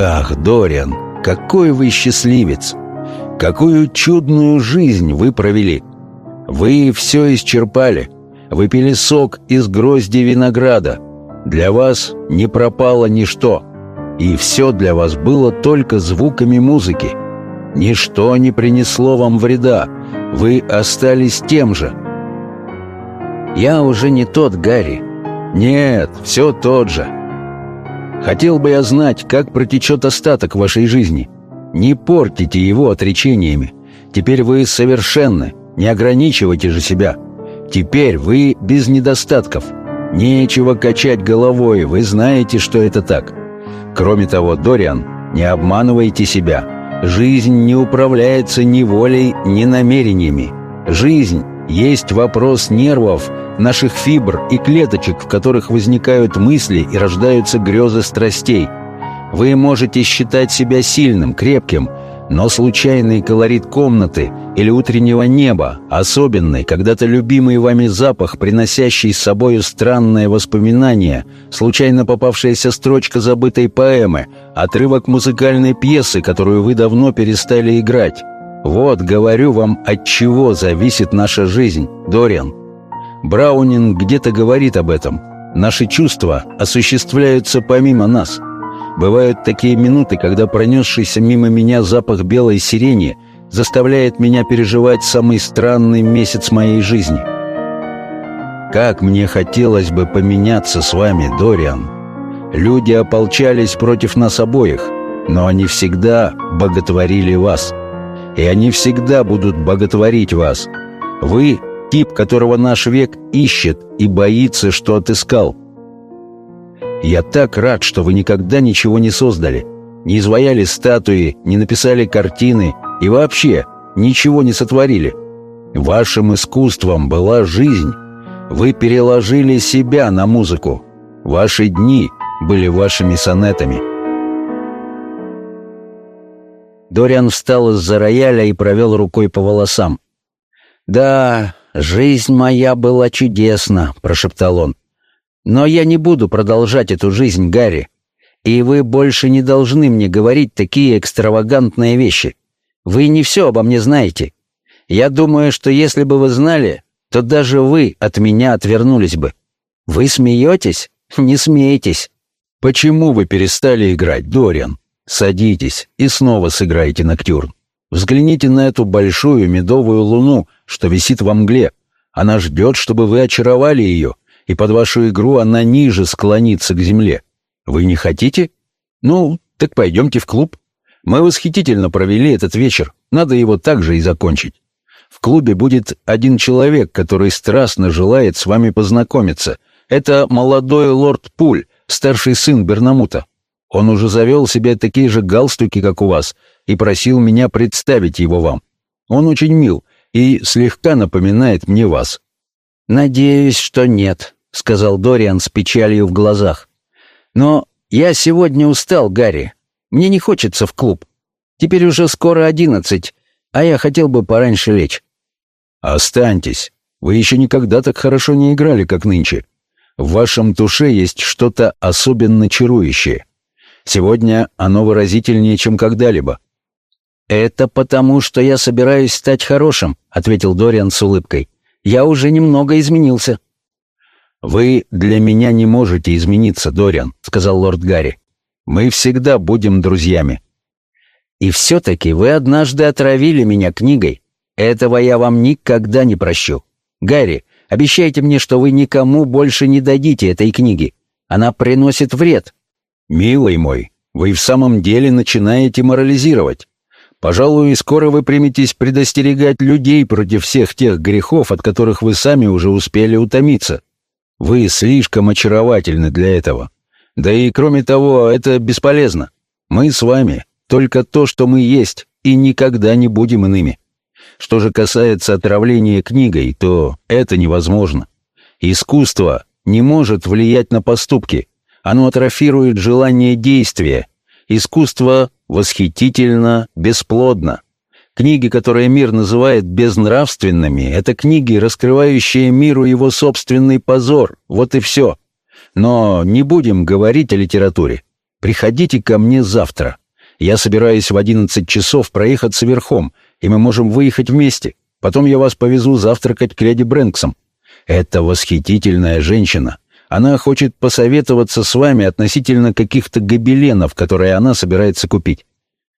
Ах, Дориан, какой вы счастливец! Какую чудную жизнь вы провели! Вы все исчерпали. Выпили сок из грозди винограда. Для вас не пропало ничто. И все для вас было только звуками музыки. Ничто не принесло вам вреда. Вы остались тем же. Я уже не тот Гарри. Нет, все тот же. Хотел бы я знать, как протечет остаток вашей жизни. Не портите его отречениями. Теперь вы совершенны. Не ограничивайте же себя. Теперь вы без недостатков. Нечего качать головой, вы знаете, что это так. Кроме того, Дориан, не обманывайте себя. Жизнь не управляется ни волей, ни намерениями. Жизнь есть вопрос нервов, наших фибр и клеточек, в которых возникают мысли и рождаются грезы страстей. Вы можете считать себя сильным, крепким, но случайный колорит комнаты или утреннего неба, особенный, когда-то любимый вами запах, приносящий с собою странное воспоминание, случайно попавшаяся строчка забытой поэмы, отрывок музыкальной пьесы, которую вы давно перестали играть. Вот, говорю вам, от чего зависит наша жизнь, Дориан. Браунинг где-то говорит об этом. Наши чувства осуществляются помимо нас. Бывают такие минуты, когда пронесшийся мимо меня запах белой сирени заставляет меня переживать самый странный месяц моей жизни. Как мне хотелось бы поменяться с вами, Дориан. Люди ополчались против нас обоих, но они всегда боготворили вас. И они всегда будут боготворить вас. Вы Тип, которого наш век ищет и боится, что отыскал. Я так рад, что вы никогда ничего не создали. Не изваяли статуи, не написали картины и вообще ничего не сотворили. Вашим искусством была жизнь. Вы переложили себя на музыку. Ваши дни были вашими сонетами. Дориан встал из-за рояля и провел рукой по волосам. «Да, «Жизнь моя была чудесна», — прошептал он. «Но я не буду продолжать эту жизнь, Гарри. И вы больше не должны мне говорить такие экстравагантные вещи. Вы не все обо мне знаете. Я думаю, что если бы вы знали, то даже вы от меня отвернулись бы. Вы смеетесь? Не смейтесь». «Почему вы перестали играть, Дориан? Садитесь и снова сыграйте ноктюрн. Взгляните на эту большую медовую луну, что висит во мгле. Она ждет, чтобы вы очаровали ее, и под вашу игру она ниже склонится к земле. Вы не хотите? Ну, так пойдемте в клуб. Мы восхитительно провели этот вечер, надо его также и закончить. В клубе будет один человек, который страстно желает с вами познакомиться. Это молодой лорд Пуль, старший сын Бернамута. Он уже завел себе такие же галстуки, как у вас, и просил меня представить его вам. Он очень мил и слегка напоминает мне вас». «Надеюсь, что нет», — сказал Дориан с печалью в глазах. «Но я сегодня устал, Гарри. Мне не хочется в клуб. Теперь уже скоро одиннадцать, а я хотел бы пораньше лечь». «Останьтесь. Вы еще никогда так хорошо не играли, как нынче. В вашем туше есть что-то особенно чарующее. Сегодня оно выразительнее, чем когда-либо. «Это потому, что я собираюсь стать хорошим», — ответил Дориан с улыбкой. «Я уже немного изменился». «Вы для меня не можете измениться, Дориан», — сказал лорд Гарри. «Мы всегда будем друзьями». «И все-таки вы однажды отравили меня книгой. Этого я вам никогда не прощу. Гарри, обещайте мне, что вы никому больше не дадите этой книги. Она приносит вред». «Милый мой, вы в самом деле начинаете морализировать. Пожалуй, скоро вы приметесь предостерегать людей против всех тех грехов, от которых вы сами уже успели утомиться. Вы слишком очаровательны для этого. Да и кроме того, это бесполезно. Мы с вами только то, что мы есть, и никогда не будем иными. Что же касается отравления книгой, то это невозможно. Искусство не может влиять на поступки. Оно атрофирует желание действия. Искусство восхитительно, бесплодно. Книги, которые мир называет безнравственными, это книги, раскрывающие миру его собственный позор. Вот и все. Но не будем говорить о литературе. Приходите ко мне завтра. Я собираюсь в одиннадцать часов проехаться верхом, и мы можем выехать вместе. Потом я вас повезу завтракать к леди Брэнксом. Это восхитительная женщина. Она хочет посоветоваться с вами относительно каких-то гобеленов, которые она собирается купить.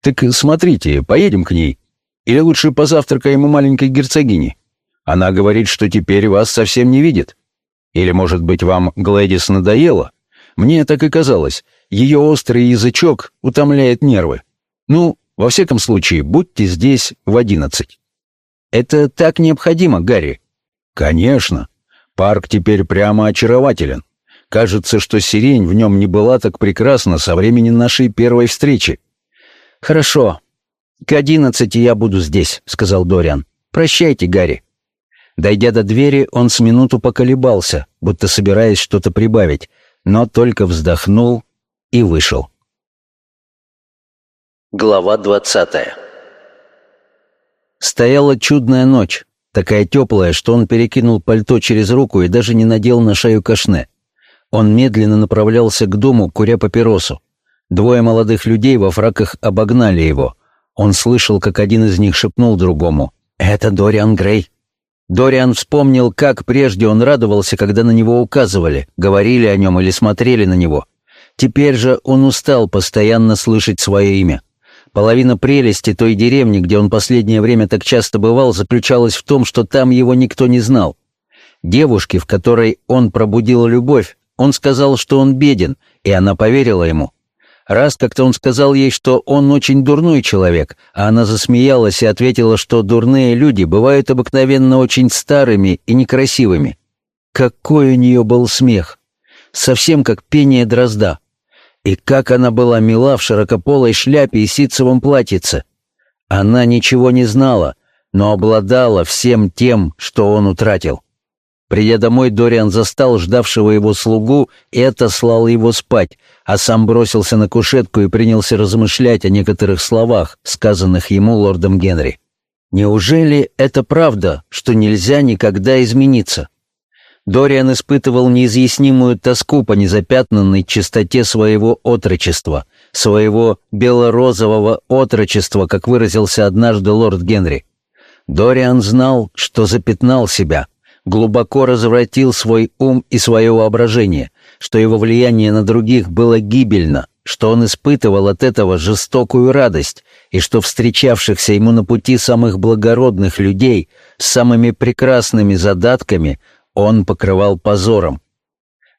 Так смотрите, поедем к ней. Или лучше позавтракаем у маленькой герцогини. Она говорит, что теперь вас совсем не видит. Или, может быть, вам Глэдис надоело? Мне так и казалось. Ее острый язычок утомляет нервы. Ну, во всяком случае, будьте здесь в одиннадцать. Это так необходимо, Гарри. Конечно. Парк теперь прямо очарователен. Кажется, что сирень в нем не была так прекрасна со времени нашей первой встречи. Хорошо. К одиннадцати я буду здесь, сказал Дориан. Прощайте, Гарри. Дойдя до двери, он с минуту поколебался, будто собираясь что-то прибавить, но только вздохнул и вышел. Глава двадцатая Стояла чудная ночь, такая теплая, что он перекинул пальто через руку и даже не надел на шею кашне. Он медленно направлялся к дому, куря папиросу. Двое молодых людей во фраках обогнали его. Он слышал, как один из них шепнул другому «Это Дориан Грей». Дориан вспомнил, как прежде он радовался, когда на него указывали, говорили о нем или смотрели на него. Теперь же он устал постоянно слышать свое имя. Половина прелести той деревни, где он последнее время так часто бывал, заключалась в том, что там его никто не знал. Девушке, в которой он пробудил любовь, он сказал, что он беден, и она поверила ему. Раз как-то он сказал ей, что он очень дурной человек, а она засмеялась и ответила, что дурные люди бывают обыкновенно очень старыми и некрасивыми. Какой у нее был смех! Совсем как пение дрозда. И как она была мила в широкополой шляпе и ситцевом платьице. Она ничего не знала, но обладала всем тем, что он утратил. Придя домой, Дориан застал ждавшего его слугу и отослал его спать, а сам бросился на кушетку и принялся размышлять о некоторых словах, сказанных ему лордом Генри. Неужели это правда, что нельзя никогда измениться? Дориан испытывал неизъяснимую тоску по незапятнанной чистоте своего отрочества, своего белорозового отрочества, как выразился однажды лорд Генри. Дориан знал, что запятнал себя, глубоко развратил свой ум и свое воображение, что его влияние на других было гибельно, что он испытывал от этого жестокую радость, и что встречавшихся ему на пути самых благородных людей с самыми прекрасными задатками – он покрывал позором.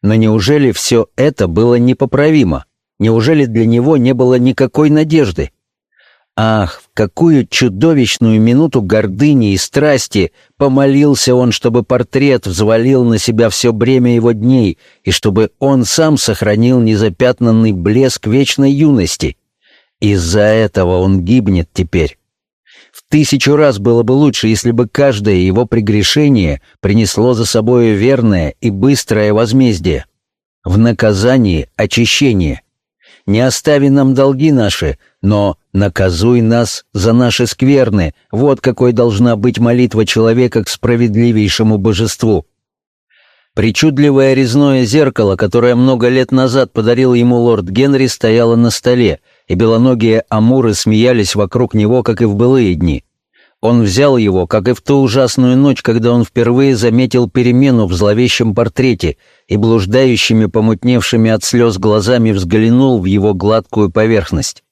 Но неужели все это было непоправимо? Неужели для него не было никакой надежды? Ах, в какую чудовищную минуту гордыни и страсти помолился он, чтобы портрет взвалил на себя все бремя его дней и чтобы он сам сохранил незапятнанный блеск вечной юности. Из-за этого он гибнет теперь. В тысячу раз было бы лучше, если бы каждое его прегрешение принесло за собой верное и быстрое возмездие. В наказании очищение. Не остави нам долги наши, но наказуй нас за наши скверны. Вот какой должна быть молитва человека к справедливейшему божеству. Причудливое резное зеркало, которое много лет назад подарил ему лорд Генри, стояло на столе — и белоногие амуры смеялись вокруг него, как и в былые дни. Он взял его, как и в ту ужасную ночь, когда он впервые заметил перемену в зловещем портрете и блуждающими, помутневшими от слез глазами взглянул в его гладкую поверхность.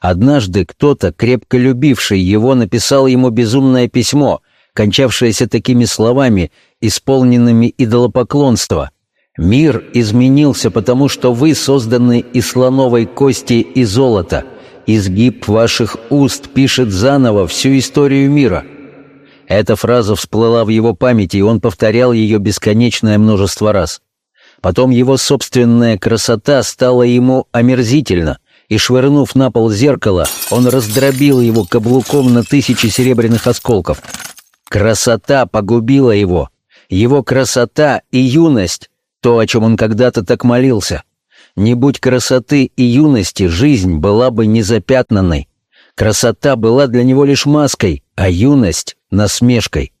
Однажды кто-то, крепко любивший его, написал ему безумное письмо, кончавшееся такими словами, исполненными идолопоклонства — Мир изменился, потому что вы созданы из слоновой кости и золота. Изгиб ваших уст пишет заново всю историю мира. Эта фраза всплыла в его памяти, и он повторял ее бесконечное множество раз. Потом его собственная красота стала ему омерзительна, и, швырнув на пол зеркало, он раздробил его каблуком на тысячи серебряных осколков. Красота погубила его. Его красота и юность то, о чем он когда-то так молился. Не будь красоты и юности, жизнь была бы незапятнанной. Красота была для него лишь маской, а юность — насмешкой.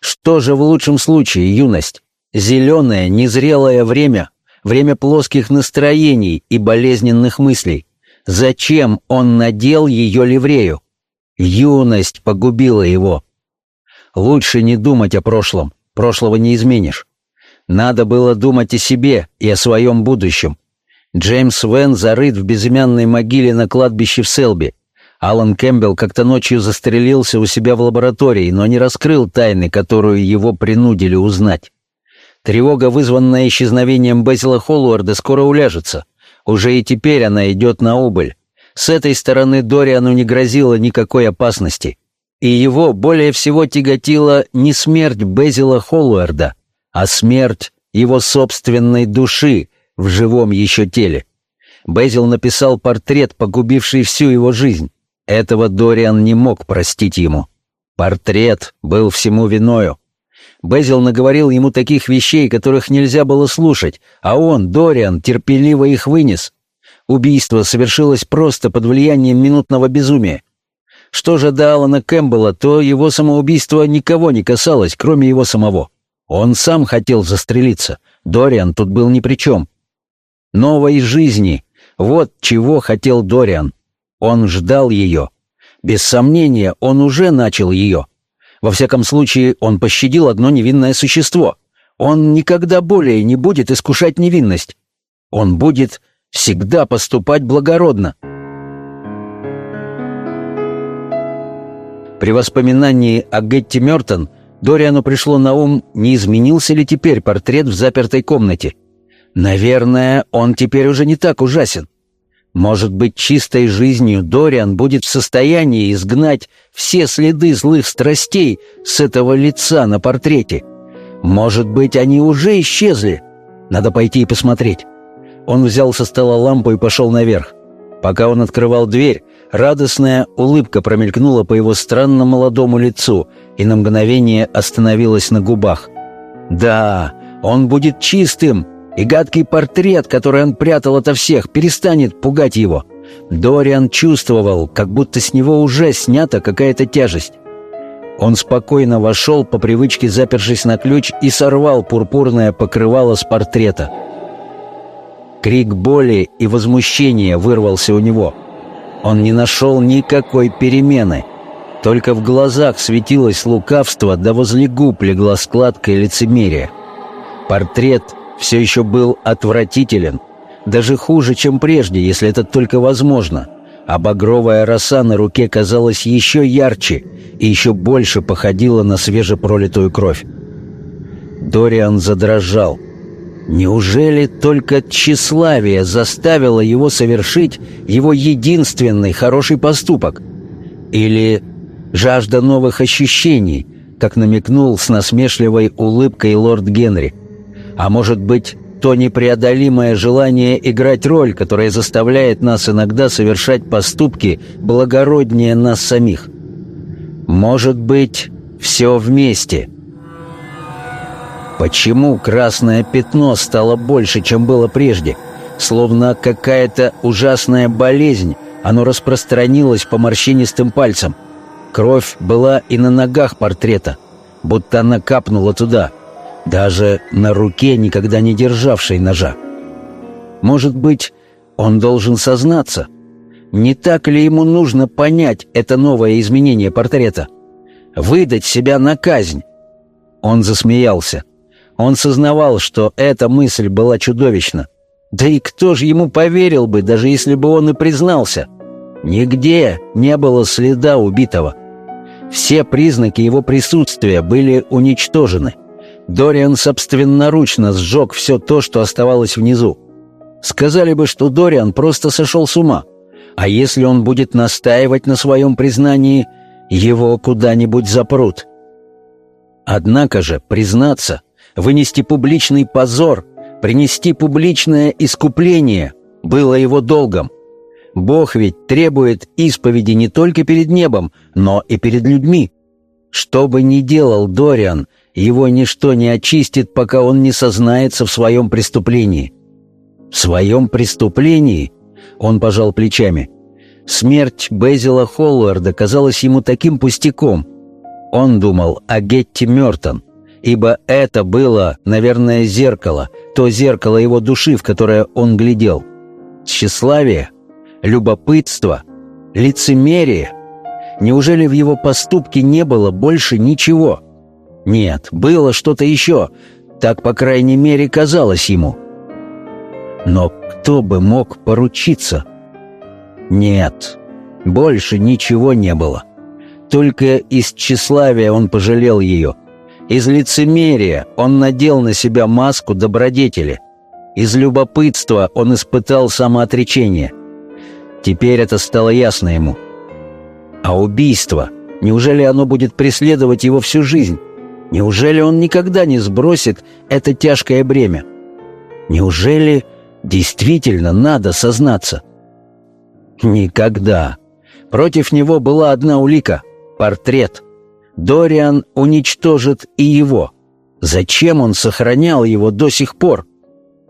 Что же в лучшем случае юность? Зеленое, незрелое время, время плоских настроений и болезненных мыслей. Зачем он надел ее ливрею? Юность погубила его. Лучше не думать о прошлом, прошлого не изменишь. Надо было думать о себе и о своем будущем. Джеймс Вен зарыт в безымянной могиле на кладбище в Селби. Алан Кэмпбелл как-то ночью застрелился у себя в лаборатории, но не раскрыл тайны, которую его принудили узнать. Тревога, вызванная исчезновением Безила Холлуарда, скоро уляжется. Уже и теперь она идет на убыль. С этой стороны Дориану не грозило никакой опасности. И его более всего тяготила не смерть Безила Холлуарда, а смерть его собственной души в живом еще теле. Безил написал портрет, погубивший всю его жизнь. Этого Дориан не мог простить ему. Портрет был всему виною. Безил наговорил ему таких вещей, которых нельзя было слушать, а он, Дориан, терпеливо их вынес. Убийство совершилось просто под влиянием минутного безумия. Что же до Алана Кэмпбелла, то его самоубийство никого не касалось, кроме его самого. Он сам хотел застрелиться. Дориан тут был ни при чем. Новой жизни. Вот чего хотел Дориан. Он ждал ее. Без сомнения, он уже начал ее. Во всяком случае, он пощадил одно невинное существо. Он никогда более не будет искушать невинность. Он будет всегда поступать благородно. При воспоминании о Гетти Мертон Дориану пришло на ум, не изменился ли теперь портрет в запертой комнате. Наверное, он теперь уже не так ужасен. Может быть, чистой жизнью Дориан будет в состоянии изгнать все следы злых страстей с этого лица на портрете. Может быть, они уже исчезли. Надо пойти и посмотреть. Он взял со стола лампу и пошел наверх. Пока он открывал дверь, радостная улыбка промелькнула по его странно молодому лицу и на мгновение остановилась на губах. «Да, он будет чистым, и гадкий портрет, который он прятал ото всех, перестанет пугать его. Дориан чувствовал, как будто с него уже снята какая-то тяжесть. Он спокойно вошел, по привычке запершись на ключ, и сорвал пурпурное покрывало с портрета. Крик боли и возмущения вырвался у него. Он не нашел никакой перемены. Только в глазах светилось лукавство, да возле губ легла складка и лицемерие. Портрет все еще был отвратителен, даже хуже, чем прежде, если это только возможно, а багровая роса на руке казалась еще ярче и еще больше походила на свежепролитую кровь. Дориан задрожал. Неужели только тщеславие заставило его совершить его единственный хороший поступок? Или жажда новых ощущений, как намекнул с насмешливой улыбкой лорд Генри? А может быть, то непреодолимое желание играть роль, которое заставляет нас иногда совершать поступки благороднее нас самих. Может быть, все вместе. Почему красное пятно стало больше, чем было прежде? Словно какая-то ужасная болезнь, оно распространилось по морщинистым пальцам. Кровь была и на ногах портрета, будто она капнула туда — даже на руке, никогда не державшей ножа. Может быть, он должен сознаться? Не так ли ему нужно понять это новое изменение портрета? Выдать себя на казнь? Он засмеялся. Он сознавал, что эта мысль была чудовищна. Да и кто же ему поверил бы, даже если бы он и признался? Нигде не было следа убитого. Все признаки его присутствия были уничтожены. Дориан собственноручно сжег все то, что оставалось внизу. Сказали бы, что Дориан просто сошел с ума. А если он будет настаивать на своем признании, его куда-нибудь запрут. Однако же, признаться, вынести публичный позор, принести публичное искупление было его долгом. Бог ведь требует исповеди не только перед небом, но и перед людьми. Что бы ни делал Дориан — его ничто не очистит, пока он не сознается в своем преступлении. В своем преступлении? Он пожал плечами. Смерть Безила Холларда казалась ему таким пустяком. Он думал о Гетти Мертон, ибо это было, наверное, зеркало, то зеркало его души, в которое он глядел. Тщеславие, любопытство, лицемерие. Неужели в его поступке не было больше ничего? Нет, было что-то еще. Так, по крайней мере, казалось ему. Но кто бы мог поручиться? Нет, больше ничего не было. Только из тщеславия он пожалел ее. Из лицемерия он надел на себя маску добродетели. Из любопытства он испытал самоотречение. Теперь это стало ясно ему. А убийство, неужели оно будет преследовать его всю жизнь? Неужели он никогда не сбросит это тяжкое бремя? Неужели действительно надо сознаться? Никогда. Против него была одна улика — портрет. Дориан уничтожит и его. Зачем он сохранял его до сих пор?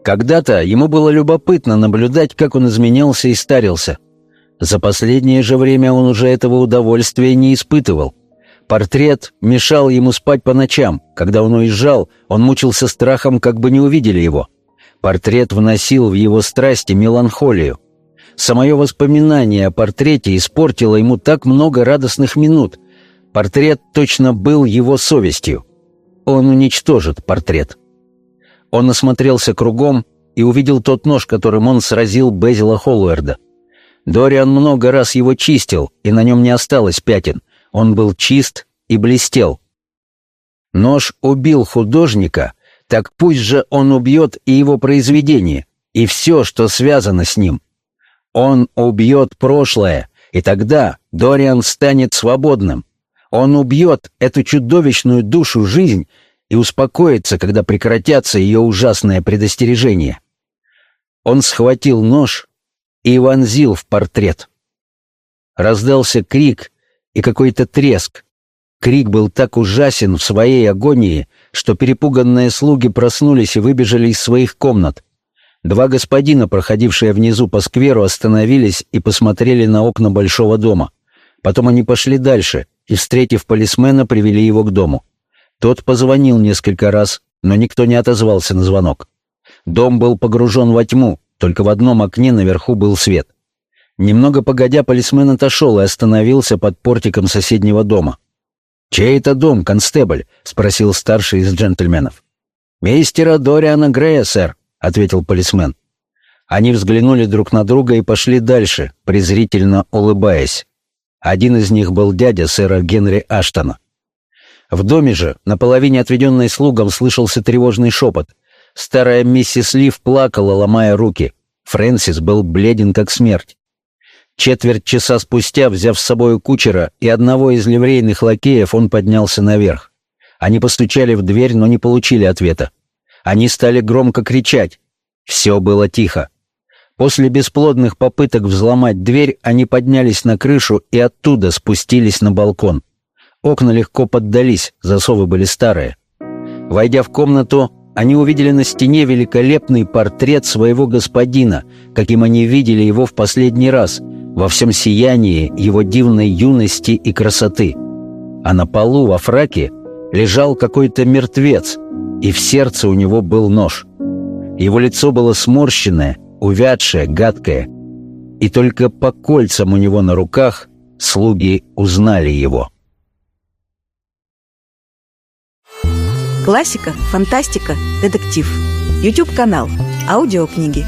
Когда-то ему было любопытно наблюдать, как он изменялся и старился. За последнее же время он уже этого удовольствия не испытывал. Портрет мешал ему спать по ночам. Когда он уезжал, он мучился страхом, как бы не увидели его. Портрет вносил в его страсти меланхолию. Самое воспоминание о портрете испортило ему так много радостных минут. Портрет точно был его совестью. Он уничтожит портрет. Он осмотрелся кругом и увидел тот нож, которым он сразил Безила Холлуэрда. Дориан много раз его чистил, и на нем не осталось пятен. Он был чист и блестел. Нож убил художника, так пусть же он убьет и его произведение, и все, что связано с ним. Он убьет прошлое, и тогда Дориан станет свободным. Он убьет эту чудовищную душу жизнь и успокоится, когда прекратятся ее ужасные предостережения. Он схватил нож и вонзил в портрет. Раздался крик и какой-то треск. Крик был так ужасен в своей агонии, что перепуганные слуги проснулись и выбежали из своих комнат. Два господина, проходившие внизу по скверу, остановились и посмотрели на окна большого дома. Потом они пошли дальше и, встретив полисмена, привели его к дому. Тот позвонил несколько раз, но никто не отозвался на звонок. Дом был погружен во тьму, только в одном окне наверху был свет. Немного погодя, полисмен отошел и остановился под портиком соседнего дома. «Чей это дом, констебль?» — спросил старший из джентльменов. «Мистера Дориана Грея, сэр», — ответил полисмен. Они взглянули друг на друга и пошли дальше, презрительно улыбаясь. Один из них был дядя сэра Генри Аштона. В доме же, на половине отведенной слугам, слышался тревожный шепот. Старая миссис Лив плакала, ломая руки. Фрэнсис был бледен, как смерть. Четверть часа спустя, взяв с собой кучера и одного из ливрейных лакеев, он поднялся наверх. Они постучали в дверь, но не получили ответа. Они стали громко кричать. Все было тихо. После бесплодных попыток взломать дверь, они поднялись на крышу и оттуда спустились на балкон. Окна легко поддались, засовы были старые. Войдя в комнату, они увидели на стене великолепный портрет своего господина, каким они видели его в последний раз, во всем сиянии его дивной юности и красоты. А на полу во фраке лежал какой-то мертвец, и в сердце у него был нож. Его лицо было сморщенное, увядшее, гадкое, и только по кольцам у него на руках слуги узнали его. Классика, фантастика, детектив. YouTube канал. Аудиокниги.